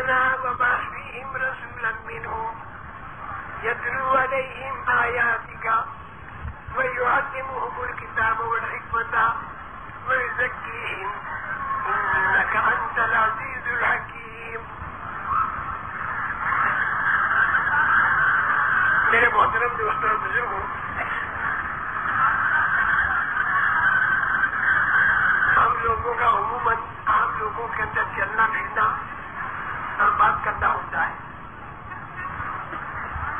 ربنا وبعث فيهم رسولا منهم، يتلو عليهم آياتك ويعلمهم الكتاب والحكمة ويزكيهم، إنك أنت العزيز الحكيم. میرے محترم دوستوں اور بزرگوں ہم لوگوں کا عموماً عام لوگوں کے اندر چلنا پھرنا اور بات کرنا ہوتا ہے۔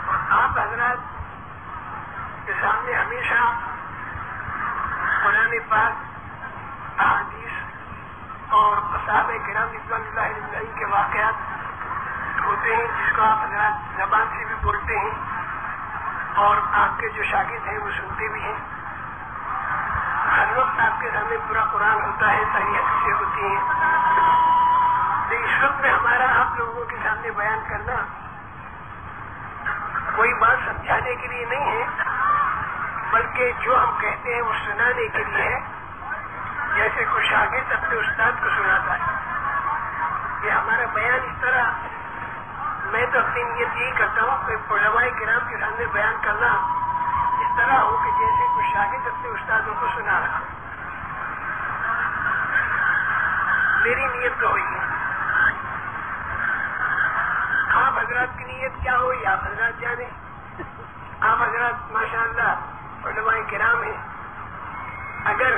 اور آپ حضرات کے سامنے ہمیشہ قرآن پاک، احادیث اور صحابہ کرام رضوان اللہ علیہ کے واقعات ہوتے ہیں، جس کو آپ حضرات زبان سے بھی بولتے ہیں۔ اور آپ کے جو شاگرد ہیں، وہ سنتے بھی ہیں۔ ہر وقت آپ کے سامنے پورا قرآن ہوتا ہے ساری حدیثیں ہوتی ہیں۔ تو اس وقت میں ہمارا آپ لوگوں کے سامنے بیان کرنا کوئی بات سمجھانے کے لیے نہیں ہے، بلکہ جو ہم کہتے ہیں وہ سنانے کے لیے ہے۔ جیسے کوئی شاگرد اپنے استاد کو سناتا ہے یہ ہمارا بیان اس طرح، میں تو اپنی نیت یہی کرتا ہوں کہ علماء کرام کے سامنے بیان کرنا اس طرح ہو کہ جیسے کوئی شاگرد اپنے استادوں کو سنا رہا میری نیت تو ہوئی ہے آپ حضرات کی نیت کیا ہوئی؟ آپ حضرات جانے۔ آپ حضرات ماشاء اللہ علماء کرام ہیں۔ اگر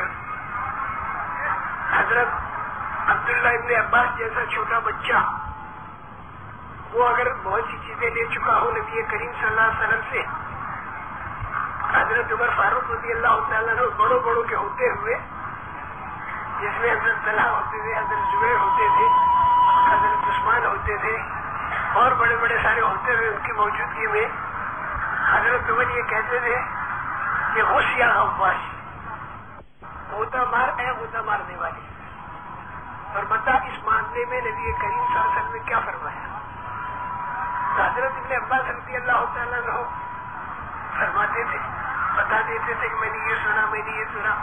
حضرت عبداللہ ابن عباس جیسا چھوٹا بچہ وہ اگر بہت سی چیزیں لے چکا ہو نبی کریم صلی اللہ علیہ وسلم سے، حضرت عمر فاروق رضی اللہ تعالیٰ نے بڑوں بڑوں کے ہوتے ہوئے، جس میں حضرت صلاح ہوتے تھے، حضرت زبیر ہوتے تھے، حضرت عثمان ہوتے تھے اور بڑے بڑے سارے ہوتے ہوئے ان کی موجودگی میں حضرت عمر یہ کہتے تھے کہ ہوشیار اباس ہوتا مار اے ہوتا مارنے والی۔ اور بتا اس معاملے میں نبی کریم صلی اللہ علیہ وسلم نے کیا فرمایا؟ حضرت ابن عباس رضی اللہ تعالیٰ عنہ فرماتے تھے، بتا دیتے تھے کہ میں نے یہ سنا، میں نے یہ سنا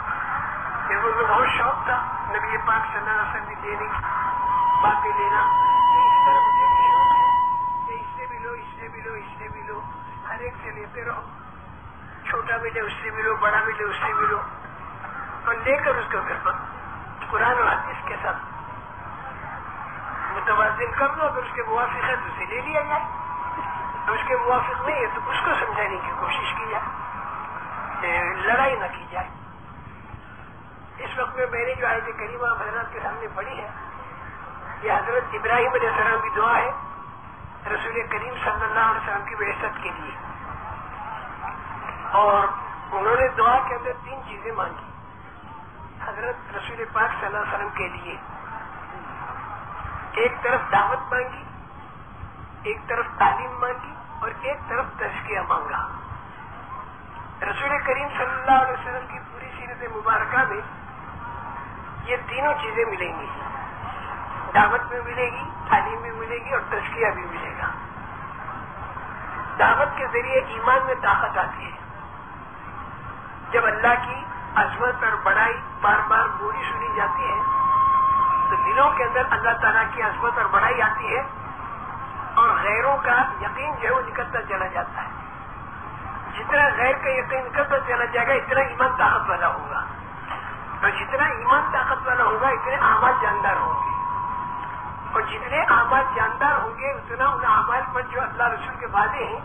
وہ بہت شوق تھا نبی پاک صلی اللہ علیہ وسلم دینے کی باتیں لینا۔ اس سے بھی لو ہر ایک سے لیتے رہو چھوٹا ملے اس سے ملو، بڑا ملے اس سے ملو۔ اور لے کر اس کو گھر پر۔ قرآن اور حدیث کے ساتھ۔ متوازن کر دو اگر اس کے موافق ہے تو اسے لے لیا جائے۔ اس کے موافق نہیں ہے تو اس کو سمجھانے کی کوشش کی جائے۔ لڑائی نہ کی جائے۔ اس وقت میں میں نے جو آئے کریمہ حضرات کے سامنے پڑھی ہے، یہ حضرت ابراہیم علیہ السلام کی دعا ہے۔ رسول کریم صلی اللہ علیہ وسلم کی بحثت کے لیے۔ اور انہوں نے دعا کے اندر تین چیزیں مانگی۔ حضرت رسول پاک صلی اللہ علیہ وسلم کے لیے۔ ایک طرف دعوت مانگی، ایک طرف تعلیم مانگی اور ایک طرف تشکیہ مانگا۔ رسول کریم صلی اللہ علیہ وسلم کی پوری سیرت مبارکہ میں یہ تینوں چیزیں ملیں گی۔ دعوت بھی ملے گی، تعلیم بھی ملے گی اور تشکیہ بھی ملے گا۔ دعوت کے ذریعے ایمان میں طاقت آتی ہے۔ جب اللہ کی عظمت اور بڑائی بار بار بولی سنی جاتی ہے، تو دلوں کے اندر اللہ تعالیٰ کی عظمت اور بڑائی آتی ہے اور غیروں کا یقین جو ہے وہ نکلتا چلا جاتا ہے۔ جتنا غیر کا یقین نکلتا چلا جائے گا، اتنا ایمان طاقت والا ہوگا۔ اور جتنا ایمان طاقت والا ہوگا، اتنے آماد جاندار ہوں گے۔ اور جتنے آماد جاندار ہوں گے، اتنا ان اعمال پر جو اللہ رسول کے وعدے ہیں،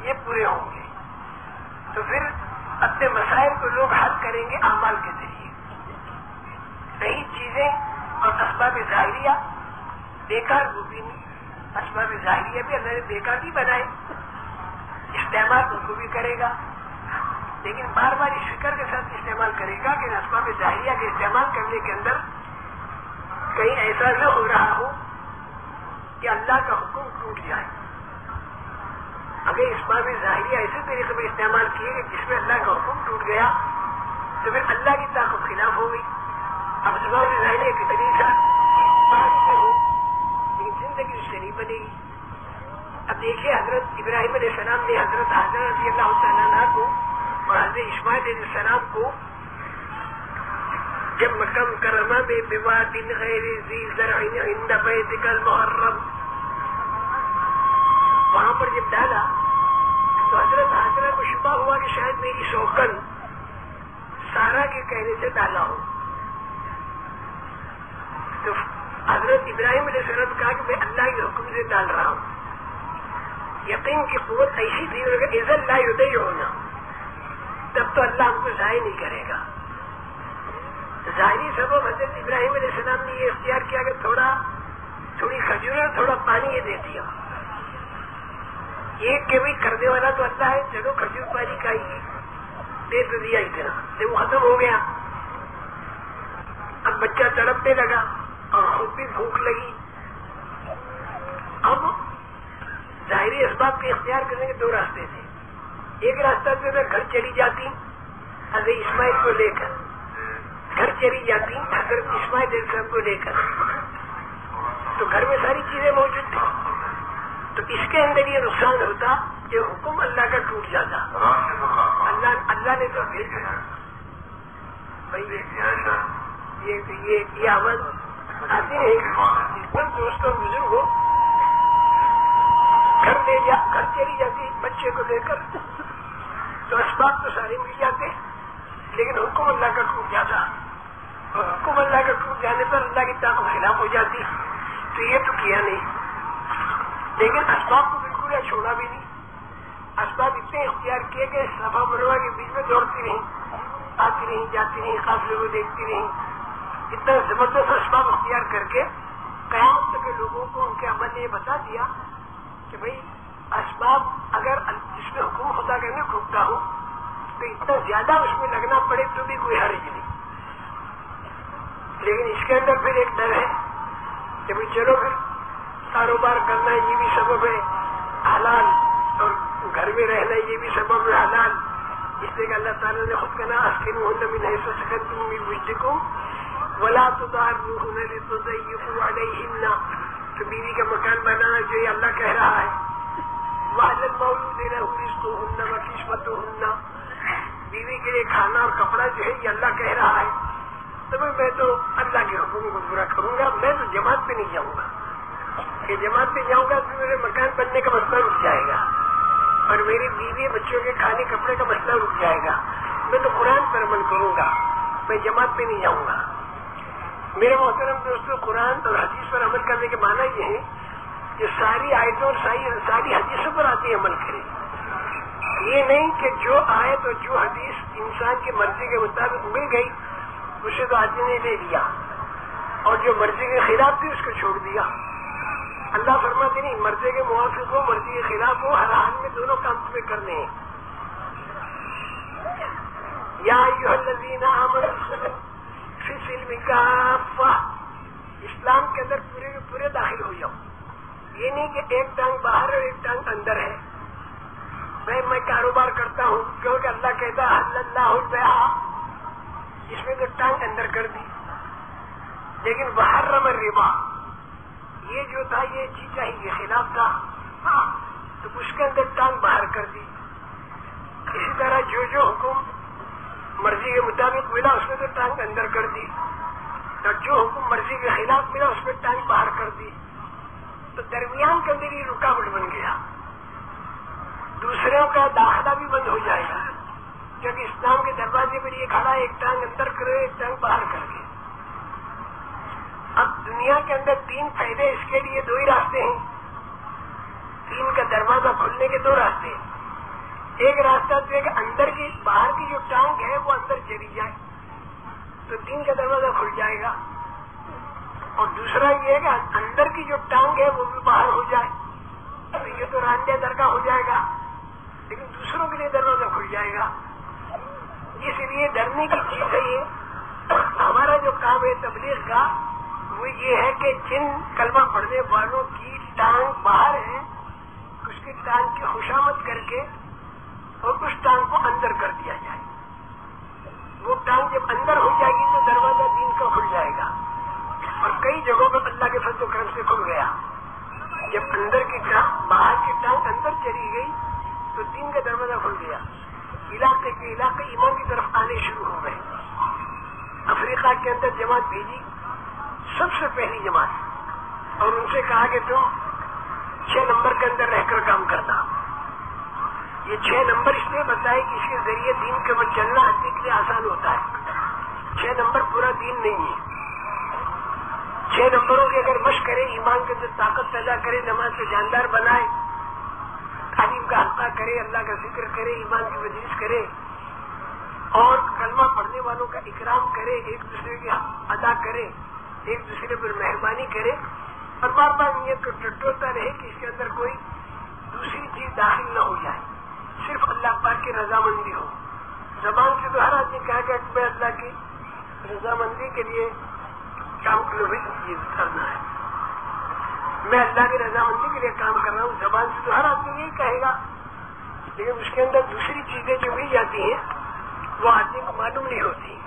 یہ پورے ہوں گے۔ تو پھر اپنے مسائل کو لوگ حل کریں گے اعمال کے ذریعے۔ صحیح چیزیں اور اسباب ظاہریہ۔ بیکار وہ بھی نہیں اسباب ظاہریہ بھی اللہ نے بیکار نہیں بنائے۔ استعمال ان کو بھی کرے گا۔ لیکن بار بار اس فکر کے ساتھ استعمال کرے گا کہ اسباب ظاہریہ کے استعمال کرنے کے اندر کہیں ایسا نہ ہو رہا ہو۔ کہ اللہ کا حکم ٹوٹ جائے اگر اسباب ظاہریہ ایسے طریقے میں استعمال کیے کہ جس میں اللہ کا حکم ٹوٹ گیا، تو پھر اللہ کی طاقت خلاف ہو گئی اب اسباب ظاہریہ کتنی سا ہو زندگی اس سے نہیں بنے۔ گی اب دیکھیے حضرت ابراہیم علیہ السلام نے حضرت حضرت رضی اللہ تعالیٰ کو اور حضرت اسماعیل علیہ السلام کو جب مکم کرما میں بوا دن غیر محرم وہاں پر جب ڈالا، تو حضرت حضرت کو شبہ ہوا کہ شاید میری شوکن سارا کے کہنے سے ڈالا ہو تو حضرت ابراہیم علیہ السلام کہا کہ میں اللہ کے حکم سے ڈال رہا ہوں۔ یقین کی قوت ایسی تھی عزت اللہ ادھر ہونا تب تو اللہ ہم کو ضائع نہیں کرے گا۔ ظاہری سبب حضرت ابراہیم علیہ السلام نے یہ اختیار کیا کہ تھوڑا تھوڑی کھجور اور تھوڑا پانی یہ دے دیا۔ ایک کے بھی کرنے والا تو اللہ ہے، چلو کھجور پانی کا ہی دے تو دیا اتنا وہ ختم ہو گیا، اب بچہ تڑپنے لگا اور خود بھی بھوک لگی۔ اب ظاہری اسباب کے اختیار کرنے کے دو راستے تھے۔ ایک راستہ جو میں گھر چلی جاتی، حضرت اسماعیل کو لے کر۔ گھر چلی جاتی حضرت اسماعیل السلام کو لے کر۔ تو گھر میں ساری چیزیں موجود تھیں۔ تو اس کے اندر یہ نقصان ہوتا کہ حکم اللہ کا ٹوٹ جاتا۔ اللہ اللہ نے تو بھیجا بھائی، یہ آواز آتی رہے دوستوں بزرگ ہو گھر لے جا گھر چلی جاتی بچے کو لے کر۔ تو اسباب تو سارے مل جاتے۔ لیکن حکم اللہ کا ٹوٹ جاتا حکم اللہ کا ٹوٹ جانے پر اللہ کی طاقت خلاف ہو جاتی۔ تو یہ تو کیا نہیں۔ لیکن اسباب کو بالکل چھوڑا بھی نہیں۔ اسباب اتنے اختیار کیے گئے سفا مروا کے بیچ میں دوڑتی رہی، آتی رہی، جاتی رہی، قافلے کو دیکھتی رہی۔ اتنا زبردست اسباب اختیار کر کے قیامت کے لوگوں کو ان کے عمل نے یہ بتا دیا کہ بھائی، اسباب اگر جس میں حکم خدا کہ میں کھوکتا ہوں تو اتنا زیادہ اس میں لگنا پڑے تو بھی کوئی حرج نہیں۔ لیکن اس کے اندر پھر ایک ڈر ہے کہ بھائی چلو پھر، کاروبار کرنا یہ بھی سبب ہے، حلال اور گھر میں رہنا یہ بھی سبب ہے، حلال۔ اس لیے کہ اللہ تعالیٰ نے خود کہنا اسکن ہونا بھی نہیں سو سکے تم بھی بجلی کو بلا تو دار ہونے لے تو تو بیوی کا مکان بنانا چاہیے اللہ کہہ رہا ہے۔ وہ واحد مولو دینا اس کو ہننا و قسمت ہننا بیوی کے لیے کھانا اور کپڑا جو ہے یہ اللہ کہہ رہا ہے۔ تو میں تو اللہ کے حکم کو پورا کروں گا، میں تو جماعت پہ نہیں جاؤں گا۔ کہ جماعت پہ جاؤں گا تو میرے مکان بننے کا مسئلہ رک جائے گا۔ اور میری بیوی بچوں کے کھانے کپڑے کا مسئلہ رک جائے گا۔ میں تو قرآن پر عمل کروں گا۔ میں جماعت پہ نہیں جاؤں گا۔ میرے محترم دوستوں قرآن اور حدیث پر عمل کرنے کے معنی یہ ہے کہ ساری آیتوں اور ساری حدیثوں پر آتی عمل کرے۔ یہ نہیں کہ جو آیت اور جو حدیث انسان کی مرضی کے مطابق مل گئی، اسے تو آدمی نے لے لیا۔ اور جو مرضی کے خلاف تھی اس کو چھوڑ دیا۔ اللہ فرماتے نہیں مرضی کے موافق ہو، مرضی کے خلاف ہو، ہر حال میں دونوں کام تمہیں کرنے ہیں۔ یا اسلام کے اندر پورے پورے داخل ہو جاؤ۔ یہ نہیں کہ ایک ٹانگ باہر اور ایک ٹانگ اندر ہے۔ میں میں کاروبار کرتا ہوں، کیونکہ اللہ کہتا اللہ بیا اس میں تو ٹانگ اندر کر دی۔ لیکن باہر رمر ربا یہ جو تھا، یہ چیز چاہیے خلاف تھا۔ ہاں، تو اس کے اندر ٹانگ باہر کر دی۔ اسی طرح جو جو حکم مرضی کے مطابق ملا، اس میں تو ٹانگ اندر کر دی۔ اور جو حکم مرضی کے خلاف ملا، اس میں ٹانگ باہر کر دی۔ تو درمیان کے اندر یہ رکاوٹ بن گیا۔ دوسروں کا داخلہ بھی بند ہو جائے گا. کیونکہ اسلام کے دروازے پر یہ کھڑا ایک ٹانگ اندر کرے ایک ٹانگ باہر کر کے. اب دنیا کے اندر تین فائدے اس کے لیے دو ہی راستے ہیں. تین کا دروازہ کھلنے کے دو راستے ہیں. ایک راستہ تو ہے کہ اندر کی، باہر کی جو ٹانگ ہے، وہ اندر چلی جائے. تو تین کا دروازہ کھل جائے گا. اور دوسرا یہ ہے کہ اندر کی جو ٹانگ ہے، وہ بھی باہر ہو جائے. تو یہ تو رانجہ در کا ہو جائے گا. لیکن دوسروں کے لیے دروازہ کھل جائے گا۔ اس لیے ڈرنے کی چیز ہے یہ۔ ہمارا جو کام ہے تبلیغ کا، وہ یہ ہے کہ جن کلمہ پڑھنے والوں کی ٹانگ باہر ہے، اس کی ٹانگ کی خوشامد کر کے اور اس ٹانگ کو اندر کر دیا جائے۔ وہ ٹانگ جب اندر ہو جائے گی تو دروازہ دین کا کھل جائے گا۔ اور کئی جگہوں پر اللہ کے فضل و کرم سے کھل گیا۔ جب اندر کی ٹانگ، باہر کی ٹانگ اندر چلی گئی تو دین کا دروازہ کھل گیا۔ علاقے کے علاقے ایمان کی طرف آنے شروع ہو گئے۔ افریقہ کے اندر جماعت بھیجی۔ سب سے پہلی جماعت۔ اور ان سے کہا کہ تم چھ نمبر کے اندر رہ کر کام کرنا۔ یہ چھ نمبر اس لیے بتائے کہ اس کے ذریعے دین کے اوپر چلنا آدمی کے لیے آسان ہوتا ہے۔ چھ نمبر پورا دین نہیں ہے۔ چھ نمبروں کی اگر مشق کرے، ایمان کے اندر طاقت پیدا کرے، نماز کے جاندار بنائے۔ کا حلقہ کرے، اللہ کا ذکر کرے، ایمان کی وزیر کرے اور کلمہ پڑھنے والوں کا اکرام کرے، ایک دوسرے کی ادا کرے، ایک دوسرے پر مہربانی کرے۔ اور بار بار نیت کو ٹٹولتا رہے کہ اس کے اندر کوئی دوسری چیز داخل نہ ہو جائے۔ صرف اللہ پاک کی رضامندی ہو۔ زبان سے تو ہر آدمی کہا کہ میں اللہ کی رضامندی کے لیے کام کرنا ہے۔ میں اللہ کی رضامندی کے لیے کام کر رہا ہوں، زبان سے تو ہر آدمی یہی کہے گا، لیکن اس کے اندر دوسری چیزیں جو مل جاتی ہیں، وہ آدمی کو معلوم نہیں ہوتی۔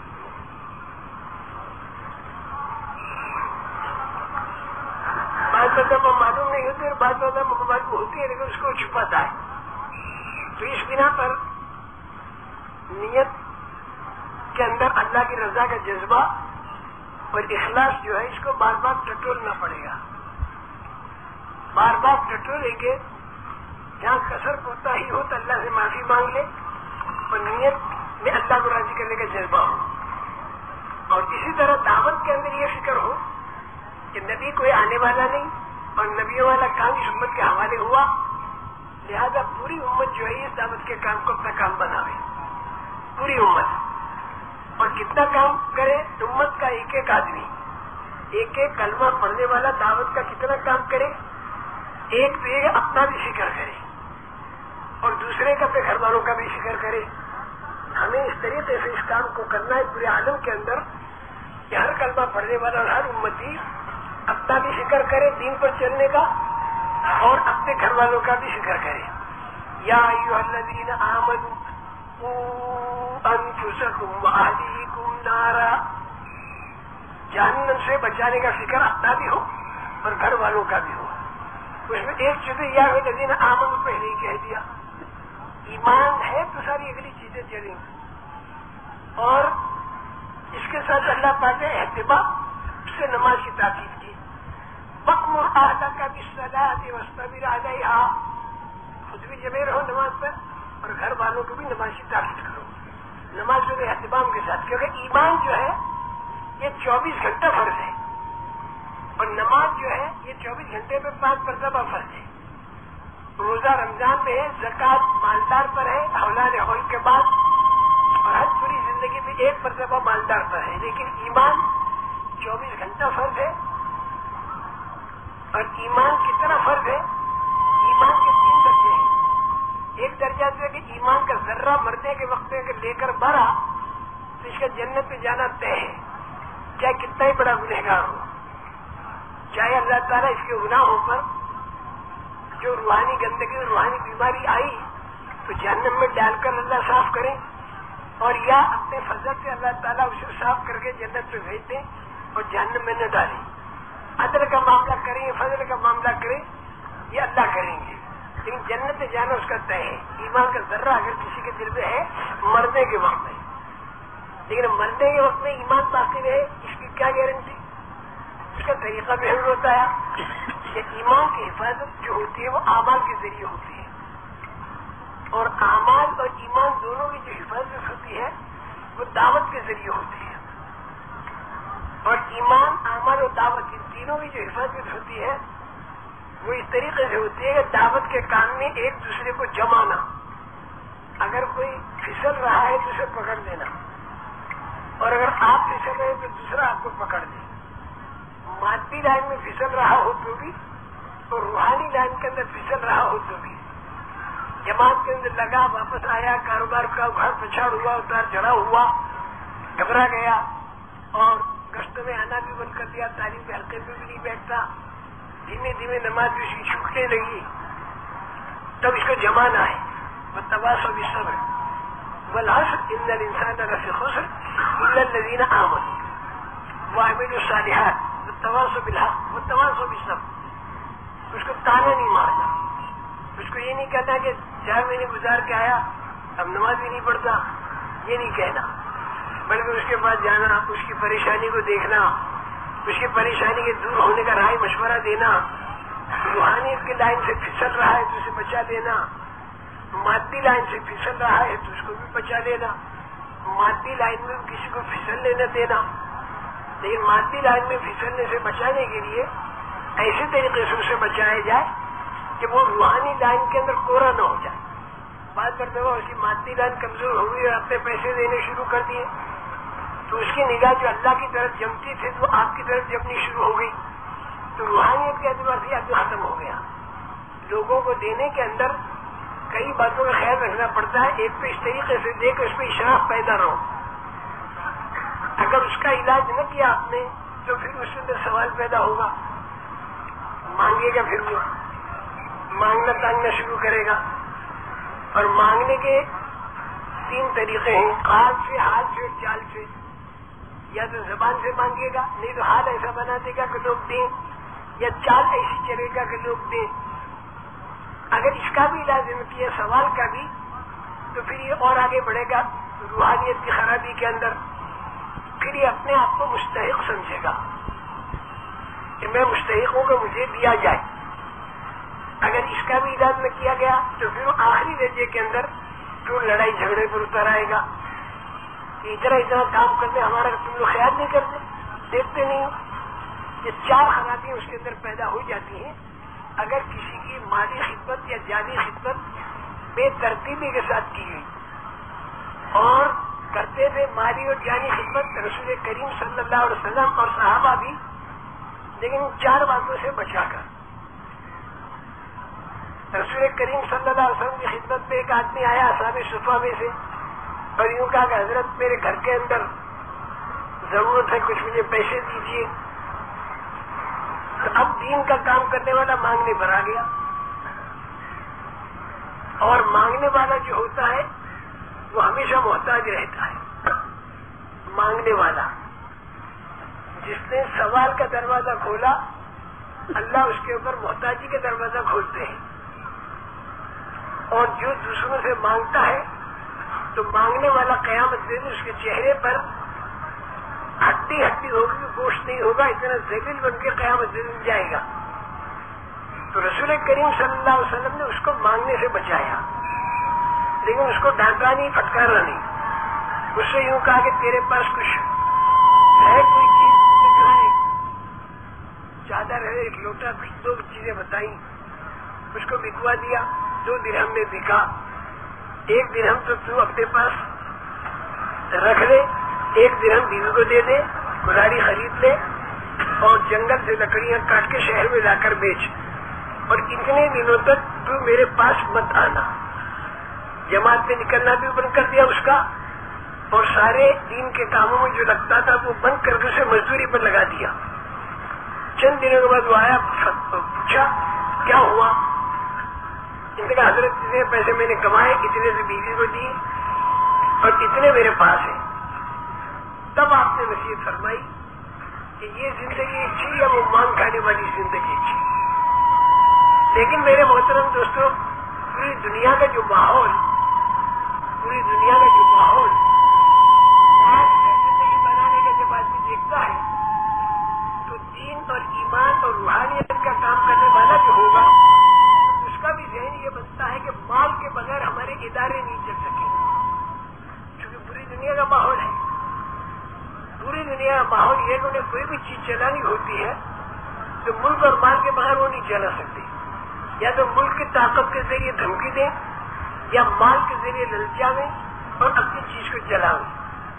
بعض مطلب وہ معلوم نہیں ہوتی اور بعض مطلب معلوم ہوتی ہے لیکن اس کو چھپاتا ہے۔ تو اس بنا پر نیت کے اندر اللہ کی رضا کا جذبہ اور اخلاص جو ہے، اس کو بار بار ٹٹولنا پڑے گا۔ بار بار ٹٹولیں گے جہاں کثر ہوتا ہی ہو تو اللہ سے معافی مانگ لے اور نیت میں اللہ کو راضی کرنے کا جذبہ ہو۔ اور اسی طرح دعوت کے اندر یہ فکر ہو کہ نبی کوئی آنے والا نہیں اور نبیوں والا کام اس امت کے حوالے ہوا۔ لہذا پوری امت جو ہے اس دعوت کے کام کو اپنا کام بناوے۔ پوری امت۔ اور کتنا کام کرے امت کا ایک ایک آدمی۔ ایک ایک کلمہ پڑھنے والا دعوت کا کتنا کام کرے۔ ایک تو اپنا بھی فکر کرے اور دوسرے کا اپنے گھر والوں کا بھی فکر کرے۔ ہمیں اس طریقے سے اس کام کو کرنا ہے۔ پورے عالم کے اندر کہ ہر کلمہ پڑھنے والا اور ہر امتی اپنا بھی فکر کرے دین پر چلنے کا اور اپنے گھر والوں کا بھی فکر کرے۔ یا نارا۔ جہنم سے بچانے کا فکر اپنا بھی ہو اور گھر والوں کا بھی ہو۔ اس میں ایک چیز یا نبی نے آمد پہلے ہی کہہ دیا۔ ایمان ہے تو ساری اگلی چیزیں چلیں۔ گی اور اس کے ساتھ اللہ پاک نے احتباب سے نماز کی تاکید کی۔ بکم اعلیٰ کا بھی سزا وسطہ بھی رہ خود بھی جمے رہو نماز پر اور گھر والوں کو بھی نماز کی تاکید کرو۔ نماز کے اہتمام کے ساتھ، کیونکہ ایمان جو ہے، یہ چوبیس گھنٹہ فرض ہے۔ اور نماز جو ہے، یہ چوبیس گھنٹے میں پانچ مرتبہ فرض ہے۔ روزہ رمضان میں ہے زکات مالدار پر ہے، اولاد ہول کے بعد، اور ہر پوری زندگی میں ایک مرتبہ مالدار پر ہے۔ لیکن ایمان چوبیس گھنٹہ فرض ہے۔ اور ایمان کتنا فرض ہے؟ ایمان کے تین درجے ہیں۔ ایک درجہ سے کہ ایمان کا ذرہ مرنے کے وقت لے کر بڑھا، تو اس کا جنت پہ جانا طے ہے۔ چاہے کتنا ہی بڑا گنہگار ہو۔ چاہے اللہ تعالیٰ اس کے گناہوں پر جو روحانی گندگی روحانی بیماری آئی، تو جہنم میں ڈال کر اللہ صاف کریں اور یا اپنے فضل سے اللہ تعالیٰ اسے صاف کر کے جنت پہ بھیج دیں اور جہنم میں نہ ڈالیں عدل کا معاملہ کریں فضل کا معاملہ کریں، یہ اللہ کریں گے۔ لیکن جنت جانا اس کا طے ہے۔ ایمان کا ذرہ اگر کسی کے دل میں ہے، مرنے کے وقت میں لیکن مرنے کے وقت میں ایمان باقی رہے، اس کی کیا گارنٹی اس کا طریقہ بھی ہوتا ہے کہ ایمان کی حفاظت جو ہوتی ہے وہ اعمال کے ذریعے ہوتی ہے۔ اور اعمال اور ایمان دونوں کی جو حفاظت ہوتی ہے وہ دعوت کے ذریعے ہوتی ہے۔ اور ایمان، اعمال اور دعوت ان تینوں کی جو حفاظت ہوتی ہے وہ اس طریقے سے ہوتی ہے کہ دعوت کے کام میں ایک دوسرے کو جمانا اگر کوئی پھسل رہا ہے تو اسے پکڑ دینا۔ اور اگر آپ پھسل رہے تو دوسرا آپ کو پکڑ دے۔ مادی لائن میں پھسل رہا ہو تو بھی اور روحانی لائن کے اندر پھسل رہا ہو تو بھی۔ جماعت کے اندر لگا، واپس آیا، کاروبار کا گھر پچھاڑ ہوا، اتار چڑھا ہوا، گھبرا گیا اور گشت میں آنا بھی بند کر دیا، تعلیم کے حلقے پہ بھی نہیں بیٹھتا۔ دھیمے دھیمے نماز بھی چھوٹنے لگی۔ تب اس کو جمانا ہے وہ تباس و بسر ہے ان انسان اگر خوش الدین آمد وہ امید الصالحات۔ وہ و وہ و اس کو تانا نہیں مارنا اس کو یہ نہیں کہنا کہ چار مہینے گزار کے آیا، اب نماز بھی نہیں پڑھتا. یہ نہیں کہنا. بلکہ اس کے بعد جانا، اس کی پریشانی کو دیکھنا، اس کی پریشانی کے دور ہونے کا رائے مشورہ دینا، روحانیت کی لائن سے پھسل رہا ہے تو اسے بچا لینا مادی لائن سے پھسل رہا ہے تو اس کو بھی بچا لینا مادی لائن میں کسی کو پھسل لینا دینا لیکن مادی لائن میں پھسلنے سے بچانے کے لیے ایسے طریقے سے اسے بچایا جائے کہ وہ روحانی لائن کے اندر کورا نہ ہو جائے۔ بات کرتے ہوئے اس کی مادی لائن کمزور ہو گئی اور اپنے پیسے دینے شروع کر دیے۔ تو اس کی نگاہ جو اللہ کی طرف جمتی تھی، وہ آپ کی طرف جمنی شروع ہو گئی۔ تو روحانیت کے اعتبار سے آدمی ختم ہو گیا۔ لوگوں کو دینے کے اندر کئی باتوں کا خیال رکھنا پڑتا ہے، ایک تو اس طریقے سے دے کر اس پہ اشراف پیدا نہ ہو۔ اگر اس کا علاج نہ کیا آپ نے، تو پھر اس کے اندر سوال پیدا ہوگا۔ مانگے گا پھر وہ۔ مانگنا تانگنا شروع کرے گا۔ اور مانگنے کے تین طریقے ہیں۔ ہاتھ سے ہاتھ سے چال سے۔ یا تو زبان سے مانگے گا، نہیں تو ہاتھ ایسا بنا دے گا کہ لوگ دیں۔ یا چال ایسی چلے گا کہ لوگ دیں۔ اگر اس کا بھی علاج نہیں کیا، سوال کا بھی، تو پھر یہ اور آگے بڑھے گا۔ روحانیت کی خرابی کے اندر۔ پھر یہ اپنے آپ کو مستحق سمجھے گا کہ میں مستحق ہوں کہ مجھے دیا جائے۔ اگر اس کا بھی علاج میں کیا گیا تو پھر وہ آخری درجے کے اندر پھر لڑائی جھگڑے پر اتر آئے گا۔ کہ اتنا اتنا کام کرنے ہمارا تم لوگ خیال نہیں کرتے، دیکھتے نہیں یہ چار خرابیاں اس کے اندر پیدا ہو جاتی ہیں۔ اگر کسی کی مالی خدمت یا جانی خدمت بے ترتیبی کے ساتھ کی گئی اور کرتے تھے مالی اور جانی خدمت رسول کریم صلی اللہ علیہ وسلم اور صحابہ بھی، لیکن چار باتوں سے بچا کر۔ رسول کریم صلی اللہ علیہ وسلم کی خدمت میں ایک آدمی آیا صاحب صفا میں سے، اور یوں کہا کہ حضرت میرے گھر کے اندر ضرورت ہے، کچھ مجھے پیسے دیجیے اب دین کا کام کرنے والا مانگنے پر آ گیا۔ اور مانگنے والا جو ہوتا ہے وہ ہمیشہ محتاج رہتا ہے۔ مانگنے والا۔ جس نے سوال کا دروازہ کھولا، اللہ اس کے اوپر محتاجی کا دروازہ کھولتے ہیں۔ اور جو دوسروں سے مانگتا ہے، تو مانگنے والا قیامت دن اس کے چہرے پر ہڈی ہڈی ہوگی، گوشت نہیں ہوگا، اتنا ذلیل بن کے قیامت دن جائے گا۔ تو رسول کریم صلی اللہ علیہ وسلم نے اس کو مانگنے سے بچایا۔ لیکن اس کو ڈانٹا نہیں، پھٹکارا نہیں۔ اس سے یوں کہا کہ تیرے پاس کچھ ہے کوئی چیز چادر ہے، ایک لوٹا، کچھ دو چیزیں بتائی اس کو بکوا دیا، دو درہم میں بکا۔ ایک درہم تو تو اپنے پاس رکھ لے، ایک درہم بیوی کو دے دے کلاڑی خرید لے اور جنگل سے لکڑیاں کاٹ کے شہر میں لا کر بیچ۔ اور اتنے دنوں تک تو میرے پاس مت آنا۔ جماعت میں نکلنا بھی بند کر دیا اس کا اور سارے دین کے کاموں میں جو لگتا تھا وہ بند کر کے اسے مزدوری پر لگا دیا۔ چند دنوں کے بعد وہ آیا، پوچھا، کیا ہوا؟ ان کا حضرت، اتنے پیسے میں نے کمائے، اتنے سے بیوی کو دی اور اتنے میرے پاس ہیں۔ تب آپ نے نصیحت فرمائی کہ یہ زندگی اچھی یا وہ مان کھانے والی زندگی اچھی۔ لیکن میرے محترم دوستوں پوری دنیا کا جو ماحول پوری دنیا کا جو ماحول آج سے زندگی بنانے کا جب آدمی دیکھتا ہے تو دین اور ایمان اور روحانیت کا کام کرنے والا جو ہوگا، اس کا بھی ذہن یہ بنتا ہے کہ مال کے بغیر ہمارے ادارے نہیں چل سکے۔ کیونکہ پوری دنیا کا ماحول ہے۔ پوری دنیا کا ماحول یہ کہ انہیں کوئی بھی چیز چلانی ہوتی ہے تو ملک اور مال کے باہر وہ نہیں چلا سکتے۔ یا تو ملک کی طاقت کے ذریعے دھمکی دیں یا مال کے ذریعے للچاویں اور اپنی چیز کو چلاویں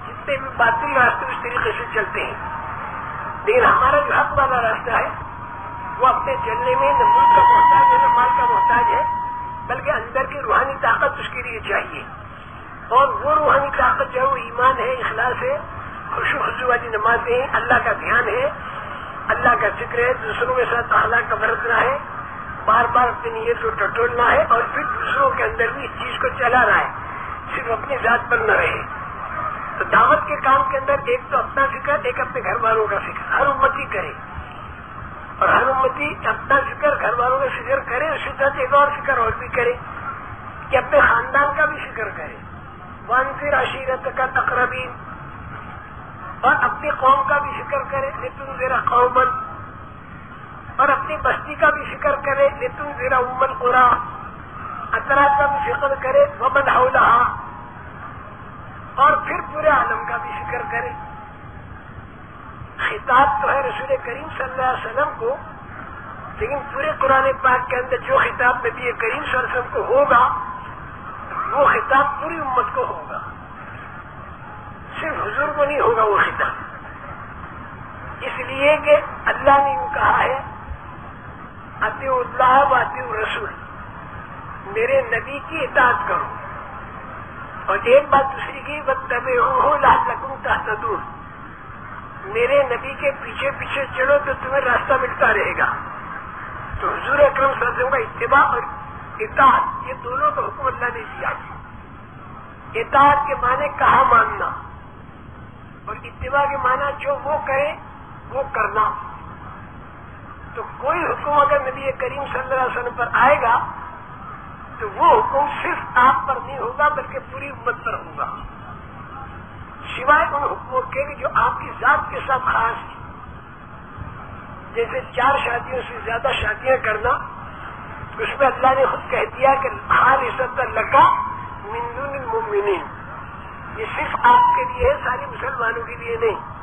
جتنے بھی باطل راستے اس طریقے سے چلتے ہیں۔ لیکن ہمارا جو حق والا راستہ ہے، وہ اپنے چلنے میں نہ ملک کا محتاج ہے، نہ مال کا محتاج ہے، بلکہ اندر کی روحانی طاقت اس کے لیے چاہیے۔ اور وہ روحانی طاقت جو ہے، وہ ایمان ہے، اخلاص ہے خوشو خوشو والی نمازیں ہیں، اللہ کا دھیان ہے، اللہ کا ذکر ہے، دوسروں کے ساتھ اللہ کا برتنا ہے۔ بار بار اپنی نیت کو ٹٹولنا ہے اور پھر دوسروں کے اندر بھی اس چیز کو چلانا ہے، صرف اپنی ذات پر نہ رہے۔ تو دعوت کے کام کے اندر ایک تو اپنا فکر، ایک اپنے گھر والوں کا فکر۔ ہر امتی کرے۔ اور ہر امتی اپنا فکر گھر والوں کا فکر کرے اسی طرح ایک اور فکر اور بھی کرے کہ اپنے خاندان کا بھی فکر کرے۔ ون پھر عشیرت کا تقربی اور اپنی قوم کا بھی فکر کرے۔ لیکن میرا قوم اور اپنی بستی کا بھی فکر کرے تم ذرا امن قرا اطرا کا بھی فکر کرے وہ بداؤ اور پھر پورے عالم کا بھی فکر کرے۔ خطاب تو ہے رسول کریم صلی اللہ علیہ وسلم کو، لیکن پورے قرآن پاک کے اندر جو خطاب نبی کریم صلی اللہ علیہ وسلم کو ہوگا، وہ خطاب پوری امت کو ہوگا۔ صرف حضور کو نہیں ہوگا وہ خطاب۔ اس لیے کہ اللہ نے یوں کہا ہے اتی اللہ اتی رسول۔ میرے نبی کی اطاعت کرو۔ اور ایک بات دوسری کی بت طبی ہو لال لگوں میرے نبی کے پیچھے پیچھے چلو تو تمہیں راستہ ملتا رہے گا۔ تو حضور اکرم صلی اللہ علیہ وسلم کا اتباع اور اطاعت، یہ دونوں کا حکم اللہ نے دیا۔ اطاعت کے معنی کہاں ماننا؟ اور اتباع کے معنی جو وہ کرے، وہ کرنا۔ تو کوئی حکم اگر نبی کریم صلی اللہ علیہ وسلم پر آئے گا، تو وہ حکم صرف آپ پر نہیں ہوگا، بلکہ پوری امت پر ہوگا۔ سوائے ان حکموں کے جو آپ کی ذات کے ساتھ خاص ہیں۔ جیسے چار شادیوں سے زیادہ شادیاں کرنا، اس میں اللہ نے خود کہہ دیا کہ حال عزت اللہ کا مندون المؤمنین۔ یہ صرف آپ کے لیے ہے، ساری مسلمانوں کے لیے نہیں۔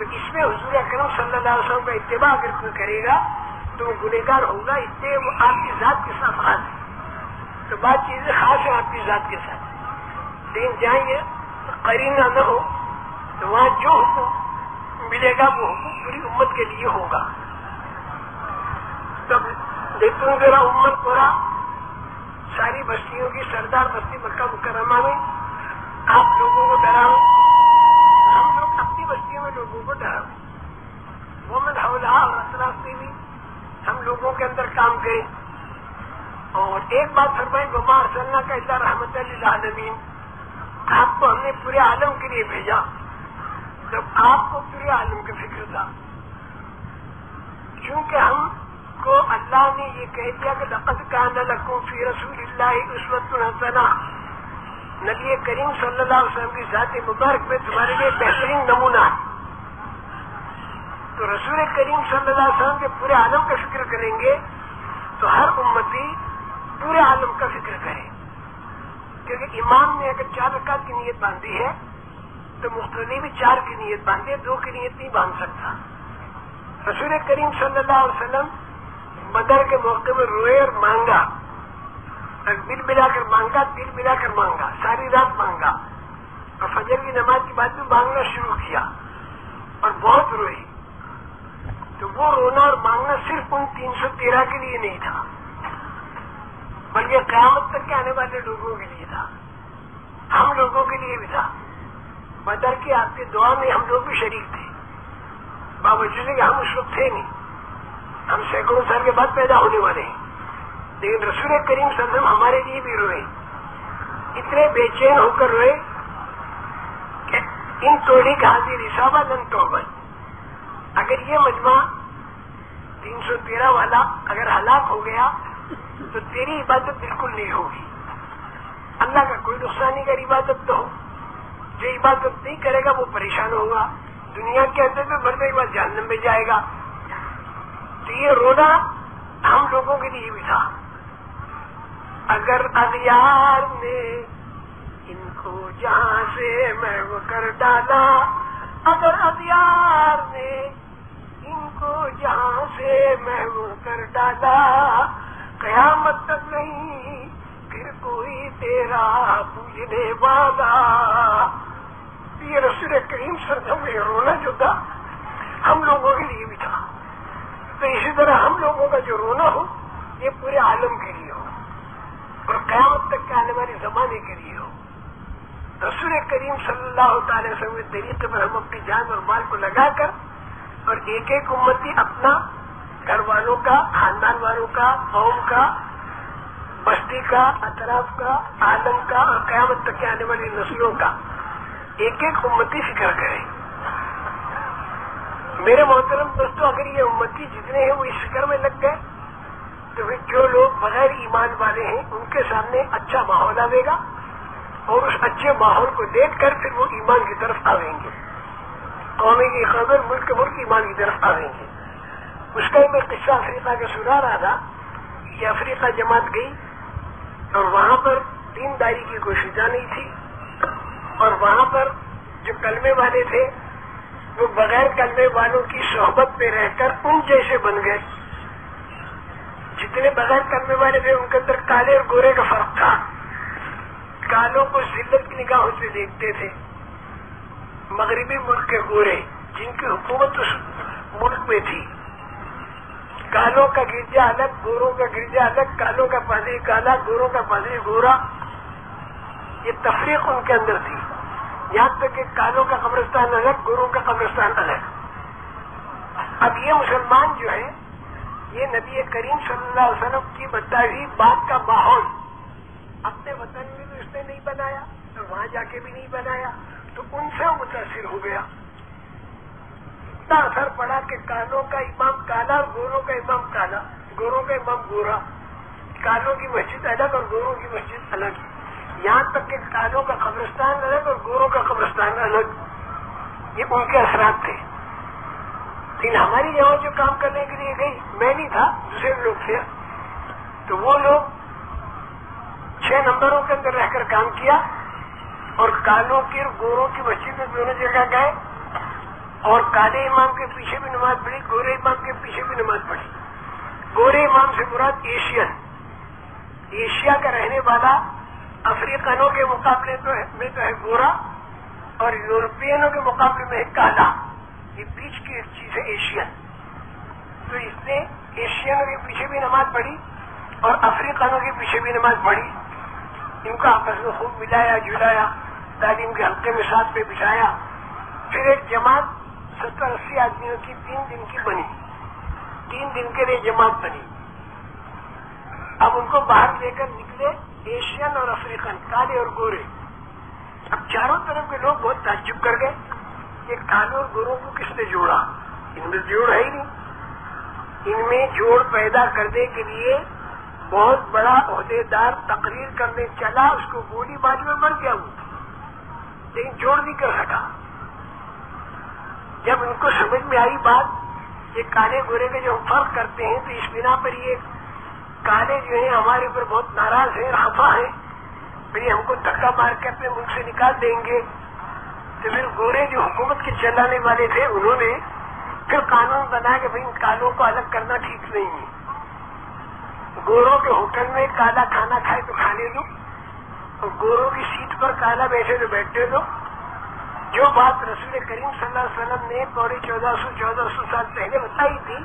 تو اس میں حضور اکرم صلی اللہ علیہ وسلم کا اتباع اگر کوئی کرے گا تو وہ گنےگار ہوگا اس لیے وہ آپ کی ذات کے ساتھ خاص ہے۔ تو بات چیزیں خاص ہیں آپ کی ذات کے ساتھ۔ لیکن جائیں گے قرینہ نہ ہو، تو وہاں جو حکم ملے گا، وہ حکم پوری امت کے لیے ہوگا۔ تب دیکھوں ذرا امت پورا ساری بستیوں کی، سردار بستی مکہ مکرمہ میں آپ لوگوں کو ڈراؤ ہم میں لوگوں کو ڈراؤ وہ میں اور اطراف بھی ہم لوگوں کے اندر کام کریں۔ اور ایک بات فرمائی گما ارسلنا کا اللہ رحمت اللہ عالمین آپ کو ہم نے پورے عالم کے لیے بھیجا۔ جب آپ کو پورے عالم کا فکر تھا۔ کیونکہ ہم کو اللہ نے یہ کہہ دیا کہ لقد کان لکم فی رسول اللہ اس وقت نبی کریم صلی اللہ علیہ وسلم کی ذات مبارک میں تمہارے لیے بہترین نمونہ ہے۔ تو رسول کریم صلی اللہ علیہ وسلم کے پورے عالم کا فکر کریں گے تو ہر امتی پورے عالم کا فکر کرے۔ کیونکہ امام نے اگر چار رکعت کی نیت باندھی ہے، تو مختلف بھی چار کی نیت باندھے دو کی نیت نہیں باندھ سکتا۔ رسول کریم صلی اللہ علیہ وسلم بدر کے موقع میں روئے اور مانگا۔ دل ملا کر مانگا دل ملا کر مانگا، ساری رات مانگا۔ اور فجر کی نماز کی بعد میں مانگنا شروع کیا۔ اور بہت روئی۔ تو وہ رونا اور مانگنا صرف ان تین سو تیرہ کے لیے نہیں تھا، بلکہ قیامت تک کے آنے والے لوگوں کے لیے تھا۔ ہم لوگوں کے لیے بھی تھا۔ بدر کی آپ کی دعا میں ہم لوگ بھی شریک تھے۔ باوجود کہ ہم اس وقت تھے نہیں، ہم سینکڑوں سال کے بعد پیدا ہونے والے ہیں۔ لیکن رسول کریم صلی اللہ علیہ وسلم ہمارے لیے بھی روئے۔ اتنے بے چین ہو کر روئے کہ ان توڑی کا حاضر رسابہ دن توبت اگر یہ مجمع تین سو تیرہ والا اگر ہلاک ہو گیا تو تیری عبادت بالکل نہیں ہوگی۔ اللہ کا کوئی نقصان نہیں کر عبادت تو ہو۔ جو عبادت نہیں کرے گا وہ پریشان ہوگا۔ دنیا کے اندر میں مرنے کے بعد جہنم میں جائے گا۔ تو یہ رونا ہم لوگوں کے لیے بھی تھا۔ اگر اغیار نے ان کو جہاں سے محو کر ڈالا، اگر اغیار نے کو جہاں سے محو کر ڈالا۔ قیامت تک نہیں، پھر کوئی تیرا پوجنے والا۔ یہ رسول کریم سردوں میں رونا جو تھا ہم لوگوں کے لیے بھی تھا۔ تو اسی طرح ہم لوگوں کا جو رونا ہو، یہ پورے عالم کے لیے ہو۔ اور قیامت تک کے آنے والی زمانے کے لیے ہو۔ رسول کریم صلی اللہ تعالی وسلم کے طریقے پر ہم اپنی جان اور مال کو لگا کر اور ایک ایک امتی اپنا گھر والوں کا، خاندان والوں کا، قوم کا، بستی کا، اطراف کا، عالم کا اور قیامت تک کے آنے والی نسلوں کا ایک ایک امتی فکر کرے میرے محترم دوستوں اگر یہ امتی جتنے ہیں وہ اس فکر میں لگ گئے، تو پھر جو لوگ بغیر ایمان والے ہیں، ان کے سامنے اچھا ماحول آئے گا اور اس اچھے ماحول کو دیکھ کر پھر وہ ایمان کی طرف آئیں گے۔ قومی کی خبر ملک ملک ایمان کی طرف آئیں گے اس کا میں قصہ افریقہ کا سنا رہا تھا کہ افریقہ جماعت گئی اور وہاں پر دینداری کی کوشش نہیں تھی اور وہاں پر جو کلمے والے تھے، وہ بغیر کلمے والوں کی صحبت پہ رہ کر ان جیسے بن گئے۔ جتنے بغیر کلمے والے تھے، ان کے اندر کالے اور گورے کا فرق تھا۔ کالوں کو ذلت کی نگاہوں سے دیکھتے تھے۔ مغربی ملک کے گورے، جن کی حکومت اس ملک میں تھی۔ کالوں کا گرجا الگ، گوروں کا گرجا الگ، کالوں کا پانی کالا، گوروں کا پانی گورا۔ یہ تفریق ان کے اندر تھی۔ یہاں تک کہ کالوں کا قبرستان الگ، گوروں کا قبرستان الگ۔ اب یہ مسلمان جو ہے یہ نبی کریم صلی اللہ علیہ وسلم کی بتائی بات کا ماحول۔ اپنے وطن میں بھی اس نے نہیں بنایا اور وہاں جا کے بھی نہیں بنایا۔ تو ان سے متاثر ہو گیا۔ اتنا اثر پڑا کہ کالوں کا امام کالا اور گوروں کا امام کالا۔ گوروں کا امام گورا۔ کالوں کی مسجد الگ اور گوروں کی مسجد الگ۔ یہاں تک کہ کالوں کا قبرستان الگ اور گوروں کا قبرستان الگ۔ یہ ان کے اثرات تھے۔ لیکن ہماری جگہ جو کام کرنے کے لیے گئی۔ میں نہیں تھا، دوسرے لوگ تھے۔ تو وہ لوگ چھ نمبروں کے اندر رہ کر کام کیا۔ اور کالوں کی اور گوروں کی مسجد میں دونوں جگہ گئے اور کالے امام کے پیچھے بھی نماز پڑھی، گورے امام کے پیچھے بھی نماز پڑھی۔ گورے امام سے مراد ایشین ایشیا کا رہنے والا افریقنوں کے مقابلے میں تو ہے گورا، اور یورپینوں کے مقابلے میں ہے کالا۔ یہ بیچ کی چیز ہے ایشین تو اس نے ایشینوں کے پیچھے بھی نماز پڑھی اور افریقنوں کے پیچھے بھی نماز پڑھی۔ ان کو آپس میں خوب ملایا، جلایا، تعلیم کے ہفتے میں ساتھ پہ بچھایا پھر ایک جماعت ستر اسی آدمیوں کی تین دن کی بنی۔ تین دن کے لیے جماعت بنی۔ اب ان کو باہر لے کر نکلے ایشین اور افریقن، کالے اور گورے۔ اب چاروں طرف کے لوگ بہت تعجب کر گئے کہ کالے اور گوروں کو کس نے جوڑا؟ ان میں جوڑ ہے ہی نہیں۔ ان میں جوڑ پیدا کرنے کے لیے بہت بڑا عہدے دار تقریر کرنے چلا، اس کو گولی باری میں مر گیا وہ۔ لیکن جوڑ نہیں کر سکا جب ان کو سمجھ میں آئی بات، یہ کالے گورے کے جو فرق کرتے ہیں، تو اس بنا پر یہ کالے جو ہیں، ہمارے اوپر بہت ناراض ہیں خفا ہیں۔ پھر ہم کو دھکا مار کے اپنے ملک سے نکال دیں گے۔ تو پھر گورے جو حکومت کے چلانے والے تھے، انہوں نے پھر قانون بنا کہ بھائی ان کالوں کو الگ کرنا ٹھیک نہیں ہے۔ گوروں کے ہوٹل میں کالا کھانا کھائے تو کھانے دو اور گوروں کی سیٹ پر کالا بیٹھے تو بیٹھے دو۔ جو بات رسول کریم صلی اللہ علیہ وسلم نے پورے چودہ سو چودہ سو سال پہلے بتائی تھی،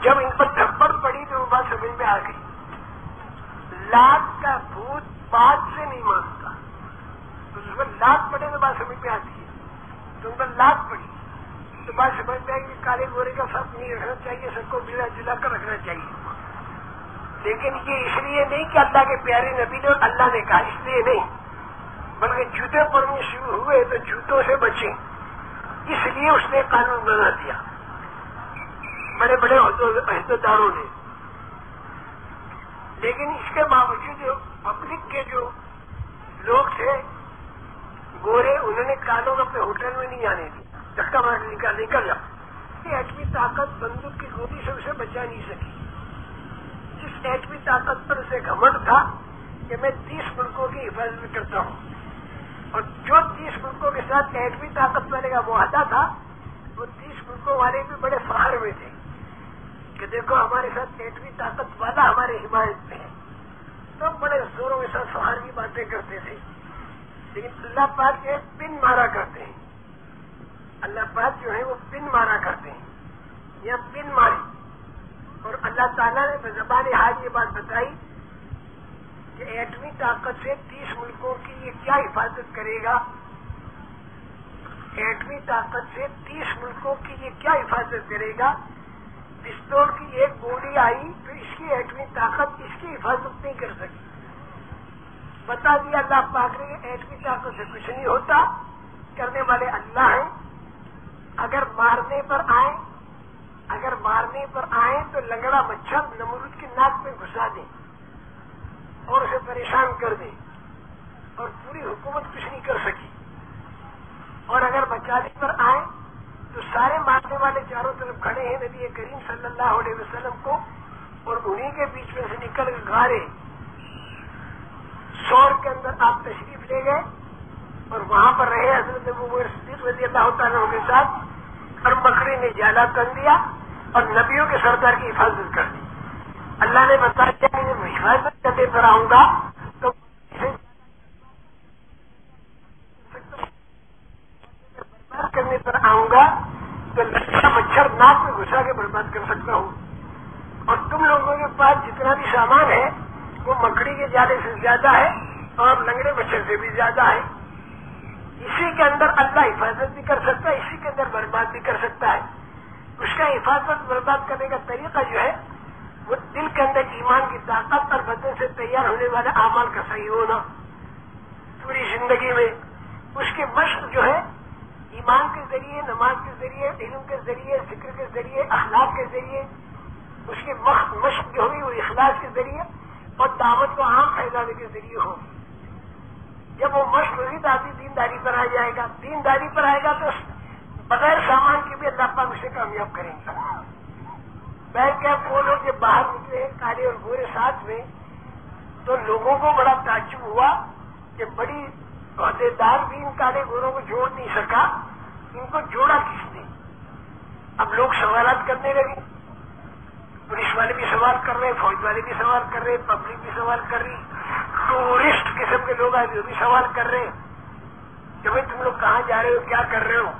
جب ان پر تھپڑ پڑی تو وہ بات سمجھ میں آ گئی۔ لات کا بھوت بات سے نہیں مانتا۔ تو اس پر لات پڑے تو بات سمجھ میں آتی ہے۔ تو ان پر لات پڑی۔ تو بات سمجھ میں آئی کہ کالے گورے کا فرق نہیں رکھنا چاہیے، سب کو ملا جلا کر رکھنا چاہیے۔ لیکن یہ اس لیے نہیں کہ اللہ کے پیارے نبی نے اور اللہ نے کہا، اس لیے نہیں۔ بلکہ جوتے پڑنے شروع ہوئے تو جوتوں سے بچیں۔ اس لیے اس نے قانون بنا دیا۔ بڑے بڑے عہدیداروں نے۔ لیکن اس کے باوجود جو پبلک کے جو لوگ تھے، گورے، انہوں نے قانون اپنے ہوٹل میں نہیں آنے دی دھکا مار نکال نکل جا ایٹمی طاقت، بندوق کی گولی سے اسے بچا نہیں سکی۔ جس ایٹمی طاقت پر اسے گھمنڈ تھا کہ میں تیس ملکوں کی حفاظت کرتا ہوں۔ اور جو تیس ملکوں کے ساتھ ایٹمی طاقت والے کا معاہدہ تھا، وہ تیس ملکوں والے بھی بڑے فخر میں تھے کہ دیکھو ہمارے ساتھ ایٹمی طاقت والا ہمارے حمایت میں ہے۔ تو بڑے زوروں کے ساتھ فخر کی باتیں کرتے تھے۔ لیکن اللہ پاک جو ہے پن مارا کرتے ہیں۔ اللہ پاک جو ہے وہ پن مارا کرتے ہیں۔ یا پن ماری اور اللہ تعالیٰ نے زبان حال یہ بات بتائی کہ ایٹمی طاقت سے تیس ملکوں کی یہ کیا حفاظت کرے گا؟ ایٹمی طاقت سے تیس ملکوں کی یہ کیا حفاظت کرے گا؟ پستول کی ایک گولی آئی تو اس کی ایٹمی طاقت اس کی حفاظت نہیں کر سکی۔ بتا دیا اللہ پاک نے ایٹمی طاقت سے کچھ نہیں ہوتا، کرنے والے اللہ ہیں۔ اگر مارنے پر آئیں اگر مارنے پر آئیں تو لنگڑا مچھر نمرود کی ناک میں گھسا دیں اور اسے پریشان کر دیں اور پوری حکومت کچھ نہیں کر سکی۔ اور اگر بچانے پر آئیں تو سارے مارنے والے چاروں طرف کھڑے ہیں نبی کریم صلی اللہ علیہ وسلم کو اور انہیں کے بیچ میں سے نکل کے گارے شور کے اندر آپ تشریف لے گئے اور وہاں پر رہے حضرت صدیق رضی اللہ تعالیٰ کے ساتھ اور بکری نے جالا کر دیا۔ اور نبیوں کے سردار کی حفاظت کر دی۔ اللہ نے بتایا کہ میں حفاظت کرنے پر آؤں گا تو برباد کرنے پر آؤں گا تو لچھا مچھر ناک میں گھسا کے برباد کر سکتا ہوں۔ اور تم لوگوں کے پاس جتنا بھی سامان ہے، وہ مکڑی کے جالے سے زیادہ ہے اور لنگڑے مچھر سے بھی زیادہ ہے۔ اسی کے اندر اللہ حفاظت بھی کر سکتا ہے، اسی کے اندر برباد بھی کر سکتا ہے۔ اس کا حفاظت برباد کرنے کا طریقہ جو ہے، وہ دل کے اندر ایمان کی طاقت اور بدن سے تیار ہونے والے اعمال کا صحیح ہونا۔ پوری زندگی میں اس کی مشق جو ہے، ایمان کے ذریعے، نماز کے ذریعے، علم کے ذریعے ذکر کے ذریعے، اخلاق کے ذریعے، اس کی مشق جو ہوئی، وہ اخلاق کے ذریعے اور دعوت کو عام پھیلانے کے ذریعے ہوگی جب وہ مشق ہوگی تو آدمی دینداری پر آ جائے گا۔ دینداری پر آئے گا تو بغیر سامان کے بھی اللہ پاک اسے کامیاب کریں گے۔ میں کیا وہ لوگ جب باہر نکلے کالے اور گورے ساتھ میں، تو لوگوں کو بڑا تعجب ہوا کہ بڑی عہدے دار بھی ان کالے گوروں کو جوڑ نہیں سکا، ان کو جوڑا کس نے؟ اب لوگ سوالات کرنے لگے۔ پولیس والے بھی سوال کر رہے، فوج والے بھی سوال کر رہے، پبلک بھی سوال کر رہی، ٹورسٹ قسم کے لوگ آئے وہ بھی سوال کر رہے۔ کہ بھائی تم لوگ کہاں جا رہے ہو، کیا کر رہے ہو؟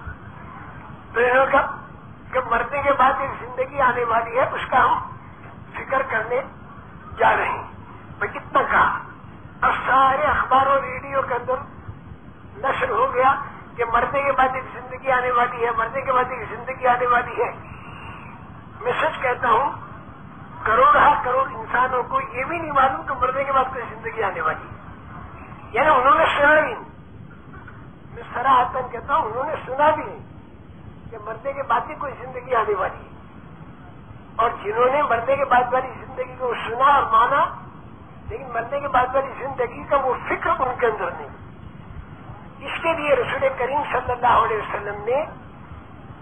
تو انہوں نے مرنے کے بعد ایک زندگی آنے والی ہے، اس کا ہم فکر کرنے جا رہے ہیں۔ میں کتنا کہا؟ اب سارے اخباروں ریڈیو کے اندر نشر ہو گیا کہ مرنے کے بعد ایک زندگی آنے والی ہے، مرنے کے بعد ایک زندگی آنے والی ہے۔ میں سچ کہتا ہوں، کروڑ ہر کروڑ انسانوں کو یہ بھی نہیں معلوم کہ مرنے کے بعد کوئی زندگی آنے والی ہے۔ یعنی انہوں نے سنا بھی میں سرا آتن کہتا ہوں، انہوں نے سنا بھی نہیں۔ کہ مرنے کے بعد ہی کوئی زندگی آنے والی ہے۔ اور جنہوں نے مرنے کے بعد والی زندگی کو سنا اور مانا، لیکن مرنے کے بعد والی زندگی کا وہ فکر ان کے اندر نہیں۔ اس کے لیے رسول کریم صلی اللہ علیہ وسلم نے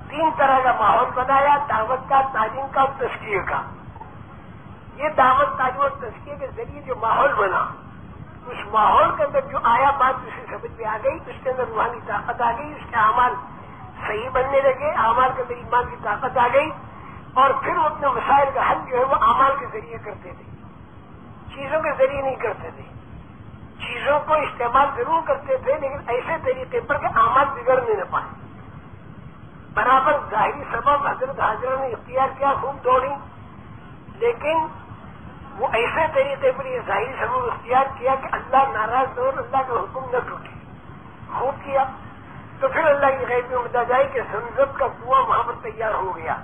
تین طرح کا ماحول بنایا، دعوت کا، تعلیم کا اور تشکیل کا۔ یہ دعوت، تعلیم اور تشکیل کے ذریعے جو ماحول بنا، اس ماحول کے اندر جو آیا بات اسے سمجھ میں آ گئی، اس کے اندر روحانی طاقت آ گئی، اس کے اعمال صحیح بننے لگے، اعمال کے اندر ایمان کی طاقت آ گئی اور پھر وہ اپنے مسائل کا حل جو ہے وہ اعمال کے ذریعے کرتے تھے۔ چیزوں کے ذریعے نہیں کرتے تھے۔ چیزوں کو استعمال ضرور کرتے تھے، لیکن ایسے طریقے پر کہ اعمال بگڑنے نہ پائے۔ برابر ظاہری سبب حضرت حاضر نے اختیار کیا، خوب دوڑی، لیکن وہ ایسے طریقے پر یہ ظاہری سبب اختیار کیا کہ اللہ ناراض ہو، اللہ کا حکم نہ ٹوٹے۔ خوب کیا۔ تو پھر اللہ کی غیب میں بتا جائے کہ سنزب کا کنواں وہاں پر تیار ہو گیا۔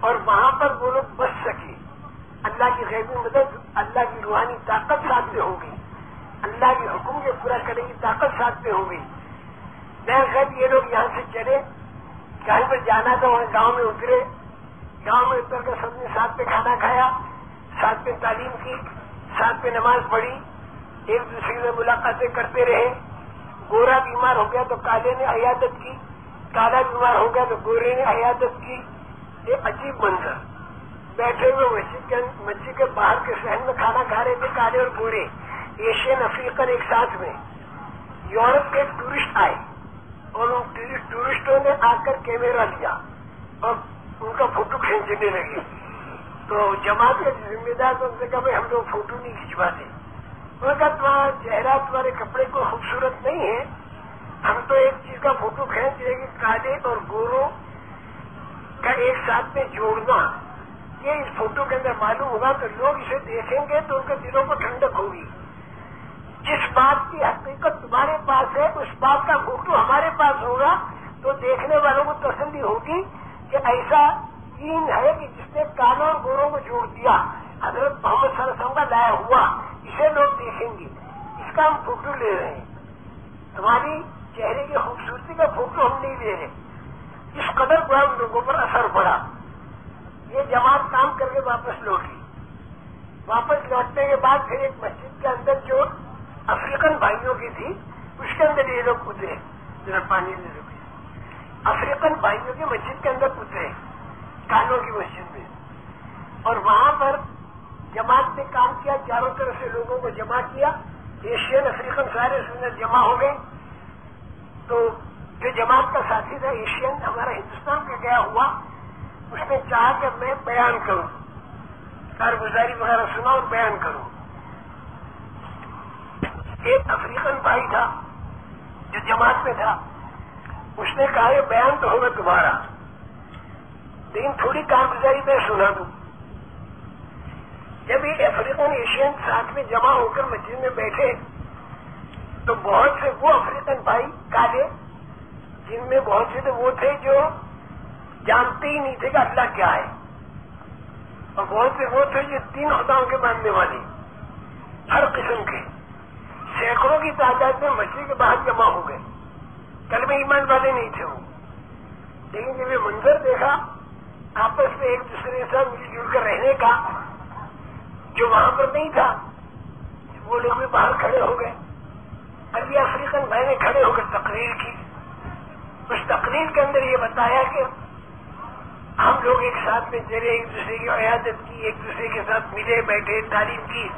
اور وہاں پر وہ لوگ بچ سکے۔ اللہ کی غیبی مدد اللہ کی روحانی طاقت ساتھ میں ہوگی۔ اللہ کے حکم کے پورا کرنے کی طاقت ساتھ میں ہوگی۔ میں خیر یہ لوگ یہاں سے چلے۔ کہیں پر جانا تھا، وہاں گاؤں میں اترے۔ گاؤں میں اتر کر سب نے ساتھ پہ کھانا کھایا۔ ساتھ پہ تعلیم کی۔ ساتھ پہ نماز پڑھی۔ ایک دوسرے میں ملاقاتیں کرتے رہے۔ گورا بیمار ہو گیا تو کالے نے عیادت کی، کالا بیمار ہو گیا تو گورے نے عیادت کی۔ یہ عجیب منظر۔ بیٹھے ہوئے مسجد کے مسجد کے باہر کے شہر میں کھانا کھا رہے تھے، کالے اور گورے۔ ایشین افریقن ایک ساتھ میں۔ یورپ کے ٹورسٹ آئے۔ اور ان ٹورسٹوں نے آ کر کیمرہ لیا۔ اور ان کا فوٹو کھینچنے لگے۔ تو جماعت کے ذمہ دار ان سے کہا، بھائی، ہم لوگ فوٹو نہیں کھینچواتے تمہارا چہرہ، تمہارے کپڑے کو خوبصورت نہیں ہے۔ ہم تو ایک چیز کا فوٹو کھینچ رہے کہ کالے اور گورو کا ایک ساتھ میں جوڑنا۔ یہ اس فوٹو کے اندر معلوم ہوگا تو لوگ اسے دیکھیں گے تو ان کے دلوں کو ٹھنڈک ہوگی۔ جس بات کی حقیقت تمہارے پاس ہے، اس بات کا فوٹو ہمارے پاس ہوگا۔ تو دیکھنے والوں کو تسلی ہوگی کہ ایسا دین ہے کہ جس نے کالوں اور گوروں کو جوڑ دیا۔ حضرت محمد صلی اللہ علیہ وسلم کا لایا ہوا، اسے لوگ دیکھیں گے۔ اس کا ہم فوٹو لے رہے ہیں۔ تمہاری چہرے کی خوبصورتی کا فوٹو ہم نہیں لے رہے۔ اس قدر کو ہم لوگوں پر اثر پڑا۔ یہ جماعت کام کر کے واپس لوٹی۔ واپس لوٹنے کے بعد پھر ایک مسجد کے اندر جو افریقن بھائیوں کی تھی، اس کے اندر یہ لوگ اترے۔ ذرا پانی لے رکے افریقن بھائیوں کی مسجد کے اندر اترے، کانوں کی مسجد میں۔ اور وہاں پر جماعت نے کام کیا، چاروں طرف سے لوگوں کو جمع کیا۔ ایشین، افریقن سارے اس جمع ہو گئے۔ تو جو جماعت کا ساتھی تھا، ایشین، ہمارا ہندوستان کا گیا ہوا، اس نے چاہا کہ میں بیان کروں۔ کارگزاری وغیرہ سنا اور بیان کروں۔ ایک افریقن بھائی تھا جو جماعت میں تھا، اس نے کہا، یہ بیان تو ہوگا تمہارا۔ لیکن تھوڑی کارگزاری میں سنا دوں۔ جب یہ افریقن ایشین ساتھ میں جمع ہو کر مسجد میں بیٹھے، تو بہت سے وہ افریقن بھائی کالے، جن میں بہت سے تو وہ تھے جو جانتے ہی نہیں تھے کہ اللہ کیا ہے۔ اور بہت سے وہ تھے جو تین خداؤں کے ماننے والے، ہر قسم کے۔ سینکڑوں کی تعداد میں مسجد کے باہر جمع ہو گئے۔ کل میں ایمان والے نہیں تھے وہ۔ لیکن جب یہ منظر دیکھا، آپس میں ایک دوسرے کے ساتھ مل جل کر رہنے کا جو وہاں پر نہیں تھا، وہ لوگ بھی باہر کھڑے ہو گئے۔ ابھی افریقن بھائی نے کھڑے ہو کر تقریر کی۔ اس تقریر کے اندر یہ بتایا کہ ہم لوگ ایک ساتھ میں چلے، ایک دوسرے کی عیادت کی، ایک دوسرے کے ساتھ ملے، بیٹھے، تعلیم کی۔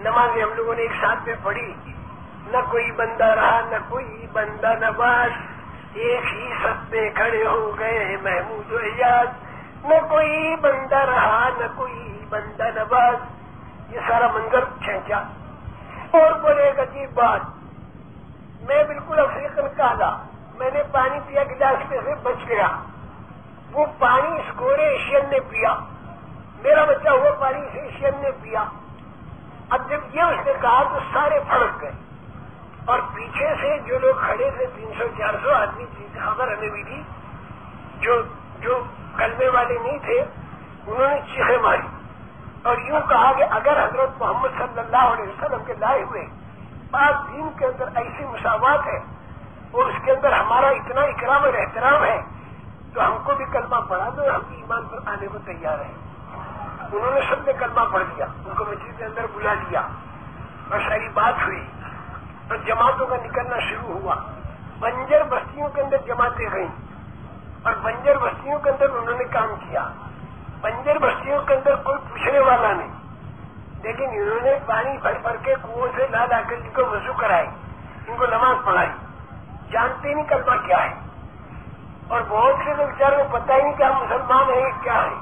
نمازیں ہم لوگوں نے ایک ساتھ میں پڑھی۔ نہ کوئی بندہ رہا، نہ کوئی بندہ نواز۔ ایک ہی سب میں کھڑے ہو گئے محمود و ایاز۔ نہ کوئی بندہ رہا، نہ کوئی بندہ نواز۔ یہ سارا منظر کھینچا۔ اور بولے، ایک عجیب بات۔ میں بالکل افریقن کالا میں نے پانی پیا، گلاس میں سے بچ گیا۔ وہ پانی اس گورے ایشین نے پیا۔ میرا بچہ وہ پانی اس ایشین نے پیا۔ اب جب یہ اس نے کہا تو سارے پھڑک گئے۔ اور پیچھے سے جو لوگ کھڑے تھے، تین سو، چار سو آدمی خبر ہمیں بھی تھی، جو جو کلمے والے نہیں تھے، انہوں نے چیخے ماری۔ اور یوں کہا کہ اگر حضرت محمد صلی اللہ علیہ وسلم کے لائے ہوئے پاک دین کے اندر ایسی مساوات ہے اور اس کے اندر ہمارا اتنا اکرام اور احترام ہے، تو ہم کو بھی کلمہ پڑھا دو، ہم بھی ایمان پر آنے کو تیار ہیں۔ انہوں نے سب نے کلمہ پڑھ دیا ان کو مسجد کے اندر بلا لیا۔ اور ساری بات ہوئی۔ اور جماعتوں کا نکلنا شروع ہوا۔ بنجر بستیوں کے اندر جماعتیں گئیں۔ اور بنجر بستیوں کے اندر انہوں نے کام کیا۔ بنجر بستیوں کے اندر کوئی پوچھنے والا نہیں۔ لیکن انہوں نے پانی بھر بھر کے کنویں سے لا لا کر کو وضو کرائی، ان کو نماز پڑھائی۔ جانتے نہیں کلمہ کیا ہے۔ اور بہت سے لوگ کو پتہ ہی نہیں کہ ہم مسلمان ہیں، کیا ہے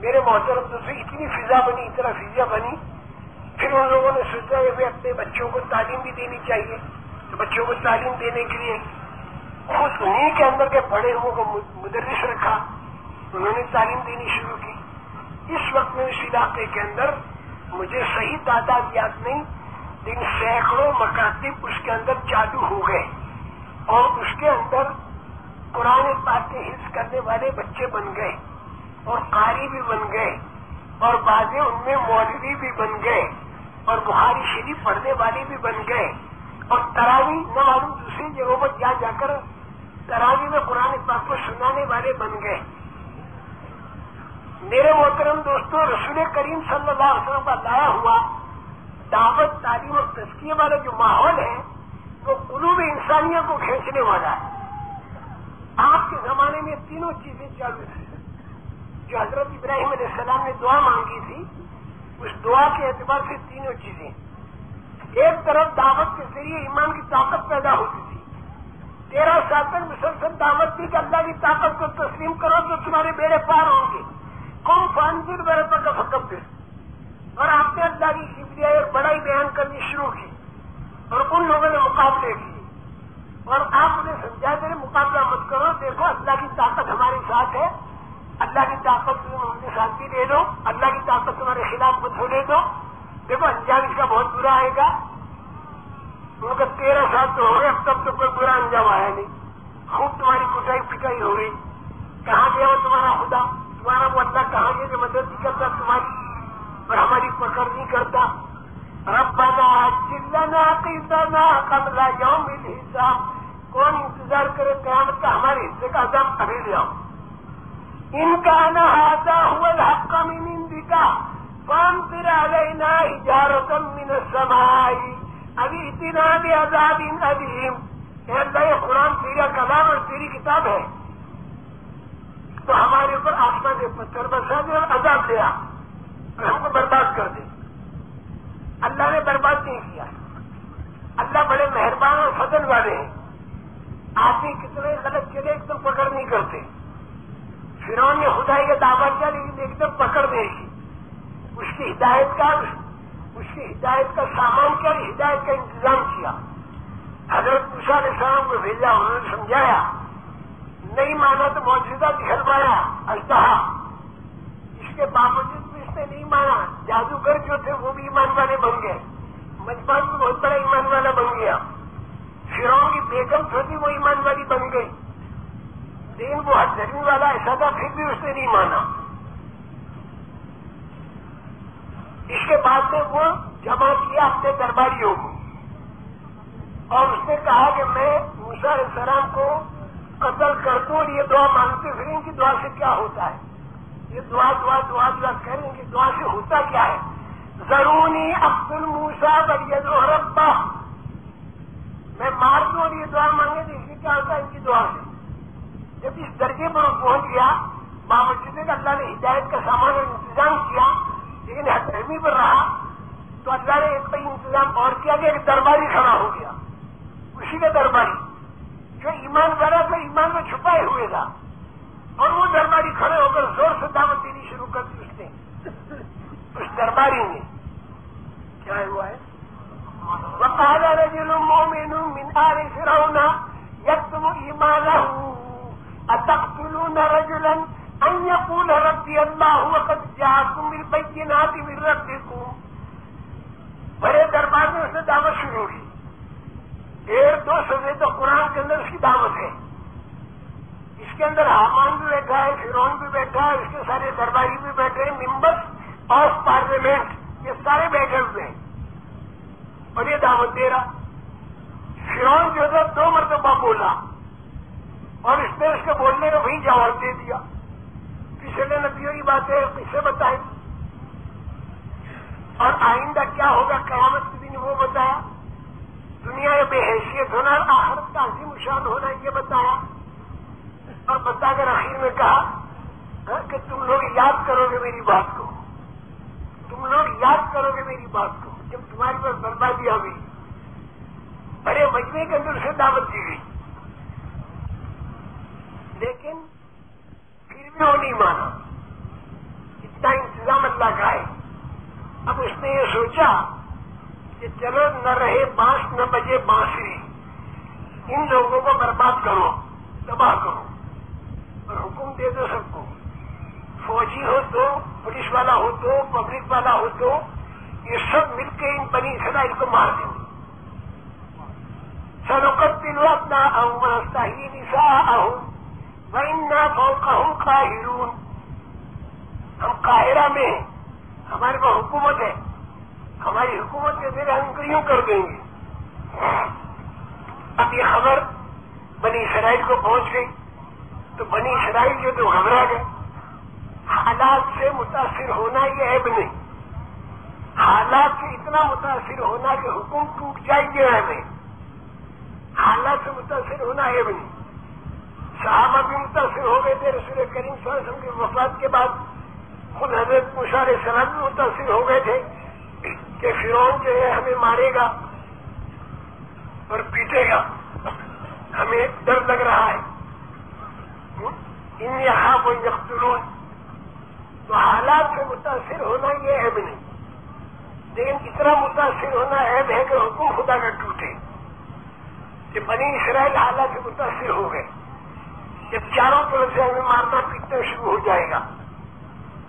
میرے محترم دوستوں اتنی فضا بنی، اتنا فضا بنی۔ پھر ان لوگوں نے سوچا کہ اپنے بچوں کو تعلیم بھی دینی چاہیے، تو بچوں کو تعلیم دینے کے لیے خود انہیں کے اندر کے پڑے ہوئے کو مدرس رکھا۔ انہوں نے تعلیم دینی شروع کی۔ اس وقت میں اس علاقے کے اندر مجھے صحیح تعداد یاد نہیں، لیکن سینکڑوں مکاتب اس کے اندر چالو ہو گئے اور اس کے اندر قرآن پاک کے حص کرنے والے بچے بن گئے اور قاری بھی بن گئے اور بعض ان میں مولوی بھی بن گئے اور بخاری شریف پڑھنے والے بھی بن گئے اور تراوی نہ معلوم دوسری جگہوں پر جا جا کر تراوی میں قرآن پاک کو سنانے والے بن گئے۔ میرے محترم دوستوں رسول کریم صلی اللہ علیہ وسلم کا لایا ہوا دعوت، تعلیم اور تزکیے والا جو ماحول ہے، وہ قلوب انسانیوں کو کھینچنے والا ہے۔ آپ کے زمانے میں تینوں چیزیں چل رہی ہیں۔ جو حضرت ابراہیم علیہ السلام نے دعا مانگی تھی، اس دعا کے اعتبار سے تینوں چیزیں۔ ایک طرف دعوت کے ذریعے ایمان کی طاقت پیدا ہوتی تھی۔ تیرہ سال تک مسلسل دعوت تھی کہ اللہ کی طاقت کو تسلیم کرو تو تمہارے بیڑے پار ہوں گے۔ کون فانزر میرے کا فکم دے۔ اور آپ نے اللہ کی کبریائی اور بڑائی بیان کرنی شروع کی اور ان لوگوں نے مقابلے کی اور آپ انہیں سمجھا دے مقابلہ مت کرو، دیکھو اللہ کی طاقت ہمارے ساتھ ہے۔ اللہ کی طاقت تم شانتی دے دو اللہ کی طاقت تمہارے خلاف کو چھوڑے دو۔ دیکھو انجام اس کا بہت برا آئے گا۔ ان کا تیرہ سال تو ہو گئے، اب تب تو کوئی برا انجام آیا نہیں۔ خوب تمہاری کٹائی پٹائی ہو گئی۔ کہاں گیا وہ تمہارا خدا؟ تمہارا وہ اللہ کہاں گیا جو مدد نہیں کرتا تمہاری اور ہماری پکڑ نہیں کرتا؟ رب بنا چلنا قیدنا قبل یوم الحساب۔ کون انتظار کرے قیامت کا؟ ہمارے حصے کا عذاب ابھی لے آؤ۔ ان کا نہاتا ہوا الحق من عندك فامطر علينا حجارة من السماء۔ ابھی اتنا بھی عذاب علیم اے اللہ، یہ قرآن تیرا کلام اور تیری کتاب ہے۔ تو ہمارے اوپر آسمان کے پتھر برسا دے اور عذاب دیا اور ہم کو برباد کر دے اللہ نے برباد نہیں کیا۔ اللہ بڑے مہربان اور فضل والے ہیں۔ آدمی کتنے غلط چلے ایک دم پکڑ نہیں کرتے۔ فرون نے خدائی کا دعویٰ کیا، لیکن ایک دم پکڑ دے گی اس کی ہدایت کا، اس کی ہدایت کا سامان کیا، ہدایت کا انتظام کیا۔ حضرت علیہ السلام کو بھیجا، انہوں نے سمجھایا نہیں مانا تو موجودہ دکھلوایا اجتہا اس کے باوجود بھی اس نے نہیں مانا، جادوگر جو تھے وہ بھی ایمان والے بن گئے۔ مجموعہ بھی بہت بڑا ایمان والا بن گیا۔ فرون کی بیگم تھی وہ ایمان والی بن گئی لیکن وہ دھرمی والا، ایسا تھا، پھر بھی اس نے نہیں مانا۔ اس کے بعد میں وہ جمع کیا اپنے درباریوں کو۔ اور اس نے کہا کہ میں موسا علیہ السلام کو قتل کر دوں اور یہ دعا مانگتے پھر ان کی دعا سے کیا ہوتا ہے؟ یہ دعا دعا دعا دعا کریں ان کی دعا سے ہوتا کیا ہے؟ ضروری عبد الموسا بریت ربا میں مار دوں اور یہ دعا مانگے تو اس سے کیا ہوتا ہے؟ ان کی دعا سے۔ جب اس درجے پر وہ پہنچ گیا باوجود اللہ نے ہدایت کا سامان انتظام کیا، لیکن حرمی پر رہا، تو اللہ نے ایک انتظام اور کیا، کہ ایک درباری کھڑا ہو گیا۔ اسی کا درباری۔ جو ایمان کرا تو ایمان میں چھپائے ہوئے تھا۔ اور وہ درباری کھڑے ہو کر زور سے دعوت دینی شروع کر دی اس نے۔ اس درباری نے کیا ہوا ہے؟ وقال رجل مؤمن من آل فرعون يكتم إيمانه أتقتلون رجلا أن يقول ربي الله وقد جاءكم بالبينات من ربكم بڑے دربار میں اس نے دعوت شروع کی۔ ڈیڑھ دو سوے تو قرآن کے اندر اس کی دعوت ہے۔ اس کے اندر حامان بھی بیٹھا ہے فرون بھی بیٹھا ہے، اس کے سارے درباری بھی بیٹھے ہیں ممبرس آف پارلیمنٹ، یہ سارے بیٹھے ہوئے ہیں۔ اور یہ دعوت دے رہا۔ فرون جو ہے دو مرتبہ بولا۔ اور اس نے اس کے بولنے کا وہی جواب دے دیا۔ پچھلے نبیوں کی باتیں کسے بتائی؟ اور آئندہ کیا ہوگا؟ قیامت کے دن وہ بتایا۔ دنیا بے حیثیت ہونا اور آخر تعظیم شان ہونا، یہ بتایا۔ اور بتا کر آخر میں کہا کہ تم لوگ یاد کرو گے میری بات کو۔ تم لوگ یاد کرو گے میری بات کو۔ جب تمہاری پاس بربادی ہوگی بڑے مجمے کے اندر سے دعوت دی گئی۔ لیکن پھر بھی وہ نہیں مانا۔ اتنا انتظام اللہ کا ہے۔ اب اس نے یہ سوچا کہ چلو نہ رہے بانس نہ بجے بانسری ان لوگوں کو برباد کرو، تباہ کرو۔ اور حکم دے دو سب کو۔ فوجی ہو تو، پولیس والا ہو تو، پبلک والا ہو تو، یہ سب مل کے ان بنی اسرائیل کو مار دیں سروکت دن اپنا آؤں ہی نسا آؤں میں کہوں کا ہرون ہم قاہرہ میں ہمارے پاس حکومت ہے۔ ہماری حکومت کے دیر ہم کیوں کر دیں گے۔ اب یہ خبر بنی اسرائیل کو پہنچ گئی۔ تو بنی اسرائیل جو تو گھبرا گئے۔ حالات سے متاثر ہونا یہ عیب نہیں۔ حالات سے اتنا متاثر ہونا کہ حکم ٹوٹ جائے گی ہمیں حالات سے متاثر ہونا عیب نہیں۔ صحابہ بھی متاثر ہو گئے تھے، رسول کریم صلی اللہ علیہ وسلم کے وفات کے بعد خود حضرت مشار سلام بھی متاثر ہو گئے تھے۔ کہ فرون جو ہے ہمیں مارے گا اور پیٹے گا۔ ہمیں ڈر لگ رہا ہے۔ ان یہاں کو یختلون تو حالات سے متاثر ہونا یہ عیب نہیں۔ لیکن اتنا متاثر ہونا عیب ہے کہ حکم خدا کا ٹوٹے۔ کہ بنی اسرائیل حالات سے متاثر ہو گئے۔ جب چاروں طرف سے ہمیں مارنا پیٹنا شروع ہو جائے گا۔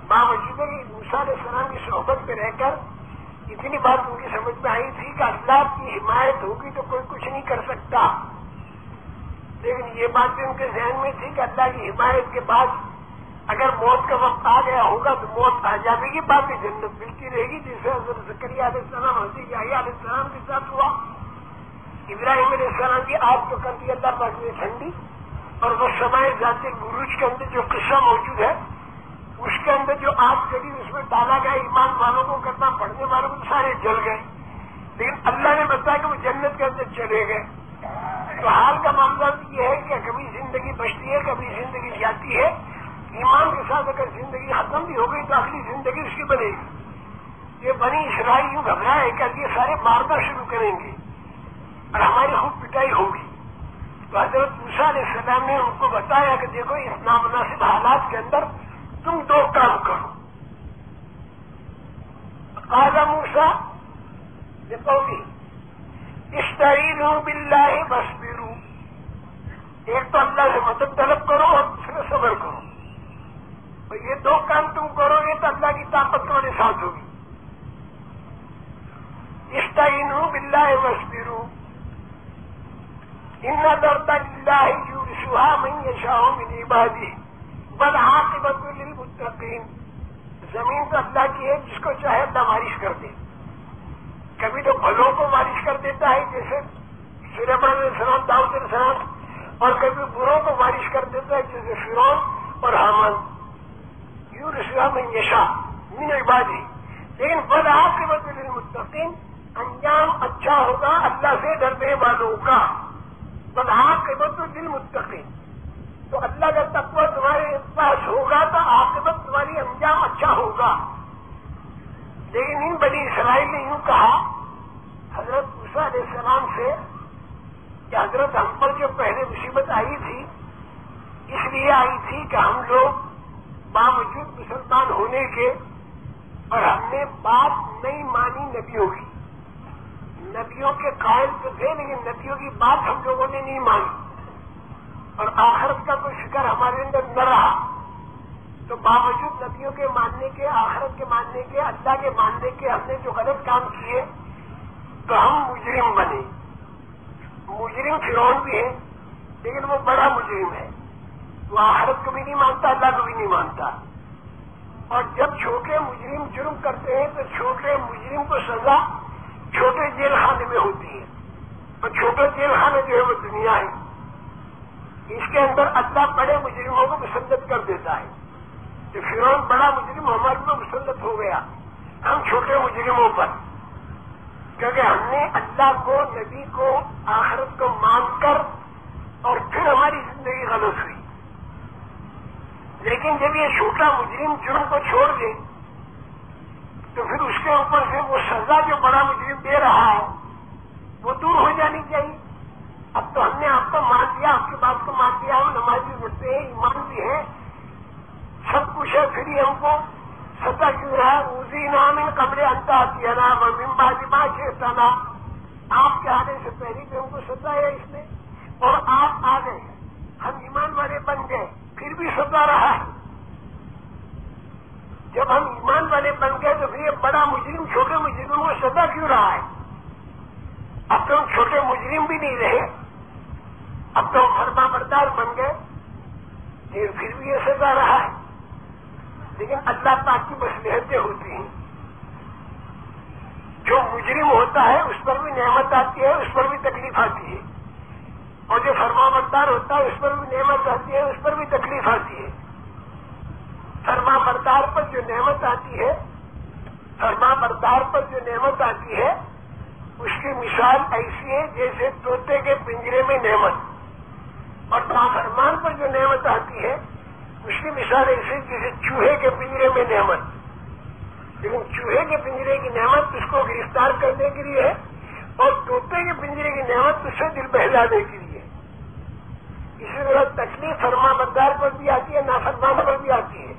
باوجود علیہ السلام کی صحبت پہ رہ کر اتنی بات ان کی سمجھ میں آئی تھی کہ اللہ کی حمایت ہوگی تو کوئی کچھ نہیں کر سکتا۔ لیکن یہ بات بھی ان کے ذہن میں تھی کہ اللہ کی حمایت کے بعد اگر موت کا وقت آ گیا ہوگا تو موت آ جائے گی باقی جنت ملتی رہے گی جسے حضرت زکری علیہ السلام، حضرت علیہ السلام کے ساتھ ہوا۔ ابراہیم علیہ السلام کی آگ تو کر دی، اللہ پاک نے ٹھنڈی۔ اور وہ سمائے ذاتی گروج کے اندر جو قصہ موجود ہے اس کے اندر جو آگ چلی اس میں ڈالا گیا ایمان والوں کو کرنا پڑھنے والوں کو سارے جل گئے۔ لیکن اللہ نے بتایا کہ وہ جنت کے اندر چلے گئے۔ تو حال کا معاملہ یہ ہے کہ کبھی زندگی بچتی ہے، کبھی زندگی جاتی ہے۔ ایمان کے ساتھ اگر زندگی ختم بھی ہو گئی تو اگلی زندگی اس کی بنے گی۔ یہ بنی اسرائیل یوں گھبراہ ہے کہ یہ سارے مارنا شروع کریں گے اور ہماری خوب پٹائی ہوگی۔ تو حضرت علیہ السلام نے ان کو بتایا کہ دیکھو، اس نامناسب حالات کے اندر تم دو کام کرو۔ آزا موسا دیکھو گی استعین باللہ بسبرو ایک تو اللہ سے مدد طلب کرو اور دوسرے صبر کرو۔ تو یہ دو کام تم کرو گے تو اللہ کی طاقت تمہارے ساتھ ہوگی۔ استعین باللہ بسبرو ان درتا للہ جو سہا میں یشاؤ من عبادی بد عاقبت للمتقین زمین تو اللہ کی ہے، جس کو چاہے اللہ بارش کر دے۔ کبھی تو پھلوں کو بارش کر دیتا ہے، جیسے سورب السلام داؤد السلام۔ اور کبھی بروں کو بارش کر دیتا ہے، جیسے فرون اور حامن یور اسلام یشا مین عبادی۔ لیکن بد آپ کے بدل مستقیم انجام اچھا ہوگا، اللہ سے ڈرنے والوں کا۔ بد آپ کے بدل دل تو اللہ کا تقوی تمہارے پاس ہوگا تو آپ کے تمہاری انجام اچھا ہوگا۔ لیکن ان بڑی اسرائیل نے یوں کہا، حضرت عیسیٰ علیہ السلام سے کہ حضرت ہم پر جو پہلے مصیبت آئی تھی، اس لیے آئی تھی کہ ہم لوگ باوجود مسلمان ہونے کے اور ہم نے بات نہیں مانی نبیوں کی۔ نبیوں کے قائل تو تھے، لیکن نبیوں کی بات ہم لوگوں نے نہیں مانی۔ اور آخرت کا کوئی فکر ہمارے اندر نہ رہا۔ تو باوجود نبیوں کے ماننے کے، آخرت کے ماننے کے، اللہ کے ماننے کے ہم نے جو غلط کام کیے، تو ہم مجرم بنے۔ مجرم فرون بھی ہے لیکن وہ بڑا مجرم ہے۔ وہ آخرت کو بھی نہیں مانتا، اللہ کو بھی نہیں مانتا۔ اور جب چھوٹے مجرم جرم کرتے ہیں، تو چھوٹے مجرم کو سزا چھوٹے جیل خانے میں ہوتی ہے۔ اور چھوٹے جیل خانے جو ہے وہ دنیا ہے۔ اس کے اندر اللہ بڑے مجرموں کو مسدت کر دیتا ہے۔ کہ فرون بڑا مجرم ہمارے کو مسلط ہو گیا۔ ہم چھوٹے مجرموں پر۔ کیونکہ ہم نے اللہ کو، نبی کو، آخرت کو مان کر اور پھر ہماری زندگی غلط ہوئی۔ لیکن جب یہ چھوٹا مجرم جرم کو چھوڑ دے، تو پھر اس کے اوپر سے وہ سزا جو بڑا مجرم دے رہا ہے، وہ دور ہو جانی چاہیے۔ اب تو ہم نے آپ کو مان دیا، آپ کی بات کو مان دیا، ہم نمازی بڑھتے ہیں ایمان بھی ہے سب کچھ ہے، پھر ہم کو ستا کیوں رہا اسی نام کپڑے انتا کیا نا ممبا دما چیتا نا آپ کے آنے سے پہلے بھی ہم کو ستا ہے اس نے اور آپ آ گئے ہم ایمان والے بن گئے، پھر بھی ستا رہا ہے۔ جب ہم ایمان والے بن گئے تو پھر یہ بڑا مجرم، چھوٹے مجرموں کو ستا کیوں رہا ہے؟ اب تو ہم چھوٹے مجرم بھی نہیں رہے۔ اب تو ہم فرما بردار بن گئے۔ پھر بھی یہ سزا رہا ہے۔ لیکن اللہ پاک کی مصلحتیں ہوتی ہیں۔ جو مجرم ہوتا ہے، اس پر بھی نعمت آتی ہے، اس پر بھی تکلیف آتی ہے۔ اور جو فرما بردار ہوتا ہے، اس پر بھی نعمت آتی ہے، اس پر بھی تکلیف آتی ہے۔ فرما بردار پر جو نعمت آتی ہے فرما بردار پر جو نعمت آتی ہے، اس کی مثال ایسی ہے جیسے طوطے کے پنجرے میں نعمت۔ اور نافرمان پر جو نعمت آتی ہے اس کی مثال ایسی جیسے چوہے کے پنجرے میں نعمت۔ لیکن چوہے کے پنجرے کی نعمت اس کو گرفتار کرنے کے لیے ہے اور طوطے کے پنجرے کی نعمت اس سے دل بہلانے کے لیے اسی طرح تکلیف فرما بردار پر بھی آتی ہے، نافرمان پر بھی آتی ہے۔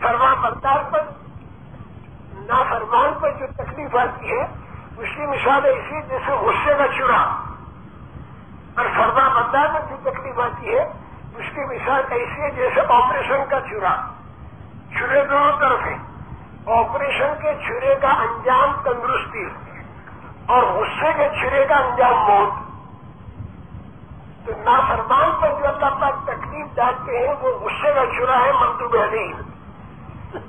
فرما بردار پر، نافرمان پر جو تکلیف آتی ہے اس کی مثال ایسی جیسے غصے کا چورا۔ اور فرما بردار پر جو تکلیف آتی ہے، اس کی مثال ایسی ہے جیسے آپریشن کا چورا۔ چورے دونوں طرف ہیں۔ آپریشن کے چورے کا انجام تندرستی اور غصے کے چورے کا انجام موت۔ تو نافرمان پر جو اللہ پاک تکلیف ڈالتے ہیں، وہ غصے کا چورا ہے منتوب علیہ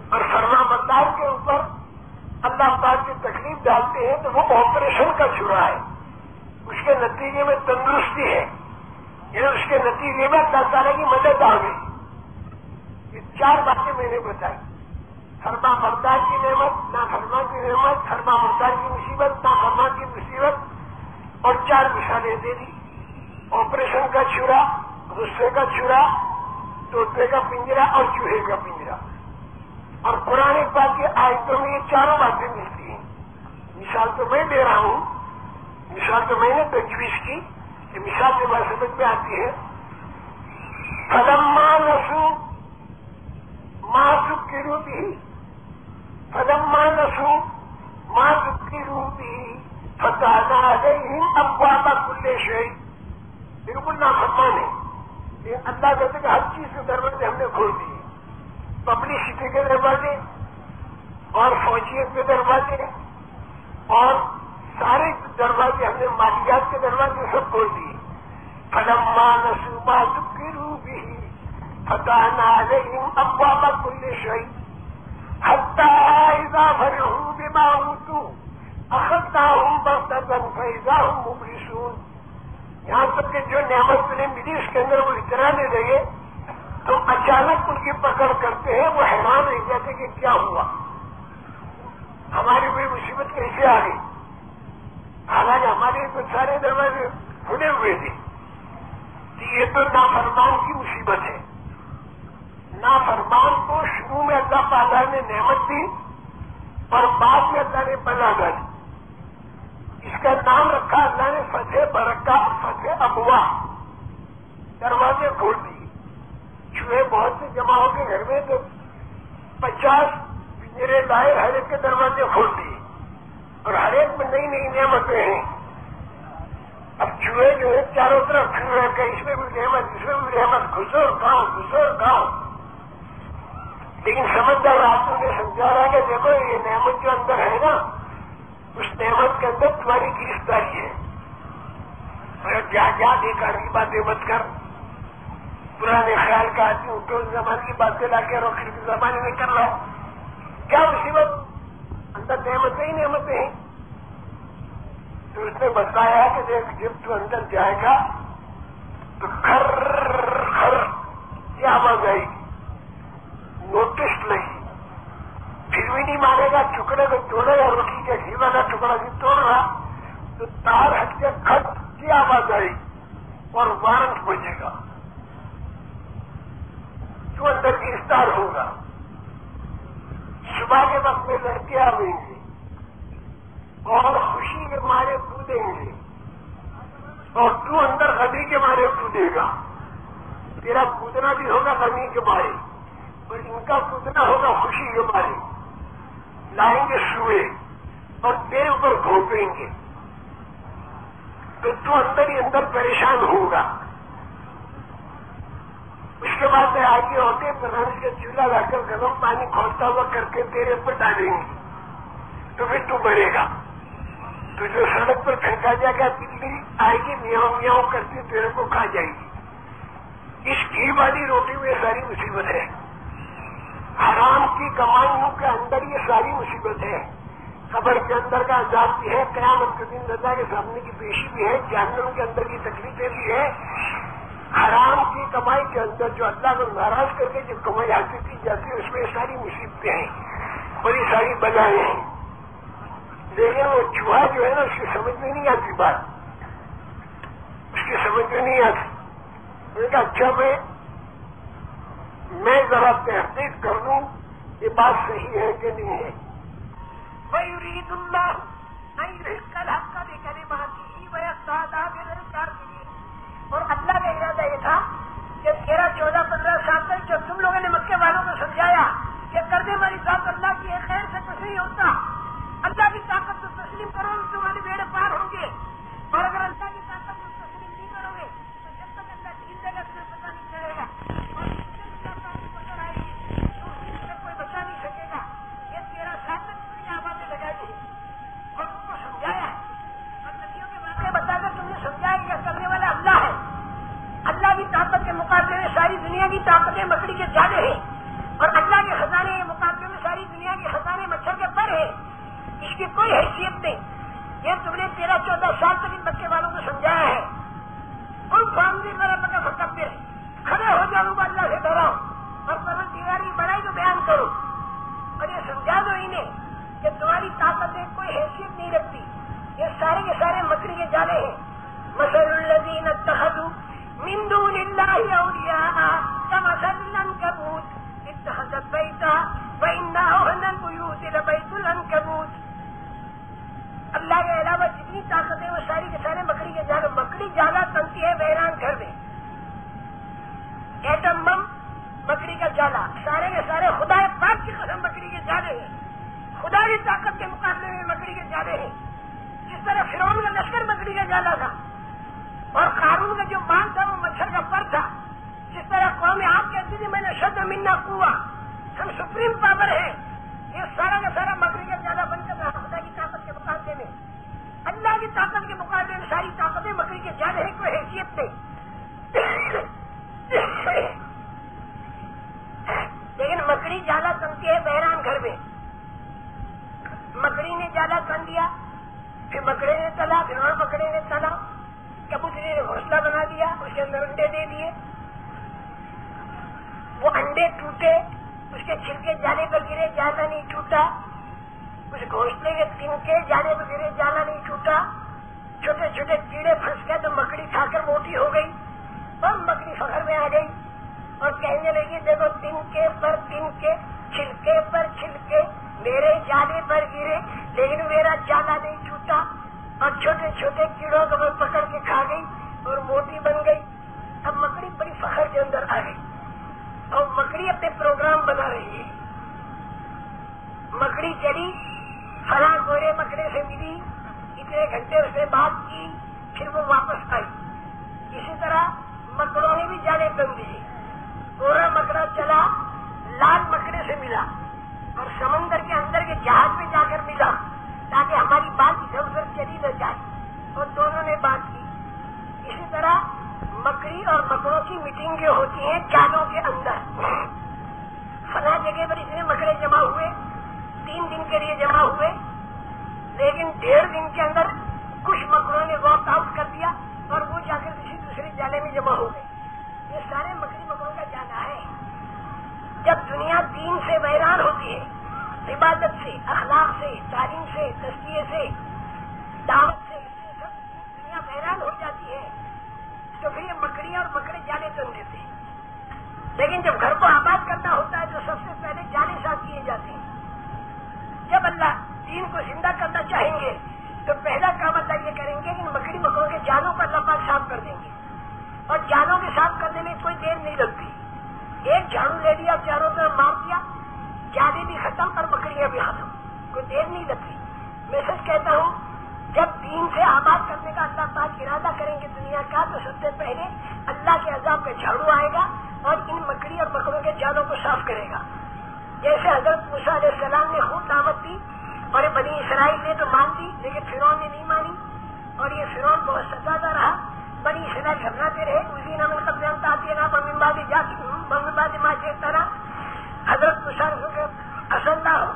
اور فرما بردار کے اوپر اللہ پاک کی تکلیف ڈالتے ہیں، تو وہ آپریشن کا چورا ہے۔ اس کے نتیجے میں تندرستی ہے۔ یہ اس کے نتیجے میں اللہ تعالیٰ کی مدد آ گئی۔ یہ چار باتیں میں نے بتائی۔ فرما مردار کی نعمت، نہ فرما کی نعمت فرما مردار کی مصیبت، نہ فرما کی مصیبت۔ اور چار مثالیں دے دی۔ رنگ کا چورا غصے کا چورا طوطے کا پنجرا اور چوہے کا پنجرا۔ اور پرانی بات کی آیتوں میں یہ چاروں باتیں ملتی ہیں۔ مثال تو میں دے رہا ہوں۔ مثال تو میں نے تجویز کی کہ مثال سے بات سمجھ میں آتی ہے، فلما نسو ماں سکھ کی روپی فلما نسو ماں سکھ کی روپی فتح ابا کا کلے شہری بالکل نافرمان ہے اللہ کہتے کہ ہر چیز کے دروازے ہم نے کھول دیے۔ پبلسٹی کے دروازے اور فوجیت کے دروازے اور سارے دروازے ہم نے مالیات کے دروازے سب کھول دیے۔ فلما نسوبا دکھی روبی فتح نہ ابا کا کل ہوں اختا ہوں فیضا ہوں مبلسون۔ یہاں تک کہ جو نعمت تمہیں ملی، اس کے اندر وہ اتنا دے دیں گے تو اچانک ان کی پکڑ کرتے ہیں، وہ حیران رہ جاتے کہ کیا ہوا۔ ہماری کوئی مصیبت کیسے آ گئی؟ حالانکہ ہمارے تو سارے دروازے کھلے ہوئے تھے یہ تو نافرمان کی مصیبت ہے۔ نافرمان کو شروع میں اللہ تعالیٰ نے نعمت دی اور بعد میں اللہ نے بنا دی اس کا نام رکھا اللہ نے فتح برکا فتح ابوا۔ دروازے کھول دی چوہے بہت سے جمع ہو کے گھر میں تو پچاس پنجرے لائے، ہر ایک کے دروازے کھول دیے۔ اور ہر ایک میں نئی نئی نعمتیں ہیں۔ اب چوہے جو ہے چاروں طرف پھر رہے کہ اس میں بھی نعمت، اس میں بھی نعمت گھسو گاؤں گھسو گاؤں۔ لیکن سمجھدار آپ نے سمجھا رہا کہ دیکھو یہ نعمت جو اندر ہے نا، اس نعمت کے اندر تمہاری گرفتاری ہے۔ کیا کیا دیکھ کی باتیں مت کر۔ پرانے خیال کا آدمی اٹھو زمانے کی باتیں لا کے روکے زمانے میں کر رہا کیا مصیبت؟ اندر نعمتیں ہی نعمتیں ہیں۔ تو اس نے بتایا کہ دیکھ جب تو اندر جائے گا تو کھر کھر یہ آواز آئے گی نوٹس لگی پھر بھی نہیں مارے گا ٹکڑے کو توڑے گا روٹی کے گھی والا ٹکڑا بھی توڑ رہا۔ تو تار ہٹ کے کھٹ کی آواز آئے گی اور وارنٹ بجے گا۔ جو اندر گرفتار ہوگا۔ صبح کے وقت میں لڑکے آئیں گے اور خوشی کے مارے کودیں گے اور تو اندر غمی کے مارے کودے گا۔ تیرا کودنا بھی ہوگا غمی کے مارے اور ان کا کودنا ہوگا خوشی کے مارے۔ لائیں گے سوئے اور تیرے اوپر گھونپیں گے۔ تو تو اندر ہی اندر پریشان ہوگا۔ اس کے بعد میں آگے ہوتے پرانی کا چولہا لا کر گرم پانی کھولتا ہوا کر کے تیرے پر ڈالیں گے۔ تو پھر تو بڑھے گا۔ تو جو سڑک پر پھینکا جائے گا بلی آئے گی، میاں میاں کرتی تیرے کو کھا جائے گی۔ اس گھی والی روٹی میں ساری مصیبت ہے۔ حرام کی کمائیوں کے اندر یہ ساری مصیبت ہے۔ قبر کے اندر کا عذاب بھی ہے، قیامت کے دن رضا کے سامنے کی پیشی بھی ہے جانوروں کے اندر کی تکلیفیں بھی ہے۔ حرام کی کمائی کے اندر جو اللہ کو ناراض کر کے جو کمائی حاصل کی جاتی ہے، اس میں ساری مصیبتیں ہیں، بڑی ساری بجائیں ہیں۔ لیکن وہ چوہا جو ہے نا، اس کی سمجھ میں نہیں آتی بات۔ اس کی سمجھ میں نہیں آتی۔ میں کہا اچھا میں میں ذرا تحقیق کر لوں، یہ بات صحیح ہے کہ نہیں ہے۔ اللہ حق کا دے کرے بات ہی وہ سادہ اور اللہ کا ارادہ یہ تھا کہ تیرہ، چودہ، پندرہ سال تک جب تم لوگوں نے مکے والوں کو سمجھایا کہ کردے والی ساتھ اللہ کی خیر سے کچھ نہیں ہوتا، اللہ کی طاقت تو تسلیم کرو تمہارے بیڑے پار ہوں گے۔ اور اگر اللہ کی طاقت کو تسلیم نہیں کرو گے تو جب تک اللہ تین جگہ تمہیں پتا نہیں چلے گا اور پکڑ آئے گی تو کوئی بچا نہیں سکے گا یہ تیرہ سال تک تمہیں آبادی لگائی تھی اور تم کو سمجھایا اور ندیوں کے بارے بتا کر تم نے سمجھایا کہ کرنے والا اللہ ہے اللہ کی طاقت کے مقابلے میں ساری دنیا کی طاقتیں مکڑی کے زیادہ ہیں اور اللہ کے خزانے مقابلے میں ساری دنیا کے خزانے مچھر کے پر ہے اس کی کوئی حیثیت نہیں۔ یہ تم نے تیرہ چودہ سال تک ان بچے والوں کو سمجھایا ہے۔ کوئی فارم بھی میرا پکا پکڑتے کھڑے ہو جاؤ اللہ سے ڈراؤ۔ اور پرت دیواری بڑائی کو بیان کرو۔ اور یہ سمجھا دو انہیں کہ تمہاری طاقتیں کوئی حیثیت نہیں رکھتی۔ یہ سارے کے سارے مکڑی کے جالے ہیں۔ مسل الدین من دون الله أولياء. كمثل الأنكبوت اتخذت بيتا فإن أهل البيوت لبيت الأنكبوت اللہ کے علاوہ جتنی طاقتیں وہ ساری کے سارے مکڑی کے جانا. مکڑی جالا تنتی ہے بحران گھر میں. ایٹم بم مکڑی کا جالا سارے کے سارے خدا پاک کی قسم مکڑی کے جالے ہیں. خدا کی طاقت کے مقابلے میں مکڑی کے جالے ہیں. جس طرح فرون کا لشکر مکڑی کا جالا تھا. اور قارون کا جو مال تھا کا پر تھا جس طرح قوم آپ کہتی تھی میں نے شد منا کنواں ہم سپریم پاور ہیں۔ یہ سارا کا سارا مکڑی کا زیادہ بن کر رہا خدا کی طاقت کے مقابلے میں۔ اللہ کی طاقت کے مقابلے میں ساری طاقتیں مکڑی کے زیادہ ہیں، کوئی حیثیت نہیں لیکن مکڑی جالا تنتی ہے بحران گھر میں مکڑی نے جالا تن دیا پھر مکڑے نے تلا پھر اور مکڑے نے تلا کبوتری نے گھونسلہ بنا اندر انڈے دے دیے۔ وہ انڈے ٹوٹے، اس کے چھلکے جانے پر گرے جالا نہیں ٹوٹا۔ اس گھونسلے کے تن کے جانے پر گرے جالا نہیں ٹوٹا۔ چھوٹے چھوٹے کیڑے پھنس گئے تو مکڑی کھا کر موٹی ہو گئی۔ اور مکڑی فخر میں آ گئی۔ اور کہنے لگی، دیکھو تن کے پر تن کے، چھلکے پر چھلکے، میرے جالے پر گرے، لیکن میرا جالا نہیں ٹوٹا۔ اور چھوٹے چھوٹے کیڑوں کو میں پکڑ کے کھا گئی اور موٹی بن گئی۔ اب مکڑی بڑی فخر کے اندر آ گئی اور مکڑی اپنے پروگرام بنا رہی ہے۔ مکڑی چلی، فلاں گورے مکڑے سے ملی، اتنے گھنٹے اس نے بات کی، پھر وہ واپس آئی۔ اسی طرح مکڑوں نے بھی جانے بن دیے گورا مکڑا چلا، لال مکڑے سے ملا۔ اور سمندر کے اندر کے جہاز میں جا کر ملا، تاکہ ہماری بات ادھر ادھر چلی نہ جائے۔ اور دونوں نے بات کی۔ اسی طرح مکڑی اور مکڑوں کی میٹنگیں ہوتی ہیں جالوں کے اندر۔ فلاں جگہ پر اتنے مکڑے جمع ہوئے، تین دن کے لیے جمع ہوئے، لیکن ڈیڑھ دن کے اندر کچھ مکڑوں نے واک آؤٹ کر دیا اور وہ جا کر کسی دوسرے جالے میں جمع ہو گئے۔ یہ سارے مکڑی مکڑوں کا جانا ہے۔ جب دنیا دین سے ویران ہوتی ہے، عبادت سے، اخلاق سے، تعلیم سے تصویر سے، دعوت سے سب دنیا ویران ہو جاتی ہے۔ تو پھر یہ مکڑیاں اور مکڑے جانے تن دیتے۔ لیکن جب گھر کو آباد کرنا ہوتا ہے تو سب سے پہلے جانے صاف کیے جاتے ہیں۔ جب اللہ دین کو زندہ کرنا چاہیں گے تو پہلا کام اللہ یہ کریں گے کہ مکڑی مکڑوں کے جانوں پر لمبا صاف کر دیں گے۔ اور جانوں کے صاف کرنے میں کوئی دیر نہیں لگتی۔ ایک جھاڑو لے لیا، چاروں طرف مار دیا۔ جانے بھی ختم اور مکڑیاں بھی ختم۔ کوئی دیر نہیں لگتی۔ میں سچ کہتا ہوں جب دین سے آباد کرنے کا اللہ پاک ارادہ کریں گے دنیا کا، تو سب سے پہلے اللہ کے عذاب کا جھاڑو آئے گا اور ان مکڑی اور مکڑوں کے جالوں کو صاف کرے گا۔ جیسے حضرت علیہ السلام نے خوب دعوت دی اور بنی اسرائیل نے تو مان دی لیکن فرون نے نہیں مانی۔ اور یہ فرون بہت سزا رہا۔ بنی اسرائیل گھبراتے رہے۔ اسی نام قبض آتی ہے نا بمبادی جاتی بمبادی ماں کے طرح حضرت اصل نہ ہو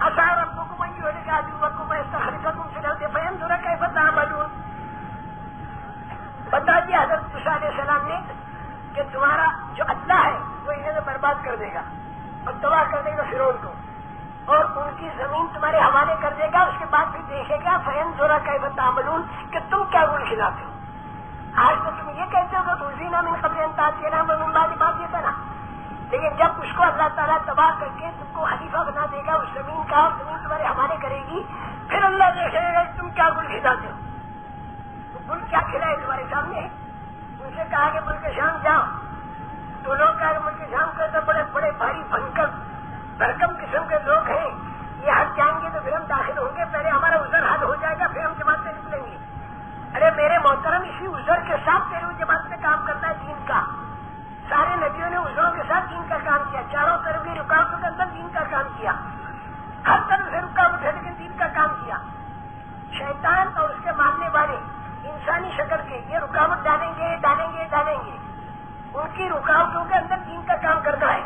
اصل ربو کو من جو گا جو میں خریدا تم سے ڈرتے فیم تھوڑا کہ بتا معلوم بتا دیا حضرت علیہ السلام نے کہ تمہارا جو اللہ ہے وہ انہیں برباد کر دے گا اور تباہ کر دے گا فرون کو اور ان کی زمین تمہارے حوالے کر دے گا اس کے دیکھے گا فہم زورا کا تعملون? کہ تم کیا گل کھلاتے ہو؟ آج تو تم یہ کہتے ہو کہ دوسری نام ان قبل انتاز نام ممبادی بات یہ تھا نا لیکن جب اس کو اللہ تعالیٰ تباہ کر کے تم کو خلیفہ بنا دے گا، اس زمین کا اور زمین تمہارے حوالے کرے گی، پھر اللہ دیکھے گا کہ تم کیا گل کھلاتے ہو۔ گل کیا کھلائے تمہارے سامنے؟ ان سے کہا کہ ملک شام جاؤ۔ تو لوگ کہا کہ ملک شام کے تو بڑے بڑے بھاری بنکر برکم قسم کے لوگ ہیں۔ یہ ہٹ جائیں گے تو پھر ہم داخل ہوں گے، پہلے ہمارا ازر حل ہو جائے گا، پھر ہم جماعت سے نکلیں گے۔ ارے، میرے محترم اسی ازر کے ساتھ پہلے جماعت میں کام کرتا ہے دین کا۔ سارے ندیوں نے ازروں کے ساتھ دین کا کام کیا، چاروں طرف کی رکاوٹوں کے اندر دین کا کام کیا۔ ہر طرف سے رکاوٹ ہے لیکن دین کا کام کیا۔ شیطان اور اس کے ماننے والے انسانی شکل کے یہ رکاوٹ ڈالیں گے ڈالیں گے ڈالیں گے۔ ان کی رکاوٹوں کے اندر دین کا کام کرنا ہے۔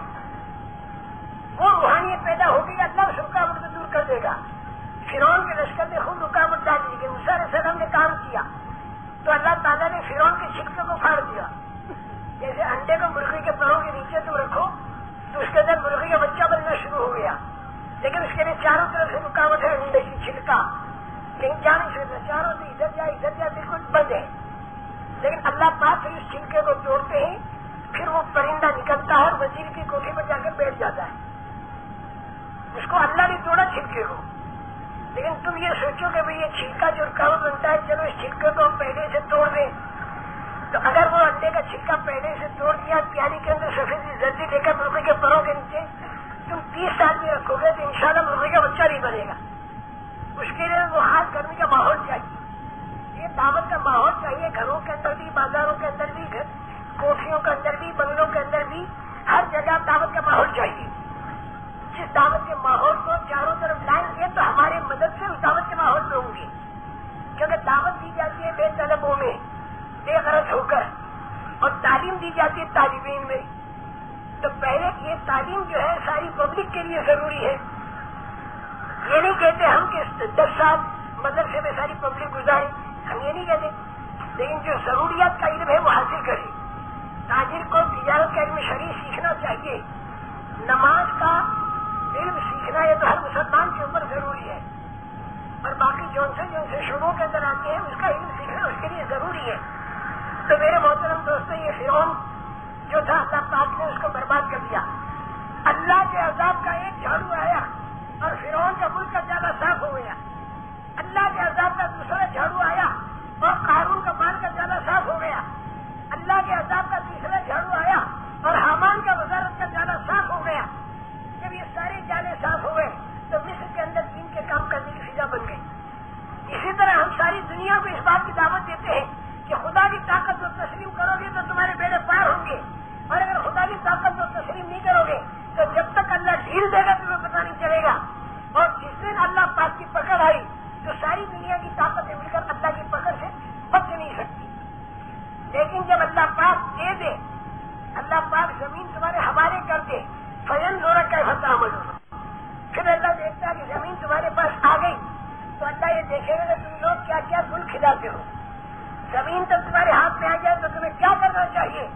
وہ روحانیت پیدا ہوگی، اللہ اس رکاوٹ کو دور کر دے گا۔ فرون کے لشکر نے خود رکاوٹ ڈال دی گئی اسر سلم نے کام کیا۔ تو اللہ تعالیٰ نے فرون کے چھلکے کو پھاڑ دیا۔ جیسے انڈے کو مرغی کے پروں کے نیچے تم رکھو، تو اس کے اندر مرغی کا بچہ بننا شروع ہو گیا۔ لیکن اس کے لیے چاروں طرف سے رکاوٹ ہے، انڈے کی چھلکا لیکن جا نہیں سکتا چاروں سے ادھر جائے ادھر جائے، بالکل بند ہے۔ لیکن اللہ پاک پھر اس چھلکے کو توڑتے ہیں، پھر وہ پرندہ نکلتا ہے اور وزیر کی کوٹھی پر جا کر بیٹھ جاتا ہے۔ اس کو اللہ نے توڑا چھلکے کو لیکن تم یہ سوچو کہ بھائی یہ چھلکا جو کم بنتا ہے، چلو اس چھلکے کو ہم پہلے سے توڑ دیں۔ تو اگر وہ انڈے کا چھلکا پہلے سے توڑ دیا، پیالی کے اندر سفید جلدی لے کر مرغے کے پروں کے نیچے، تم تیس سال میں رکھو گے تو انشاءاللہ مرغے کا بچہ نہیں بنے گا۔ اس کے لیے وہ خاص گرمی کا ماحول چاہیے۔ یہ دعوت کا ماحول چاہیے۔ گھروں کے اندر بھی، بازاروں کے اندر بھی کوٹھیوں کے اندر بھی، بنگلوں کے اندر بھی ہر جگہ دعوت کا ماحول چاہیے۔ جس دعوت کے ماحول کو چاروں طرف لائیں گے تو ہماری مدد سے اس دعوت کے ماحول میں ہوں گے۔ کیونکہ دعوت دی جاتی ہے بے طلبوں میں، بے غرض ہو کر، اور تعلیم دی جاتی ہے طالبین میں۔ تو پہلے یہ تعلیم جو ہے ساری پبلک کے لیے ضروری ہے۔ یہ نہیں کہتے ہم کہ دس سال مدرسے میں ساری پبلک گزارے، ہم یہ نہیں کہتے۔ لیکن جو ضروریات کا علم ہے وہ حاصل کرے۔ تاجر کو تجارت کا علم شریف سیکھنا چاہیے۔ نماز کا علم سیکھنا یہ تو ہر مسلمان کے اوپر ضروری ہے۔ اور باقی جون سے جون سے شروع کے اندر آتے ہیں، اس کا علم سیکھنا اس کے لیے ضروری ہے۔ تو میرے محترم دوستوں یہ فرون جو تھا، اللہ پاک نے اس کو برباد کر دیا۔ اللہ کے عذاب کا ایک جھاڑو آیا اور فرون کا ملک کا زیادہ صاف ہو گیا۔ اللہ کے عذاب کا دوسرا جھاڑو آیا اور قارون کا مال کا زیادہ صاف ہو گیا۔ اللہ کے عذاب کا تیسرا جھاڑو آیا اور حامان کا وزارت کا زیادہ صاف ہو گیا جب یہ سارے جالے صاف ہو گئے تو مصر کے اندر دین کے کام کرنے کی فضا بن گئی اسی طرح ہم ساری دنیا کو اس بات کی دعوت دیتے ہیں کہ خدا کی طاقت کو تسلیم کرو گے تو تمہارے بیڑے پار ہوں گے۔ اور اگر خدا کی طاقت کو تسلیم نہیں کرو گے تو جب تک اللہ ڈھیل دے گا تمہیں پتہ نہیں چلے گا۔ اور جس دن اللہ پاک کی پکڑ آئی تو ساری دنیا کی طاقتیں مل کر اللہ کی پکڑ سے بچ نہیں سکتی۔ لیکن جب اللہ پاک دے دے، اللہ پاک زمین تمہارے حوالے کر دے۔ فیل زورا کا فتح عمل پھر اللہ دیکھتا کہ زمین تمہارے پاس آ گئی۔ تو اللہ یہ دیکھے گا کہ تم لوگ کیا کیا گل کھلاتے ہو زمین تو تمہارے ہاتھ میں آ جائے تو تمہیں کیا کرنا چاہیے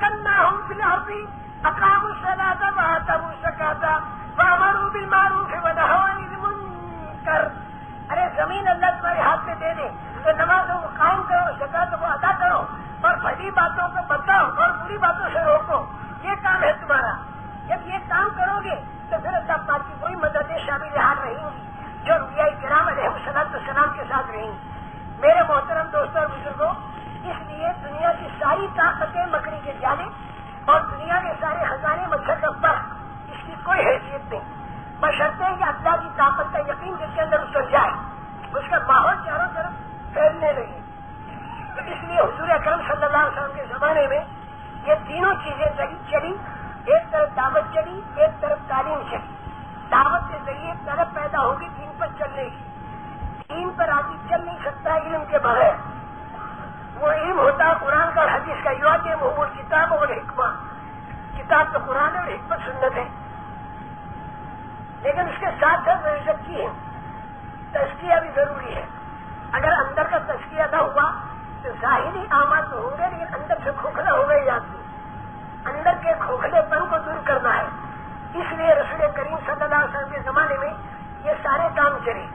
کرنا ہوں فی الحال اکام سنا تھا وہاں تب سکا تھا وہ بل ماروں کر ارے زمین اللہ تمہارے ہاتھ میں دے دے۔ تو نماز کو قائم کرو سکا تو ادا کرو۔ اور بڑی باتوں کو بتاؤ اور بری باتوں سے روکو۔ یہ کام ہے تمہارا۔ جب یہ کام کرو گے تو پھر اللہ پاک کی کوئی مددیں شامل حال رہیں گی جو رویہ کرام علیہ السلام السلام کے ساتھ رہیں گی۔ میرے محترم دوستوں اور بزرگوں اس لیے دنیا کی ساری طاقتیں مکڑی کے جانے اور دنیا کے سارے خزانے مچھر کا پر اس کی کوئی حیثیت نہیں۔ بشرطے کہ اللہ کی طاقت کا یقین جس کے اندر اتر جائے۔ اس کا ماحول چاروں طرف پھیلنے لگے۔ اس لیے حضور اکرم صلی اللہ علیہ وسلم کے زمانے میں یہ تینوں چیزیں چلی۔ ایک طرف دعوت چلی، ایک طرف تعلیم چلی۔ دعوت کے ذریعے طرف پیدا ہوگی، دین پر چلنے کی۔ دین پر آدمی چل نہیں سکتا علم کے بغیر۔ وہ علم ہوتا، قرآن کا حدیث کا یو آتے وہ کتاب اور حکمت کتاب تو قرآن اور حکمت سنت ہے۔ لیکن اس کے ساتھ ساتھ عزت کی ہے۔ تزکیہ بھی ضروری ہے۔ اگر اندر کا تزکیہ نہ ہوا تو ظاہری آماد تو ہوں گے، لیکن اندر سے کھوکھلا ہو گئے آدمی اندر کے کھوکھلے پن کو دور کرنا ہے۔ اس لیے رسول کریم صلی اللہ علیہ وسلم کے زمانے میں یہ سارے کام چلے۔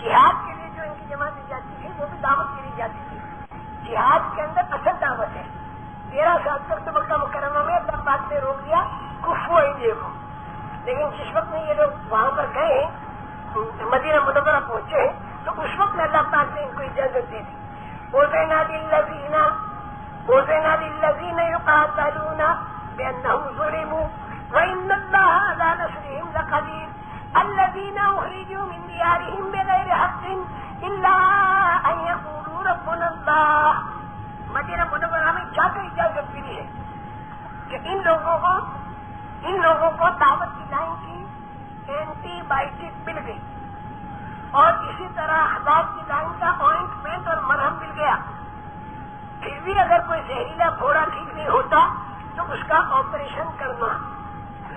جہاد کے لیے جو ان کی جماعت دی جاتی تھی وہ بھی دعوت کے لیے جاتی تھی جہاد کے اندر اصل دعوت ہے۔ تیرہ سال تک تو مکہ مکرمہ میں اللہ پاک نے روک دیا کفو ہی کو۔ لیکن جس وقت میں یہ لوگ وہاں پر گئے، مدینہ مدبرہ پہنچے، تو اس وقت میں اللہ پاک نے ان کو اجازت دے دی تھی۔ دل لذینا بوزینا دل لذینا یو کہا ظلموا، وإن الله على نصرهم لقدير۔ الذين أخرجوا من ديارهم بغير حق إلا أن يقولوا ربنا الله. مدینہ منورہ میں جا کر اجازت ملی ہے کہ ان لوگوں کو ان لوگوں کو دعوت کی لائن کی اینٹی بایوٹک مل گئی۔ اور اسی طرح حداب کی لائن کا آئنٹمنٹ اور مرہم مل گیا۔ پھر بھی اگر کوئی زہریلا گھوڑا ٹھیک نہیں ہوتا تو اس کا آپریشن کرنا۔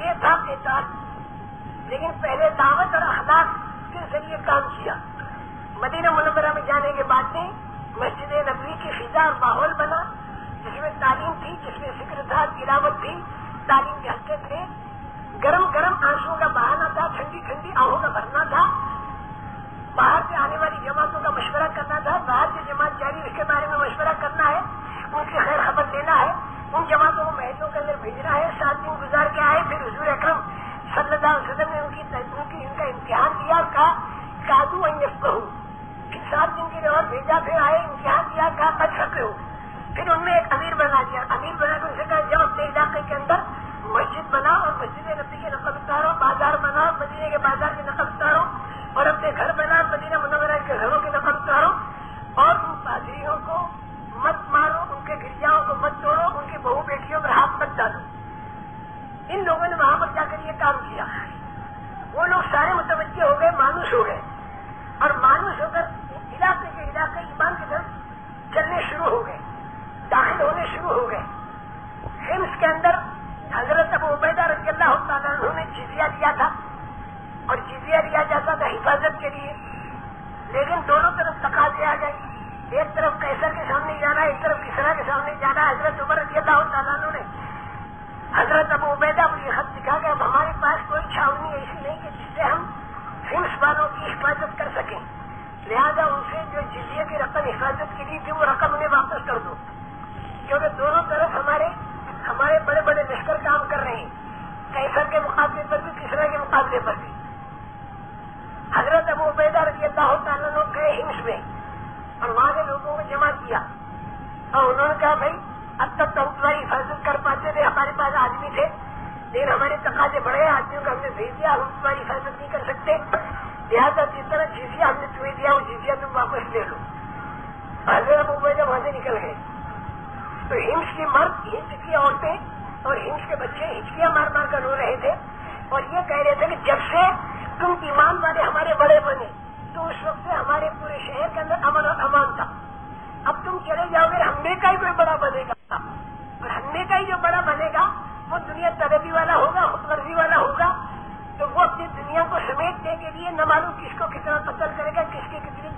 یہ تھا احتیاط لیکن پہلے دعوت اور اخلاق کے ذریعے کام کیا۔ مدینہ منورہ میں جانے کے بعد میں مسجد نبوی کی فضا اور ماحول بنا، جس میں تعلیم تھی، جس میں فکر تھا، تلاوت تھی تعلیم کے ہلکے تھے گرم گرم آنسو کا بہانا تھا، ٹھنڈی ٹھنڈی آہوں کا بھرنا تھا۔ باہر سے آنے والی جماعتوں کا مشورہ کرنا تھا۔ باہر سے جماعت جاری اس کے بارے میں مشورہ کرنا ہے ان کی خیر خبر لینا ہے۔ ان جماعتوں کو محلوں کے اندر بھیجنا ہے، سات دن گزار کے آئے، پھر حضور اکرم صلی اللہ علیہ وسلم نے ان کی ان کا امتحان دیا اور کہا کادو کہوں سات دن کے لیے اور بھیجا، پھر آئے، امتحان دیا، کہا بچ سکے ہو پھر ان میں ایک امیر بنا دیا امیر بنا کے اسے کہا جب اپنے علاقے کے اندر مسجد بنا اور مسجد نبی کے نقل اتارو، بازار بنا، مدینے کے بازار کے نقل اتارو اور اپنے گھر بنا، مدینہ منورہ کے گھروں کے نقل اتارو اور ان پادریوں کو مت مارو، ان کے گرجاؤں کو مت توڑو، ان کی بہو بیٹیوں پر ہاتھ مت ڈالو۔ ان لوگوں نے وہاں پر جا کر یہ کام کیا۔ وہ لوگ سارے متوجہ ہو گئے، مانوس ہو گئے۔ اور مانوس ہو کر علاقے کے علاقے ایمان کی طرف چلنے شروع ہو گئے، داخل ہونے شروع ہو گئے۔ ہمس کے اندر حضرت ابو عبیدہ رضی اللہ تعالیٰ انہوں نے جزیہ دیا تھا۔ اور جزیہ دیا جاتا تھا حفاظت کے لیے۔ لیکن دونوں طرف تقاضے آ گئے۔ ایک طرف کیسر کے سامنے جانا، ایک طرف کسرا کے سامنے جانا۔ حضرت عمر رضی اللہ تعالیٰ نے حضرت ابو عبیدہ کو یہ خط دکھا کہ اب ہمارے پاس کوئی چھاونی ایسی نہیں کہ جس سے ہم فلس والوں کی حفاظت کر سکیں۔ لہذا ان سے جو جزیے کی رقم حفاظت کے لیے تھی، وہ رقم انہیں واپس کر دو۔ کیونکہ دونوں طرف ہمارے ہمارے بڑے بڑے لشکر کام کر رہے ہیں۔ کیسر کے مقابلے پر بھی، کسرا کے مقابلے پر بھی۔ حضرت ابو عبیدہ رضی اللہ تعالیٰ گئے ہمس میں اور وہاں کے لوگوں کو جمع کیا۔ اور انہوں نے کہا، بھائی اب تک تو ہم تمہاری حفاظت کر پاتے تھے، ہمارے پاس آدمی تھے۔ لیکن ہمارے تقاضے بڑے آدمیوں کو ہم نے بھیج دیا، ہم تمہاری حفاظت نہیں کر سکتے۔ لہٰذا جس طرح جزیا ہم نے تمہیں دیا، وہ جزیا تم واپس لے لو۔ حضرت ابو جب وہاں سے نکل گئے، تو ہمس کی مرد، ہنس کی عورتیں اور ہنس کے بچے ہچکیاں مار مار کر رو رہے تھے۔ اور یہ کہہ رہے تھے کہ جب سے تم ایمان والے ہمارے بڑے بنے، تو اس وقت سے ہمارے پورے شہر کے اندر امن اور امان تھا۔ اب تم چلے جاؤ گے ہمنے کا ہی کوئی بڑا بنے گا؟ اور ہمنے کا ہی جو بڑا بنے گا، وہ دنیا تربی والا ہوگا خود ورزی والا ہوگا، تو وہ اپنی دنیا کو سمیٹنے کے لیے نہ معلوم کس کو کتنا قتل کرے گا، کس کی کتنی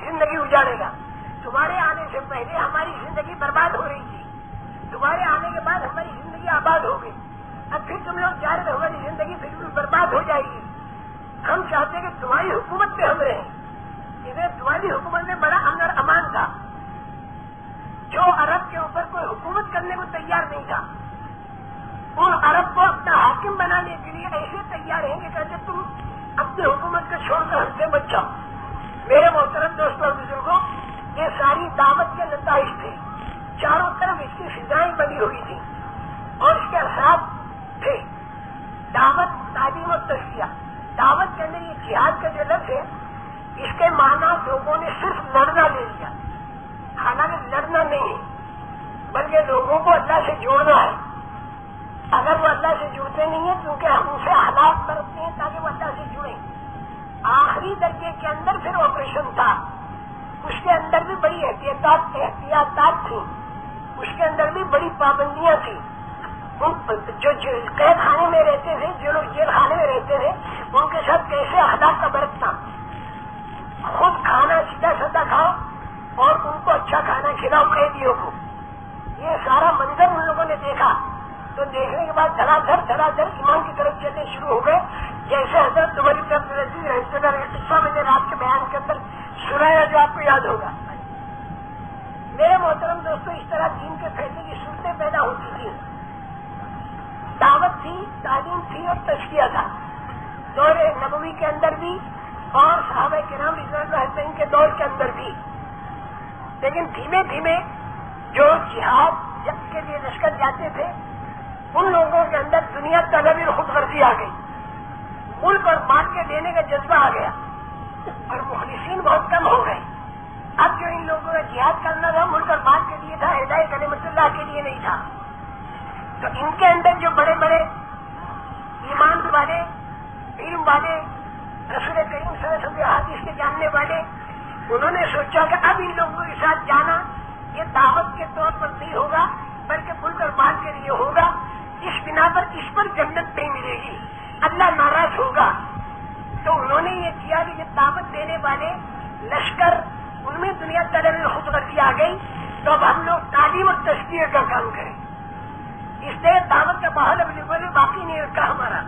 زندگی اجاڑے گا۔ تمہارے آنے سے پہلے ہماری زندگی برباد ہو رہی تھی۔ تمہارے آنے کے بعد ہماری زندگی آباد ہو گئی۔ اب پھر تم لوگ جا رہے ہماری زندگی پھر برباد ہو جائے گی۔ ہم چاہتے ہیں کہ تمہاری حکومت پہ ہم رہیں۔ ادھر تمہاری حکومت میں بڑا امن امان تھا۔ جو عرب کے اوپر کوئی حکومت کرنے کو تیار نہیں تھا، ان عرب کو اپنا حاکم بنانے کے لیے ایسے تیار ہیں کہ کہتے تم اپنی حکومت کو چھوڑ کر ہم سے بچ جاؤ۔ میرے محترم دوستوں اور بزرگوں، یہ ساری دعوت کے نتائج تھے۔ چاروں طرف اس کی فضائیں بنی ہوئی تھی اور اس کے اثرات تھے۔ دعوت، تعلیم اور تشکیہ دعوت کے اندر یہ جہاد کا جو لفظ ہے، اس کے معنی لوگوں نے صرف لڑنا لے لیا۔ حالانکہ لڑنا نہیں ہے بلکہ لوگوں کو اللہ سے جوڑنا ہے۔ اگر وہ اللہ سے جڑتے نہیں ہیں، کیونکہ ہم اسے حالات برتتے ہیں تاکہ وہ اللہ سے جڑیں۔ آخری درجے کے اندر پھر آپریشن تھا۔ اس کے اندر بھی بڑی احتیاط احتیاطات تھیں۔ اس کے اندر بھی بڑی پابندیاں تھیں۔ جو جی- قید خانے میں رہتے تھے، جو لوگ جیل خانے میں رہتے تھے، ان کے ساتھ کیسے اخلاق کا برتنا خود کھانا سیدھا سیدھا کھاؤ۔ اور ان کو اچھا کھانا کھلاؤ قیدیوں کو۔ یہ سارا منظر ان لوگوں نے دیکھا۔ تو دیکھنے کے بعد دھڑا دھر دھڑا دھر ایمان کی طرف چلنے شروع ہو گئے۔ جیسے حضرت تمہاری طرف قصہ میں نے رات کے بیان کے اندر سنایا، جو آپ کو یاد ہوگا۔ میرے محترم دوستوں اس طرح دین کے فیصلے کی صورتیں پیدا ہوتی تھی دعوت تھی، تعلیم تھی اور تشکیہ تھا۔ دور نبوی کے اندر بھی اور صحابہ کے نام رضوان کے دور کے اندر بھی۔ لیکن دھیمے دھیمے جو جہاد جب کے لیے لشکر جاتے تھے، ان لوگوں کے اندر دنیا طلبی خود غرضی آ گئی۔ ملک اور مال کے دینے کا جذبہ آ گیا۔ اور مخلصین بہت کم ہو گئے۔ اب جو ان لوگوں کا جہاد کرنا تھا، ملک اور مال کے لیے تھا، ہدایت کلیمت اللہ کے لیے نہیں تھا۔ تو ان کے اندر جو بڑے بڑے ایمان والے، علم والے، رسول کریم صلی اللہ علیہ وسلم حادث کے جاننے والے انہوں نے سوچا کہ اب ان لوگوں کے ساتھ جانا یہ دعوت کے طور پر نہیں ہوگا، بلکہ پل کر بات کے لیے ہوگا۔ اس بنا پر اس پر جنت نہیں ملے گی۔ اللہ ناراض ہوگا۔ تو انہوں نے یہ کیا کہ یہ دعوت دینے والے لشکر ان میں دنیا طرح میں خود غرضی آ گئی۔ تو اب ہم لوگ تعلیم اور تشکیل کا کام کریں۔ اس نے دعوت کا ماحول ابھی باقی نہیں رکھا ہمارا۔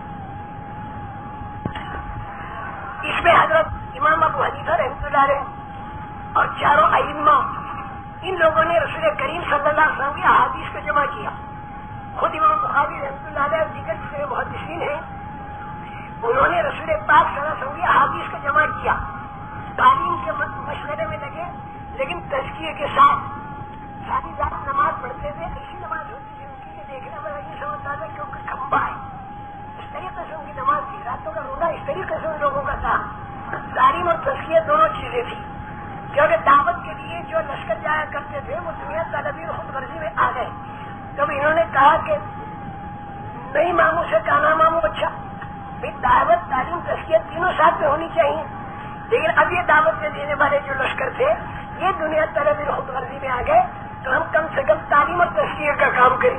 اس میں حضرت امام ابو حدیثہ رحمۃ اللہ علیہ اور چاروں ائمہ، ان لوگوں نے رسول کریم صلی اللہ علیہ وسلم کی احادیث کو جمع کیا۔ خود امام بخاری رحمۃ اللہ علیہ دیگر جتنے محدثین ہیں۔ انہوں نے رسول پاک صلی اللہ علیہ وسلم حادیث کو جمع کیا۔ تعلیم کے مشورے میں لگے، لیکن تزکیے کے ساتھ ساری رات نماز پڑھتے تھے ایسی نماز ہوتی تھی ان کی دیکھنے میں یہ سمجھتا تھا کہ ان کا کھمبا ہے۔ اس طریقے سے ان کی نماز تھی۔ راتوں کا رونا اس طریقے سے ان لوگوں کا تھا۔ تعلیم اور تزکیے دونوں چیزیں تھی کیونکہ دعوت کے لیے جو لشکر جایا کرتے تھے، وہ دنیا طلبی اور خود غرضی میں آ گئے۔ جب انہوں نے کہا کہ نئی ماموں سے کہنا ماموں اچھا بھائی، دعوت، تعلیم تشکیت تینوں ساتھ میں ہونی چاہیے۔ لیکن اب یہ دعوت میں دینے والے جو لشکر تھے، یہ دنیا طلبی اور خود غرضی میں آ گئے۔ تو ہم کم سے کم تعلیم اور تشکیل کا کام کریں۔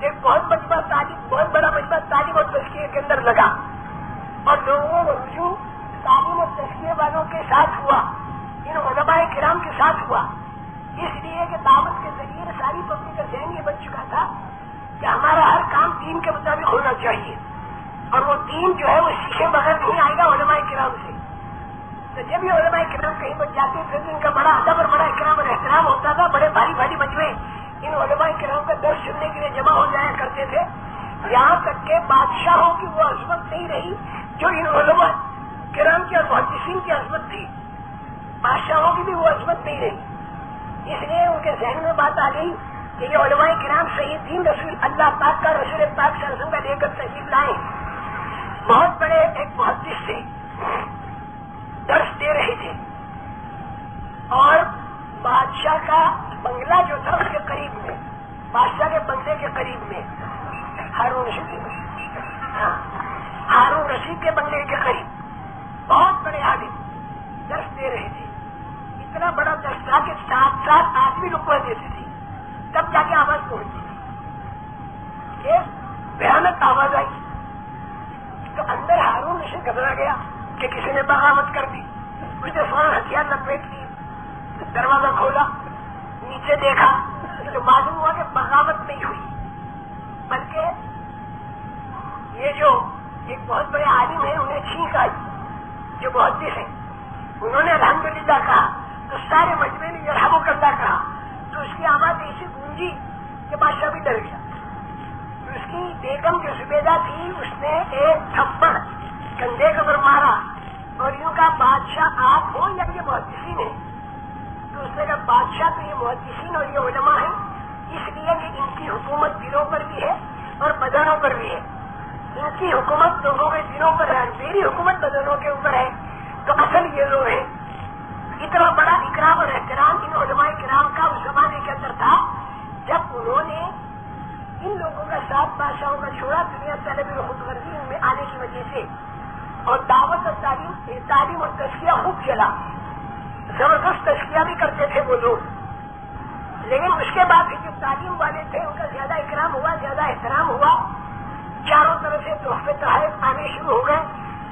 ایک بہت مجمع تعلیم، بہت بڑا مجمع تعلیم اور تشکیل کے اندر لگا۔ اور لوگوں کو رجوع، تعلیم اور تشکیل والوں کے ساتھ ہوا۔ ان علماء کرام کے ساتھ ہوا۔ اس لیے کہ دعوت کے ذریعے ساری پبلک کا ذہن یہ بن چکا تھا کہ ہمارا ہر کام دین کے مطابق ہونا چاہیے۔ اور وہ دین جو ہے وہ شیشے بغیر نہیں آئے گا علماء کرام سے۔ تو جب یہ علماء کرام کہیں پر جاتے تھے تو ان کا بڑا ادب اور بڑا اکرام اور احترام ہوتا تھا۔ بڑے بھاری بھاری مجمے ان علماء کرام کا درد سننے کے لیے جمع ہو جایا کرتے تھے۔ یہاں تک کہ بادشاہوں کی وہ عظمت نہیں رہی جو ان علماء کرام کی اور محدثین کی عظمت تھی۔ بادشاہوں کی بھی وہ عظمت نہیں رہی۔ اس لیے ان کے ذہن میں بات آ گئی کہ یہ علماء کرام صحیح دین رسول اللہ پاک کا رسول پاک سرسوں کا لے کر تحریر لائیں بہت بڑے ایک محدث تھے۔ درس دے رہے تھے۔ اور بادشاہ کا بنگلہ جو تھا اس کے قریب میں، بادشاہ کے بنگلے کے قریب میں، ہارون رشید ہاں ہارون رشید کے بنگلے کے قریب۔ بہت بڑے عالم درس دے رہے تھے۔ اتنا بڑا درس تھا کہ سات سات آدمی رکوا دیتے تھے تب جا کے آواز پہنچتی تھی ایک بھیانک آواز آئی۔ تو اندر ہارون اسے گھبرا گیا کہ کسی نے بغاوت کر دی۔ اس نے فوراً ہتھیار لپیٹ لی دروازہ کھولا۔ نیچے دیکھا تو معلوم ہوا کہ بغاوت نہیں ہوئی۔ بلکہ یہ جو ایک بہت بڑے عالم ہیں، انہیں چھینک آئی، جو بہت دس ہیں انہوں نے الحمدللہ کہا تو سارے مجمے نے یہ کرتا کہا تو اس کی آواز ایسی گونجی کہ بادشاہ بھی ڈر گیا۔ اس کی بیگم جو زبیدہ تھی، اس نے ایک تھپڑ کندھے کے اوپر مارا۔ اور یوں کا بادشاہ آپ ہو یا یہ محدثین ہے تو اس نے کہا، بادشاہ تو یہ محدثین اور یہ علماء ہیں، اس لیے کہ ان کی حکومت دلوں پر بھی ہے اور بدنوں پر بھی ہے۔ ان کی حکومت لوگوں کے دلوں پر ہے میری حکومت بدنوں کے اوپر ہے۔ تو اصل یہ لوگ ہیں اتنا بڑا اکرام اور احترام ان علماء کرام کا اس زمانے کے اندر تھا، جب انہوں نے ان لوگوں کا ساتھ بادشاہوں کا چھوڑا، دنیا طلب خود غرضی ان میں آنے کی وجہ سے۔ اور دعوت اور تعلیم تعلیم اور تشکیہ خوب چلا زبردست تشکیہ بھی کرتے تھے وہ لوگ۔ لیکن اس کے بعد جو تعلیم والے تھے، ان کا زیادہ اکرام ہوا، زیادہ احترام ہوا۔ چاروں طرف سے تحفے تحائف آنے شروع ہو گئے۔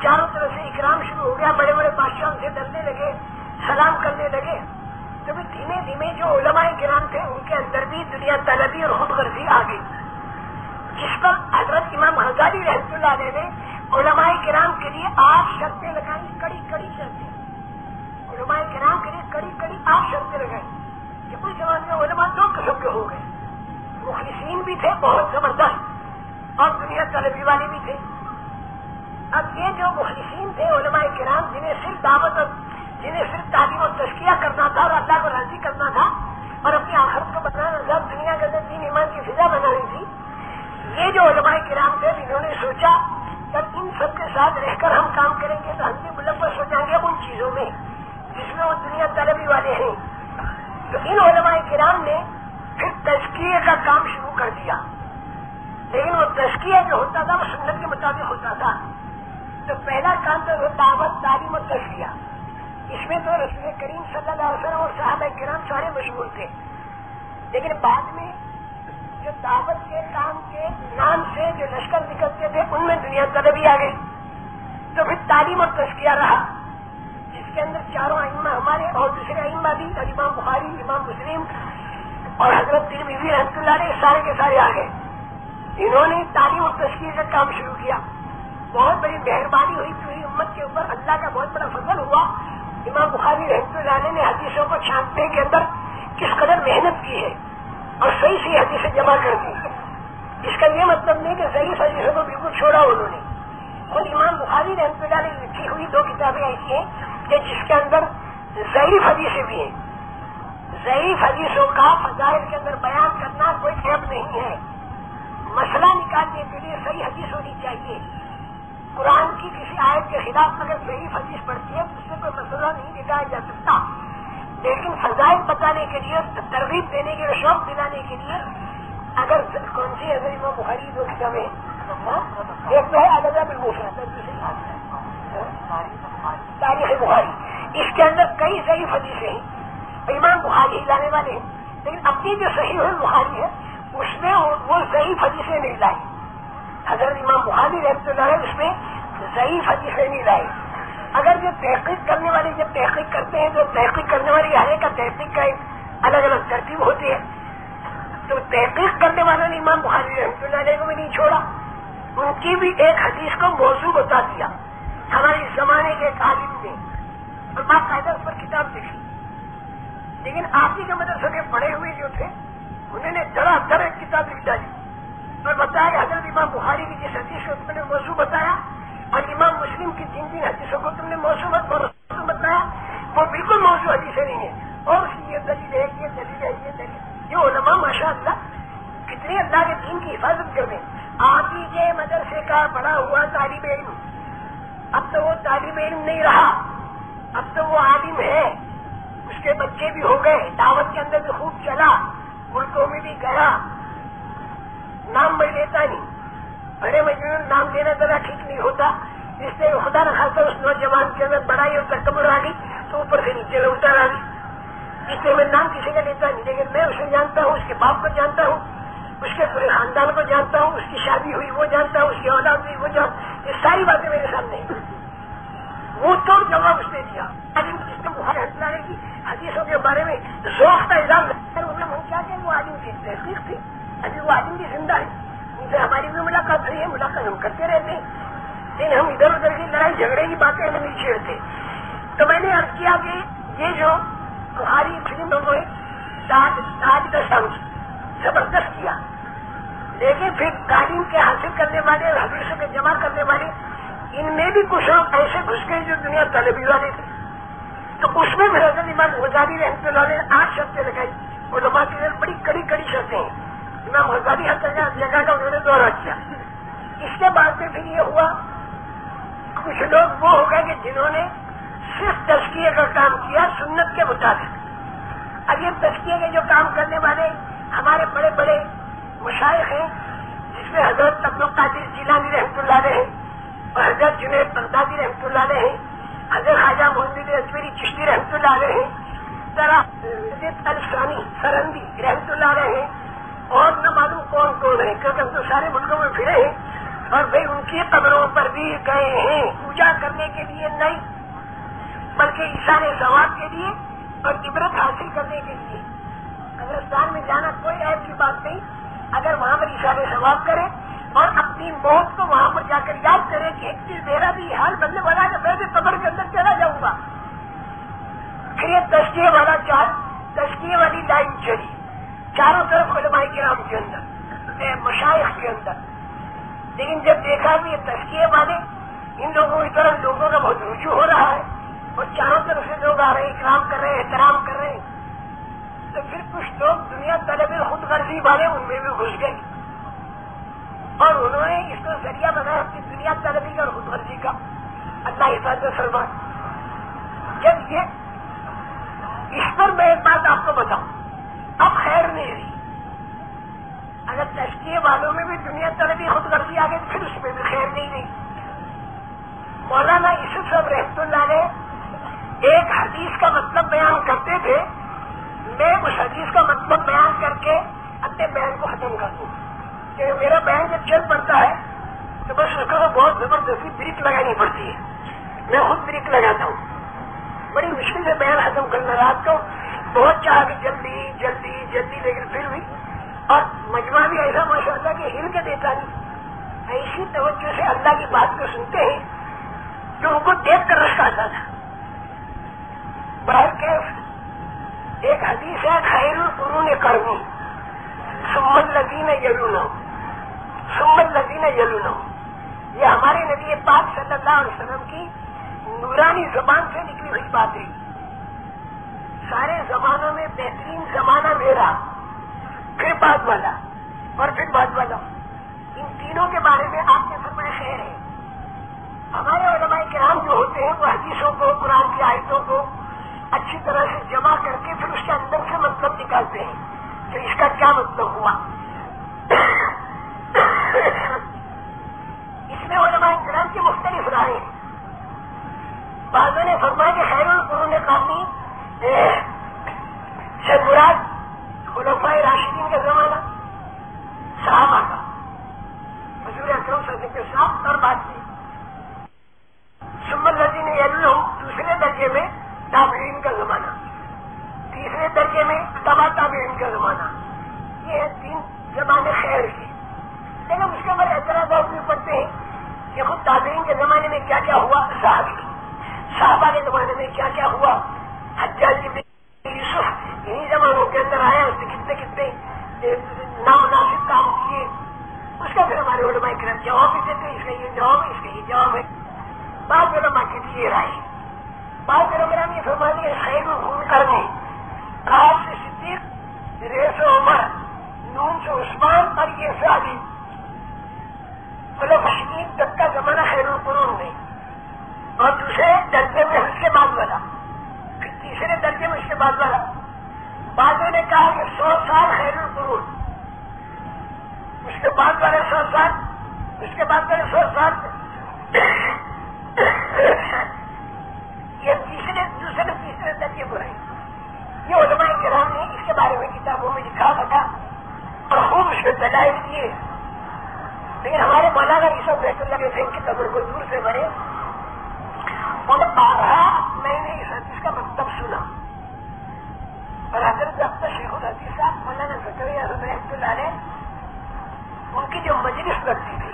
چاروں طرف سے اکرام شروع ہو گیا۔ بڑے بڑے بادشاہوں سے ڈرنے لگے۔ سلام کرنے لگے۔ تو بھی دھیمے دھیمے جو علماء گرام تھے، ان کے اندر بھی دنیا طلبی اور خود غرضی آ گئی۔ جس پر حضرت امام ہزاری رحمت اللہ علیہ نے علماء کرام کے لیے آٹھ شرطیں لگائی، کڑی کڑی شرطیں۔ علماء کرام کے لیے کڑی کڑی آٹھ شرطیں لگائی۔ کہ کوئی زمانے میں علماء دو قسم کے ہو گئے۔ مخلصین بھی تھے، بہت زبردست۔ اور دنیا طلبی والے بھی تھے۔ اب یہ جو مخلصین تھے، علماء کرام، جنہیں صرف دعوت اور جنہیں صرف تعلیم اور تشکیہ کرنا تھا اور اللہ کو راضی کرنا تھا اور اپنی آخرت کو بتانا سب دنیا کے اندر تین ایمان کی فضا بنانی تھی۔ یہ جو علماء کرام تھے، انہوں نے سوچا، جب ان سب کے ساتھ رہ کر ہم کام کریں گے تو ہم بھی ملبس ہو جائیں گے ان چیزوں میں، جس میں وہ دنیا طلبی والے ہیں۔ تو ان علماء کرام نے پھر تشکیے کا کام شروع کر دیا۔ لیکن وہ تشکیہ جو ہوتا تھا، وہ سنت کے مطابق ہوتا تھا۔ تو پہلا کام تو دعوت، تعلیم اور تشریح اس میں تو رسول کریم صلی اللہ علیہ وسلم اور صحابہ کرام سارے مشغول تھے۔ لیکن بعد میں جو دعوت کے کام کے نام سے جو لشکر نکلتے تھے، ان میں دنیا طلبی آ گئی۔ تو پھر تعلیم اور تشکیہ رہا۔ جس کے اندر چاروں ائمہ ہمارے اور دوسرے ائمہ بھی، امام بخاری، امام مسلم اور حضرت تین رحمت اللہ نے سارے کے سارے آ گئے۔ انہوں نے تعلیم اور تشکیل کا کام شروع کیا۔ بہت بڑی مہربانی ہوئی پوری امت کے اوپر۔ اللہ کا بہت بڑا فضل ہوا۔ امام بخاری رحمت اللہ نے حدیثوں کو چھانٹنے کے اندر کس قدر محنت کی ہے اور صحیح سی حدیثیں جمع کر دی اس کا یہ مطلب نہیں کہ صحیح حدیثوں کو بالکل چھوڑا انہوں نے۔ اور امام بخاری رحمت اللہ نے لکھی ہوئی دو کتابیں ایسی ہیں کہ جس کے اندر ضعیف حدیثیں بھی ہیں۔ ضعیف حدیثوں کا فضائل کے اندر بیان کرنا کوئی عیب نہیں ہے۔ مسئلہ نکالنے کے لیے صحیح حدیث ہونی چاہیے۔ قرآن کی کسی آیت کے خلاف اگر ضعیف حدیث پڑتی ہے تو اس سے کوئی مسئلہ نہیں نکالا جا سکتا۔ لیکن فضائل بتانے کے لیے، ترغیب دینے کے لیے، شوق دلانے کے لیے اگر کون سی اگر وہ بخاری دو کتابیں ایک تو ہے الگ تاریخ بخاری۔ اس کے اندر کئی صحیح حدیثیں ہیں، امام بخاری لانے والے ہیں، لیکن اپنی جو صحیح بخاری ہے، اس میں وہ ضعیف حدیثیں نہیں لائی۔ حضرت امام بخاری رحمت اللہ ہے اس میں ضعیف حدیثیں نہیں لائی اگر جو تحقیق کرنے والے جب تحقیق کرتے ہیں تو تحقیق کرنے والی ہر ایک کا تحقیق کا ایک الگ الگ ترتیب ہوتی ہے۔ تو تحقیق کرنے والوں نے امام بخاری رحمت اللہ علیہ کو بھی نہیں چھوڑا۔ ان کی بھی ایک حدیث کو موضوع بتا دیا۔ ہمارے زمانے کے ایک عالم نے۔ اور باقاعدہ اس پر کتاب لکھی لیکن آپ ہی کے مدرسے کے پڑھے ہوئے جو تھے، انہوں نے درا در ایک کتاب لکھ ڈالی۔ اور بتایا کہ حضرت امام بخاری کی جس حدیث کو تم نے موضوع بتایا اور امام مسلم کی جن جن حدیثوں کو تم نے موضوع بتایا، وہ بالکل موضوع حدیثیں نہیں ہے اور اس کی یہ دلیل ہے، یہ دلیل ہے، یہ دلیل یہ علماء ماشاء اللہ کتنے اللہ کے دین کی حفاظت کر دیں آپ ہی کے مدرسے کا بڑا ہوا طالب علم۔ اب تو وہ طالب علم نہیں رہا۔ اب تو وہ عالم ہے۔ اس کے بچے بھی ہو گئے۔ دعوت کے اندر بھی خوب چلا۔ ملکوں میں بھی گیا۔ نام میں لیتا نہیں۔ بڑے مجموعے نام دینا ذرا ٹھیک نہیں ہوتا۔ اس سے خدا رکھا تھا اس نوجوان کے اندر بڑائی اور تکبر آ گئی تو اوپر سے نیچے اتر آ گئی اس لیے میں نام کسی کا لیتا نہیں، لیکن میں اسے جانتا ہوں، اس کے باپ کو جانتا ہوں، اس کے پورے خاندان کو جانتا ہوں، اس کی شادی ہوئی وہ جانتا ہوں، اس کی اولاد ہوئی وہ جانتا یہ ساری باتیں میرے سامنے وہ تو جواب اس نے دیا۔ جس کو بخار ہٹلانے کی حدیثوں کے بارے میں ذوق کا اعلان کیا کہ وہ آدمی کی تحقیق تھی۔ ابھی وہ آدمی بھی زندہ ہے۔ ان سے ہماری بھی ملاقات ہوئی ہے، ملاقات ہم کرتے رہتے ہیں۔ لیکن ہم ادھر ادھر کی لڑائی جھگڑے کی باتیں ہمیں نہیں چھیڑتے۔ تو میں نے ارد کیا کہ یہ جو بخاری فلموں کو تاج کا سمجھ زبردست کیا۔ لیکن پھر تعلیم کے حاصل کرنے والے اور حدیثوں کے جمع کرنے والے، ان میں بھی کچھ لوگ ایسے گھس گئے جو دنیا طلبی والے تھے۔ تو اس میں بھی حضرت امام غزالی رحمۃ اللہ نے آٹھ شرطیں لگائی۔ علماء کی بڑی کڑی کڑی شرطیں ہیں۔ امام غزالی ہر جگہ کا انہوں نے دورہ کیا۔ اس کے بعد میں پھر یہ ہوا، کچھ لوگ وہ ہو گئے کہ جنہوں نے صرف تشکیے کا کام کیا سنت کے مطابق۔ اب یہ تشکیے کے جو کام کرنے والے ہمارے بڑے بڑے مشائق ہیں، جس میں حضرت عبد القادر جیلانی رحمۃ اللہ علیہ اور حضرت جنید بغدادی رحمۃ اللہ علیہ ہیں، حضرت خواجہ محمد اجمیری چشتی رحمۃ اللہ علیہ ہیں ذرا السانی سرندی رحمۃ اللہ علیہ ہیں اور نہ معلوم کون کون ہے، کیونکہ ہم تو سارے ملکوں میں پھرے ہیں اور بھائی ان کی قبروں پر بھی گئے ہیں۔ پوجا کرنے کے لیے نہیں، بلکہ اشارے ثواب کے لیے اور عبرت حاصل کرنے کے لیے۔ قبرستان میں جانا کوئی ایپ کی بات نہیں، اگر وہاں پر اشارے ثواب کرے اور اپنی موت کو وہاں پر جا کر یاد کرے کہ ایک چیز میرا بھی حال بننے والا ہے میں بھی قبر کے اندر چلا جاؤں گا۔ پھر یہ تشکیے والا چار تشکیے والی لائن چلی۔ چاروں طرف علماء کرام کے اندر مشائق کے اندر۔ لیکن جب دیکھا کہ یہ تشکیے والے، ان لوگوں کی طرف لوگوں کا بہت رجوع ہو رہا ہے اور چاروں طرف سے لوگ آ رہے ہیں، اکرام کر رہے ہیں، احترام کر رہے ہیں۔ تو پھر کچھ لوگ دنیا طلب خود غرضی والے ان میں بھی گھس گئے۔ اور انہوں نے اس کو ذریعہ بنایا اپنی دنیا طلبی کا اور خود غرضی کا۔ اللہ حفاظت سلمان جب یہ، اس پر میں ایک بات آپ کو بتاؤں۔ اب خیر نہیں رہی۔ اگر تشکیے والوں میں بھی دنیا طلبی خود غرضی آ گئی پھر اس میں بھی خیر نہیں رہی۔ مولانا یوسف صاحب رحمت اللہ نے ایک حدیث کا مطلب بیان کرتے تھے۔ میں اس حدیث کا مطلب بیان کر کے اپنے بیان کو ختم کر دوں۔ کہ میرا بیان جب چل پڑتا ہے، تو بس اس کو بہت زبردستی بریک لگانی پڑتی ہے۔ میں خود بریک لگاتا ہوں۔ بڑی مشکل سے بیان ختم کرنا رات کو بہت چاہ کہ جلدی جلدی جلدی، لیکن پھر بھی۔ اور مجمع بھی ایسا ماشاء اللہ کہ ہل کے دیتا نہیں۔ ایسی توجہ سے اللہ کی بات کو سنتے ہیں جو ان کو دیکھ کر رکھا آتا تھا۔ باہر کے ایک حدیث ہے، خیر القرون کرنی سمت لذین یلون سمت لذین یلون یہ ہمارے نبی پاک صلی اللہ علیہ وسلم کی نورانی زبان سے نکلی ہوئی بات ہے سارے زمانوں میں بہترین زمانہ میرا، پھر بعد والا، اور پھر بعد والا۔ ان تینوں کے بارے میں آپ کے فرمائے خیر ہے۔ ہمارے علماء کرام جو ہوتے ہیں، وہ حدیثوں کو، قرآن کی آیتوں کو اچھی طرح سے جمع کر کے پھر اس کے اندر سے مطلب نکالتے ہیں۔ کہ اس کا کیا مطلب ہوا؟ اس میں علماء کرام کی مختلف رائے ہیں۔ بعضوں نے فرمایا کہ خیر القرون قانونی شہ مراد خلفۂ راشدین کا زمانہ، صحابہ کا۔ حضور اکرم صلی اللہ علیہ وسلم کے ساتھ اور بات کی۔ سمر ندی نے دوسرے درجے میں تابعین کا زمانہ۔ تیسرے درجے میں تبا تابعین کا زمانہ۔ یہ ہے تین زمانے خیر کی۔ لیکن اس کے بعد اعتراضات بھی پڑتے ہیں کہ خود تابعین کے زمانے میں کیا کیا ہوا صحابی صحابہ کے زمانے میں کیا کیا ہوا؟ حجاج یوسف انہیں زمانوں کے اندر آیا اس نے کتنے کتنے نامناسب کام کیے۔ اس کا پھر ہمارے علماء کرم جواب بھی دیتے اس کا یہ جواب ہے، اس کا یہ جواب ہے۔ بعض علماء کی لیے رائے۔ بعض علماء نے فرما دیا خیر گھوم کرنے آپ سے صدیق ریس و عمر، نون سے عثمان، اور یہ شادی مطلب حکیم تک کا زمانہ خیر القرون میں اور دوسرے درجے میں اس کے بعد والا۔ پھر تیسرے درجے میں اس کے بعد والا۔ بعدوں نے کہا کہ سو سال خیر القرون۔ اس کے بعد والے سو سال۔ اس کے بعد والے سو سال۔ یہ تیسرے دوسرے تیسرے درجے پر ہے۔ یہ علماء کرام نے اس کے بارے میں کتابوں میں لکھا تھا۔ اور خوب اس میں دلائل کیے۔ لیکن ہمارے مولانا یہ سب بیت اللہ کے کی قبر کو دور سے بڑے اور بارہ میں نے اس حدیث کا مطلب سنا۔ اور حضرت اختر شیخ الحدیث صاحب، مولانا زکریہ رحمۃ اللہ علیہ، ان کی جو مجلس لگتی تھی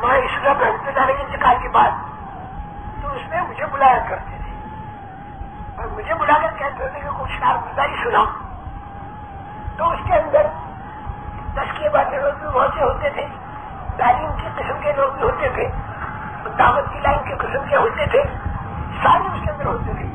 وہاں اس رحمۃ اللہ علیہ انتقال کے بعد، تو اس میں مجھے بلایا کرتے تھے۔ اور مجھے بلا کر کہتے تھے کہ کچھ کارگزاری سنا۔ تو اس کے اندر دس کے بعد لوگ بھی بہت سے ہوتے تھے، تعلیم کی قسم کے لوگ بھی ہوتے تھے دعوت کی لائن کے قسم کے ہوتے تھے۔ ساری اس کے اندر ہوتے تھے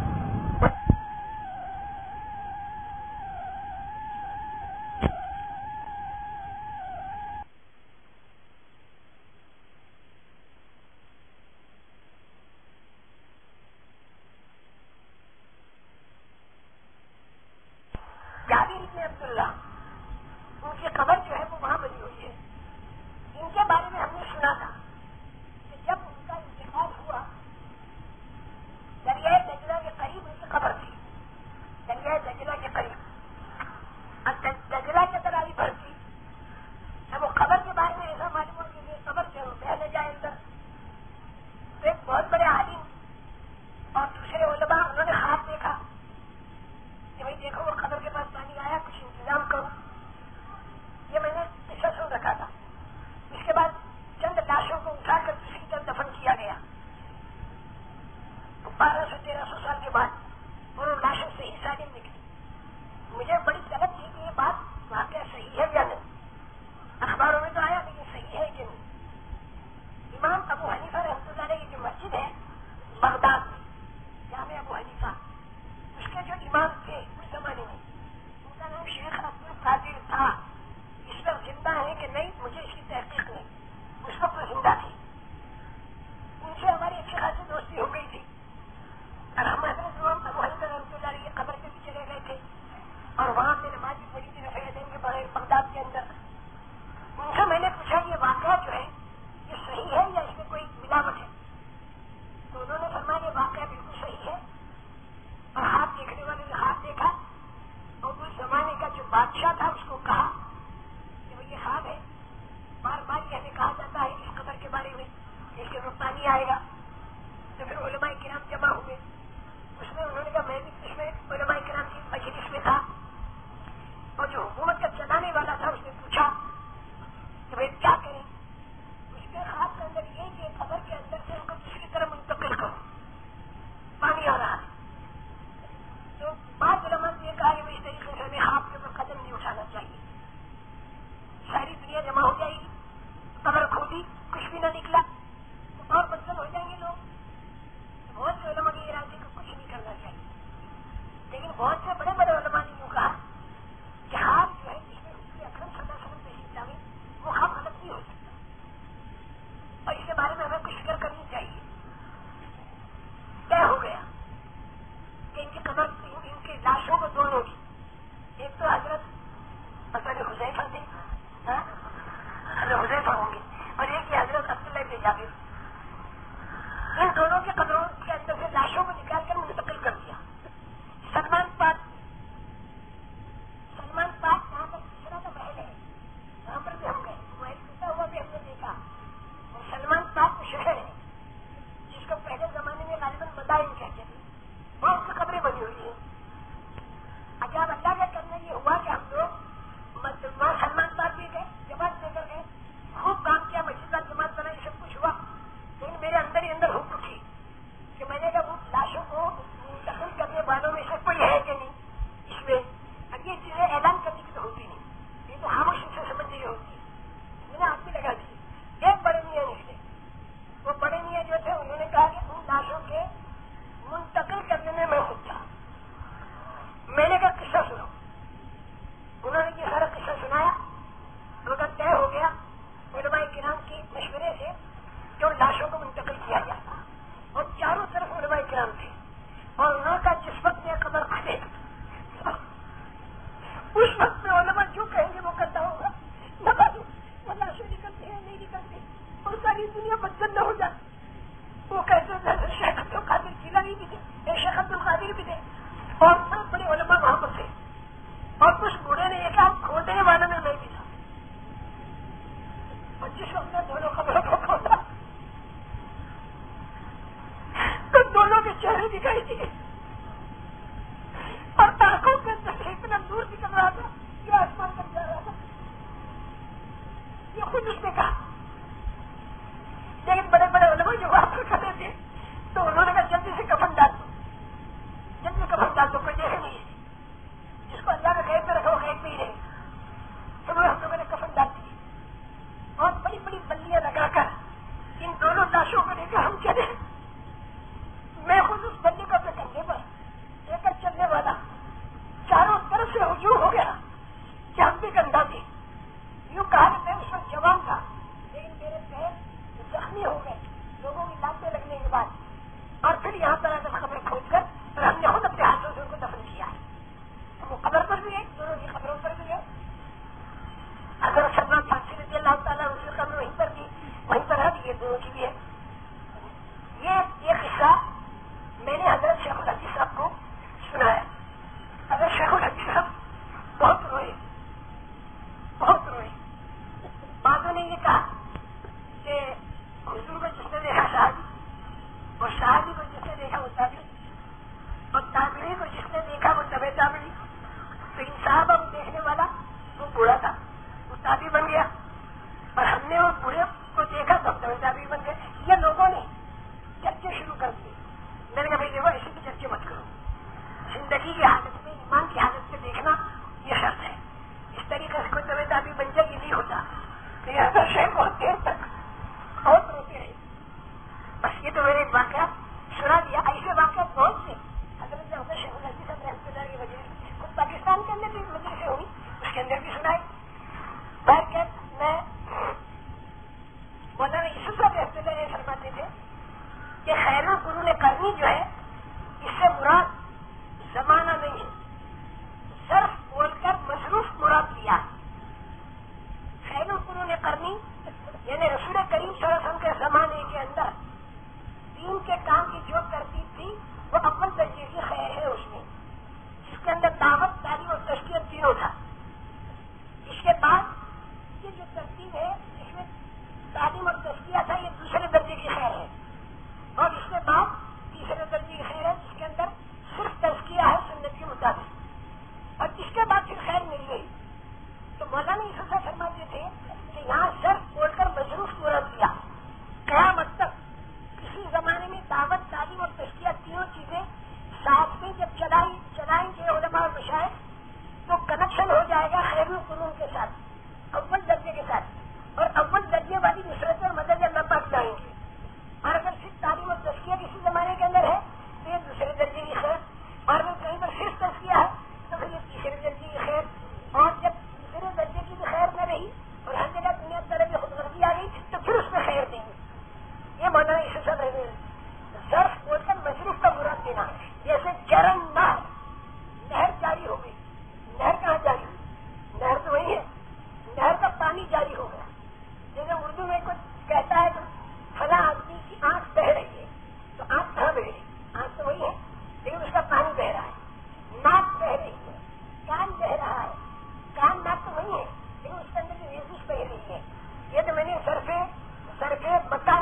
کر کے بتا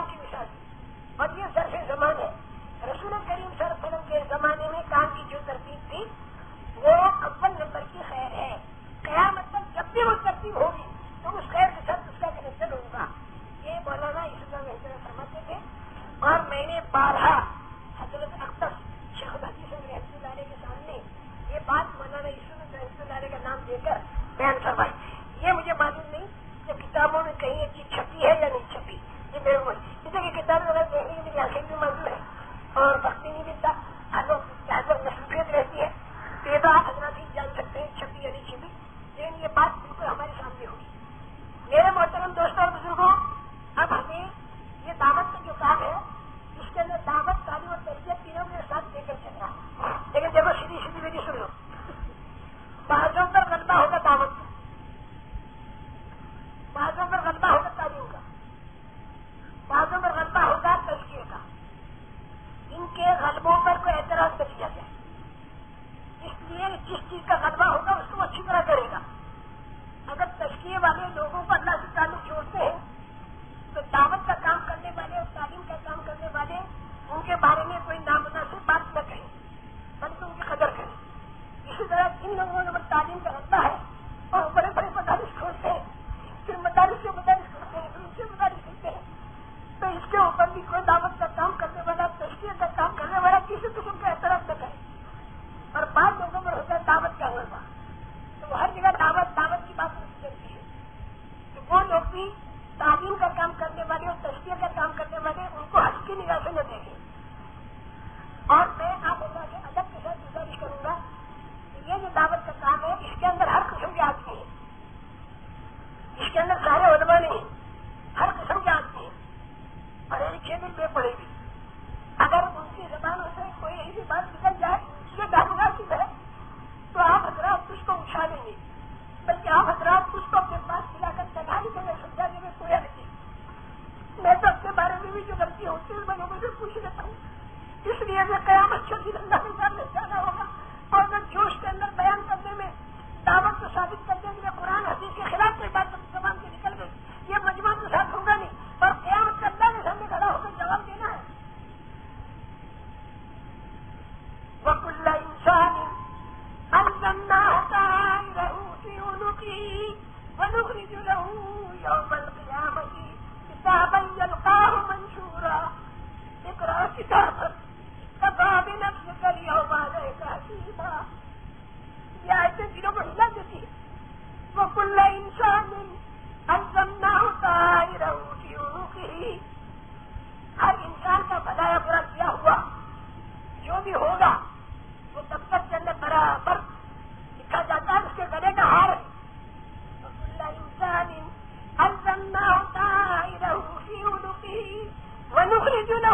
نخرج له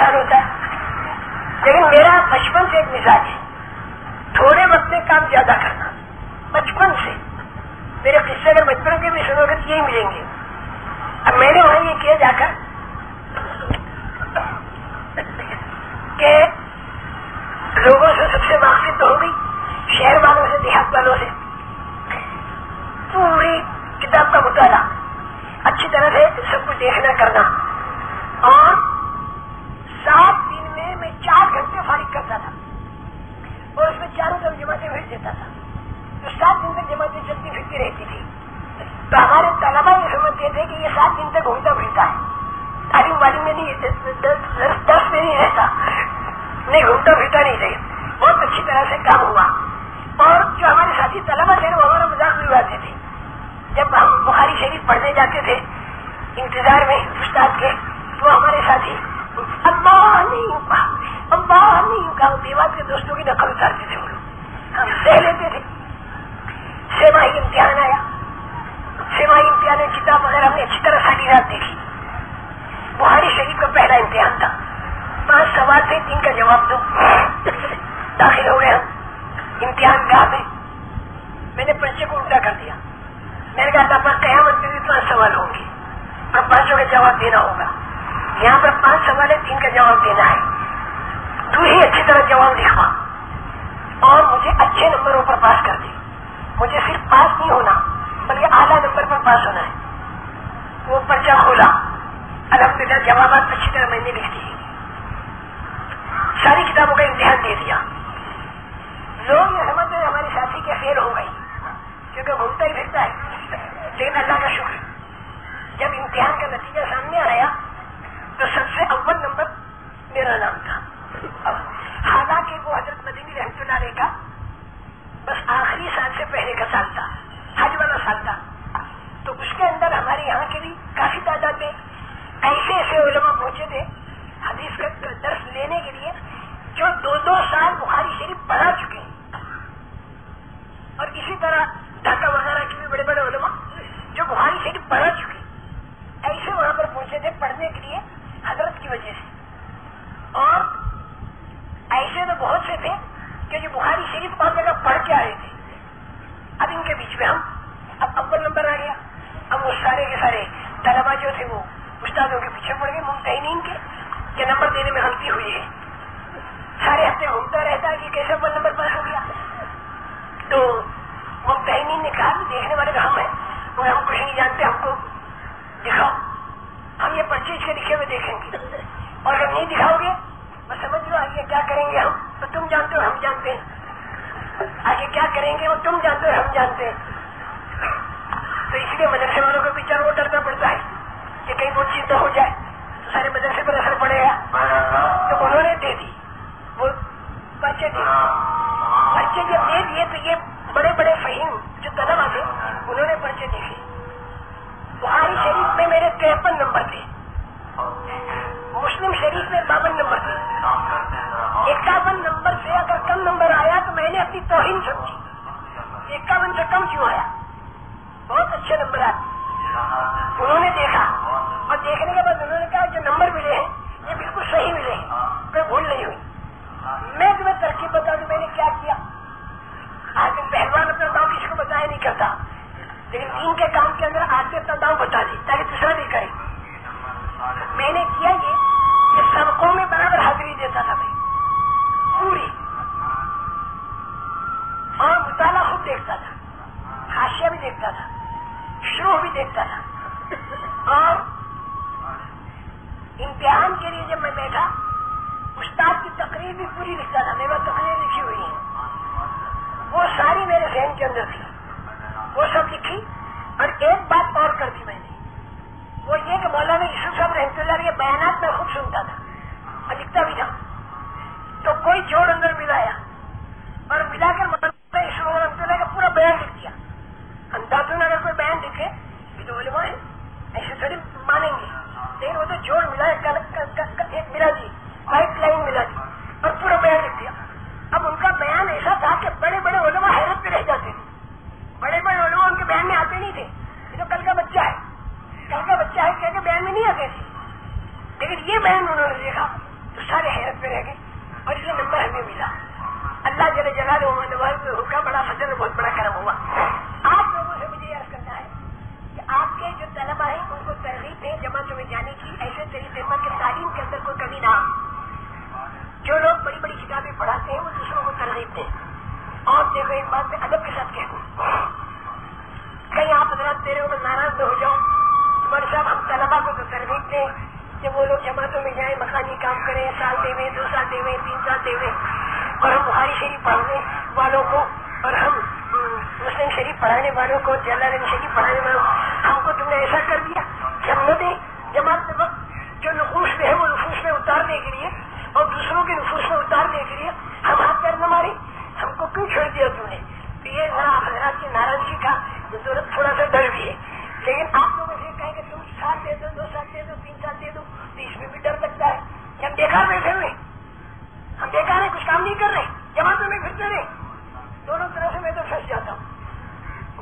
اچھا دیتا ہے۔ لیکن میرا بچپن سے ایک مزاج ہے۔ تھوڑے وقت میں کام زیادہ کرنا۔ بچپن سے۔ میرے قصے اگر بچپن کے بھی سنو گے یہی ملیں گے۔ اب میں نے وہاں یہ کیا جا کر کہ لوگوں سے سب سے واقف تو ہو گئی۔ شہر والوں سے، دیہات والوں سے۔ پوری کتاب کا مطالعہ۔ اچھی طرح سے سب کچھ دیکھنا، کرنا۔ اور چاروں طرف جماعتیں بھیج دیتا تھا۔ تو سات دن تک جماعتیں چلتی پھرتی رہتی تھی۔ تو ہمارے طلبا یہ سمجھتے تھے کہ یہ سات دن تک گھومتا پھرتا ہے۔ تعلیم والی میں نہیں دس میں نہیں رہتا۔ نہیں گھومتا پھرتا نہیں رہے بہت اچھی طرح سے کام ہوا۔ اور جو ہمارے ساتھی طلبا تھے، وہ ہمارا مزاق بھی اڑاتے تھے۔ جب ہم بخاری شریف پڑھنے جاتے تھے، انتظار میں استاد کے، تو ہمارے ساتھی، اللہ نہیں اللہ ہم نہیں دیوار کے دوستوں کی نقل اتارتے تھے وہ لوگ ہم سہ لیتے تھے۔ چھ امتحان آیا۔ چھ ماہی امتحان کتاب وغیرہ ہم نے اچھی طرح ساری رات دیکھی۔ بہاری شریف کا پہلا امتحان تھا۔ پانچ سوال تھے، تین کا جواب دو۔ داخل ہو گئے ہم امتحان گاہ میں۔ میں نے پرچے کو الٹا کر دیا۔ میں نے کہا تھا، پر قیامت میں بھی پانچ سوال ہوں گے۔ اور پانچوں کا جواب دینا ہوگا۔ یہاں پر پانچ سوال ہے تین کا جواب دینا ہے۔ تو ہی اچھی طرح جواب لکھوا اور مجھے اچھے نمبروں پر پاس کر دے مجھے صرف پاس نہیں ہونا، بلکہ اعلیٰ نمبر پر پاس ہونا ہے۔ وہ پرچہ کھولا۔ الحمد للہ جوابات اچھی طرح میں نے لکھ دی۔ ساری کتابوں کا امتحان دے دیا۔ لوگ یہ سمجھ رہے ہمارے ساتھی کے فیل ہو گئی۔ کیونکہ گھومتا ہی پھرتا ہے۔ لیکن اللہ کا شکر۔ جب امتحان کا نتیجہ سامنے آیا، تو سب سے اول نمبر میرا نام تھا۔ حالانکہ وہ حضرت مدینی رحمت اللہ علیہ کا بس آخری سال سے پہلے کا سال تھا، حج والا سال تھا۔ تو اس کے اندر ہمارے یہاں کے بھی کافی تعداد میں ایسے ایسے علماء پہنچے تھے، حدیث کا درس لینے کے لیے، جو دو دو سال بخاری شریف پڑھا چکے ہیں۔ اور اسی طرح ڈھاکہ وغیرہ کے بھی بڑے بڑے علماء جو بخاری شریف پڑھا چکے ایسے وہاں پر پہنچے تھے پڑھنے کے لیے حضرت کی وجہ سے۔ اور ایسے تو بہت سے تھے کہ جو بخاری شریف اور جگہ پڑھ کے آئے تھے۔ اب ان کے بیچ میں ہم اب اول نمبر آ گیا۔ اب وہ سارے کے سارے طلبا جو تھے وہ استادوں کے پیچھے پڑ گئے ممتحین کے، کہ نمبر دینے میں غلطی ہوئی ہے۔ سارے ہفتے گھومتا رہتا ہے کہ کیسے اول نمبر پاس ہو گیا۔ تو ممتحین نے کہا کہ دیکھنے والے ہم ہیں وہ ہم کچھ نہیں جانتے، ہم کو دکھاؤ۔ ہم یہ پرچیز کے لکھے ہوئے دیکھیں گے۔ اور اگر نہیں دکھاؤ گے میں سمجھ لو آگے کیا کریں گے ہم؟ تو تم جانتے ہو ہم جانتے ہیں۔ آگے کیا کریں گے وہ تم جانتے ہو ہم جانتے ہیں۔ تو اس لیے مدرسے والوں کو بھی وہ ڈرنا پڑتا ہے کہ کہیں وہ چیز تو ہو جائے۔ تو سارے مدرسے پر اثر پڑے گا۔ تو انہوں نے دے دی۔ وہ بچے تھے بچے جب دے دیے تو یہ بڑے بڑے فہیم، جو طلبا تھے، انہوں نے پرچے دیکھے بہاری شریف میں میرے ترپن نمبر تھے۔ مسلم شریف میں باون نمبر تھے اکاون نمبر سے اگر کم نمبر آیا تو میں نے اپنی توہین سمجھی۔ اکاون سے کم کیوں آیا؟ بہت اچھے نمبر آئے انہوں نے دیکھا۔ اور دیکھنے کے بعد انہوں نے کہا جو نمبر ملے ہیں، یہ بالکل صحیح ملے ہیں۔ کوئی بھول نہیں ہوئی۔ میں تمہیں ترکیب بتا دوں، میں نے کیا کیا؟ آج پہلوان اپنا داؤں کسی کو بتایا نہیں کرتا۔ لیکن دین کے کام کے اندر آج اپنا داؤں بتا دی، تاکہ دوسرا بھی کرے۔ میں نے کیا یہ کہ سڑکوں میں برابر حاضری دیتا تھا میں پوری۔ اور مطالعہ خود دیکھتا تھا۔ ہاشیہ بھی دیکھتا تھا۔ شروع بھی دیکھتا تھا۔ اور امتحان کے لیے جب میں بیٹھا، استاد کی تقریر بھی پوری لکھتا تھا۔ میرے تقریر لکھی ہوئی ہے وہ ساری میرے ذہن کے اندر تھی۔ وہ سب لکھی اور ایک بات اور کر دی میں نے۔ وہ یہ کہ مولانا یوسف صاحب رحمۃ اللہ کے بیانات میں خود سنتا تھا۔ اور لکھتا بھی تھا۔ تو کوئی جوڑ اندر ملایا۔ اور ملا کر مولانا یوسف رحمۃ اللہ کا پورا بیان لکھ دیا۔ اندازوں نے اگر کوئی بیان لکھے یہ تو علماء ہے ایسے تھوڑی مانیں گے۔ لیکن وہ تو جوڑ ملا ایک ملا جی۔ دی وائٹ لائن ملا دی اور پورا بیان لکھ دیا۔ اب ان کا بیان ایسا تھا کہ بڑے بڑے علماء حیرت پہ رہ جاتے تھے۔ بڑے بڑے علماء ان کے بیان میں آتے نہیں تھے۔ یہ تو کل کا بچہ ہے۔ کل کا بچہ ہے کہ بیان میں نہیں آتے تھے۔ لیکن یہ بیان انہوں نے دیکھا، تو سارے حیرت پہ رہ گئے اور یہ نمبر ہمیں ملا۔ اللہ جل جلال کا بڑا فضل بہت بڑا کرم ہوا۔ آپ لوگوں سے مجھے یاد کرنا ہے کہ آپ کے جو طلبا ہیں، ان کو ترغیب دیں جماعتوں میں جانے کی، ایسے طریقے پر کہ تعلیم کے اندر کوئی کمی نہ جو لوگ بڑی بڑی کتابیں پڑھاتے ہیں، وہ دوسروں کو ترغیب دیں۔ اور دیکھو، ایک بات میں ادب کے ساتھ کہہ دوں کہیں آپ حضرات میرے اوپر ناراض نہ ہو جاؤ۔ صاحب ہم طلبا کو تو ترغیب دیں کہ وہ لوگ جماعتوں میں جائیں، مکانی کام کریں، سال دے ہوئے دو سال دے ہوئے تین سال دے ہوئے اور ہم بخاری شریف پڑھنے والوں کو، اور ہم مسلم شریف پڑھانے والوں کو، جلال شریف پڑھانے والوں ہم کو تم نے ایسا کر دیا کہ ہم نہ دیں جماعت میں وقت جو نفوس میں ہے، وہ نفوس میں اتارنے کے لیے، اور دوسروں کے نفوس میں اتارنے کے لیے ہم ہاتھ پیر نہ مارے ہم کو کیوں چھوڑ دیا تم نے؟ تو یہ ذرا حضرات کی ناراضگی کا ضرورت تھوڑا سا ڈر بھی ہے۔ لیکن آپ لوگوں سے کہیں کہ تم سال دے دو دو سال دے دو، تین سال دے دو، تو اس میں بھی ڈر لگتا ہے۔ کہ ہم بیکار بیٹھے ہوئے ہم بیکار ہیں، کچھ کام نہیں کر رہے۔ جماعتوں میں پھرتے رہے۔ دونوں طرح سے میں تو پھنس جاتا ہوں۔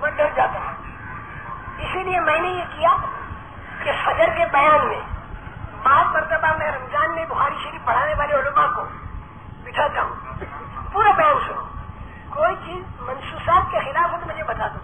میں ڈر جاتا ہوں۔ اسی لیے میں نے یہ کیا کہ فجر کے بیان میں بعض مرتبہ میں رمضان میں بخاری شریف پڑھانے والے علماء کو بٹھاتا ہوں۔ پورا بیان سنو۔ کوئی چیز منصوصات کے خلاف ہو تو مجھے بتا دو۔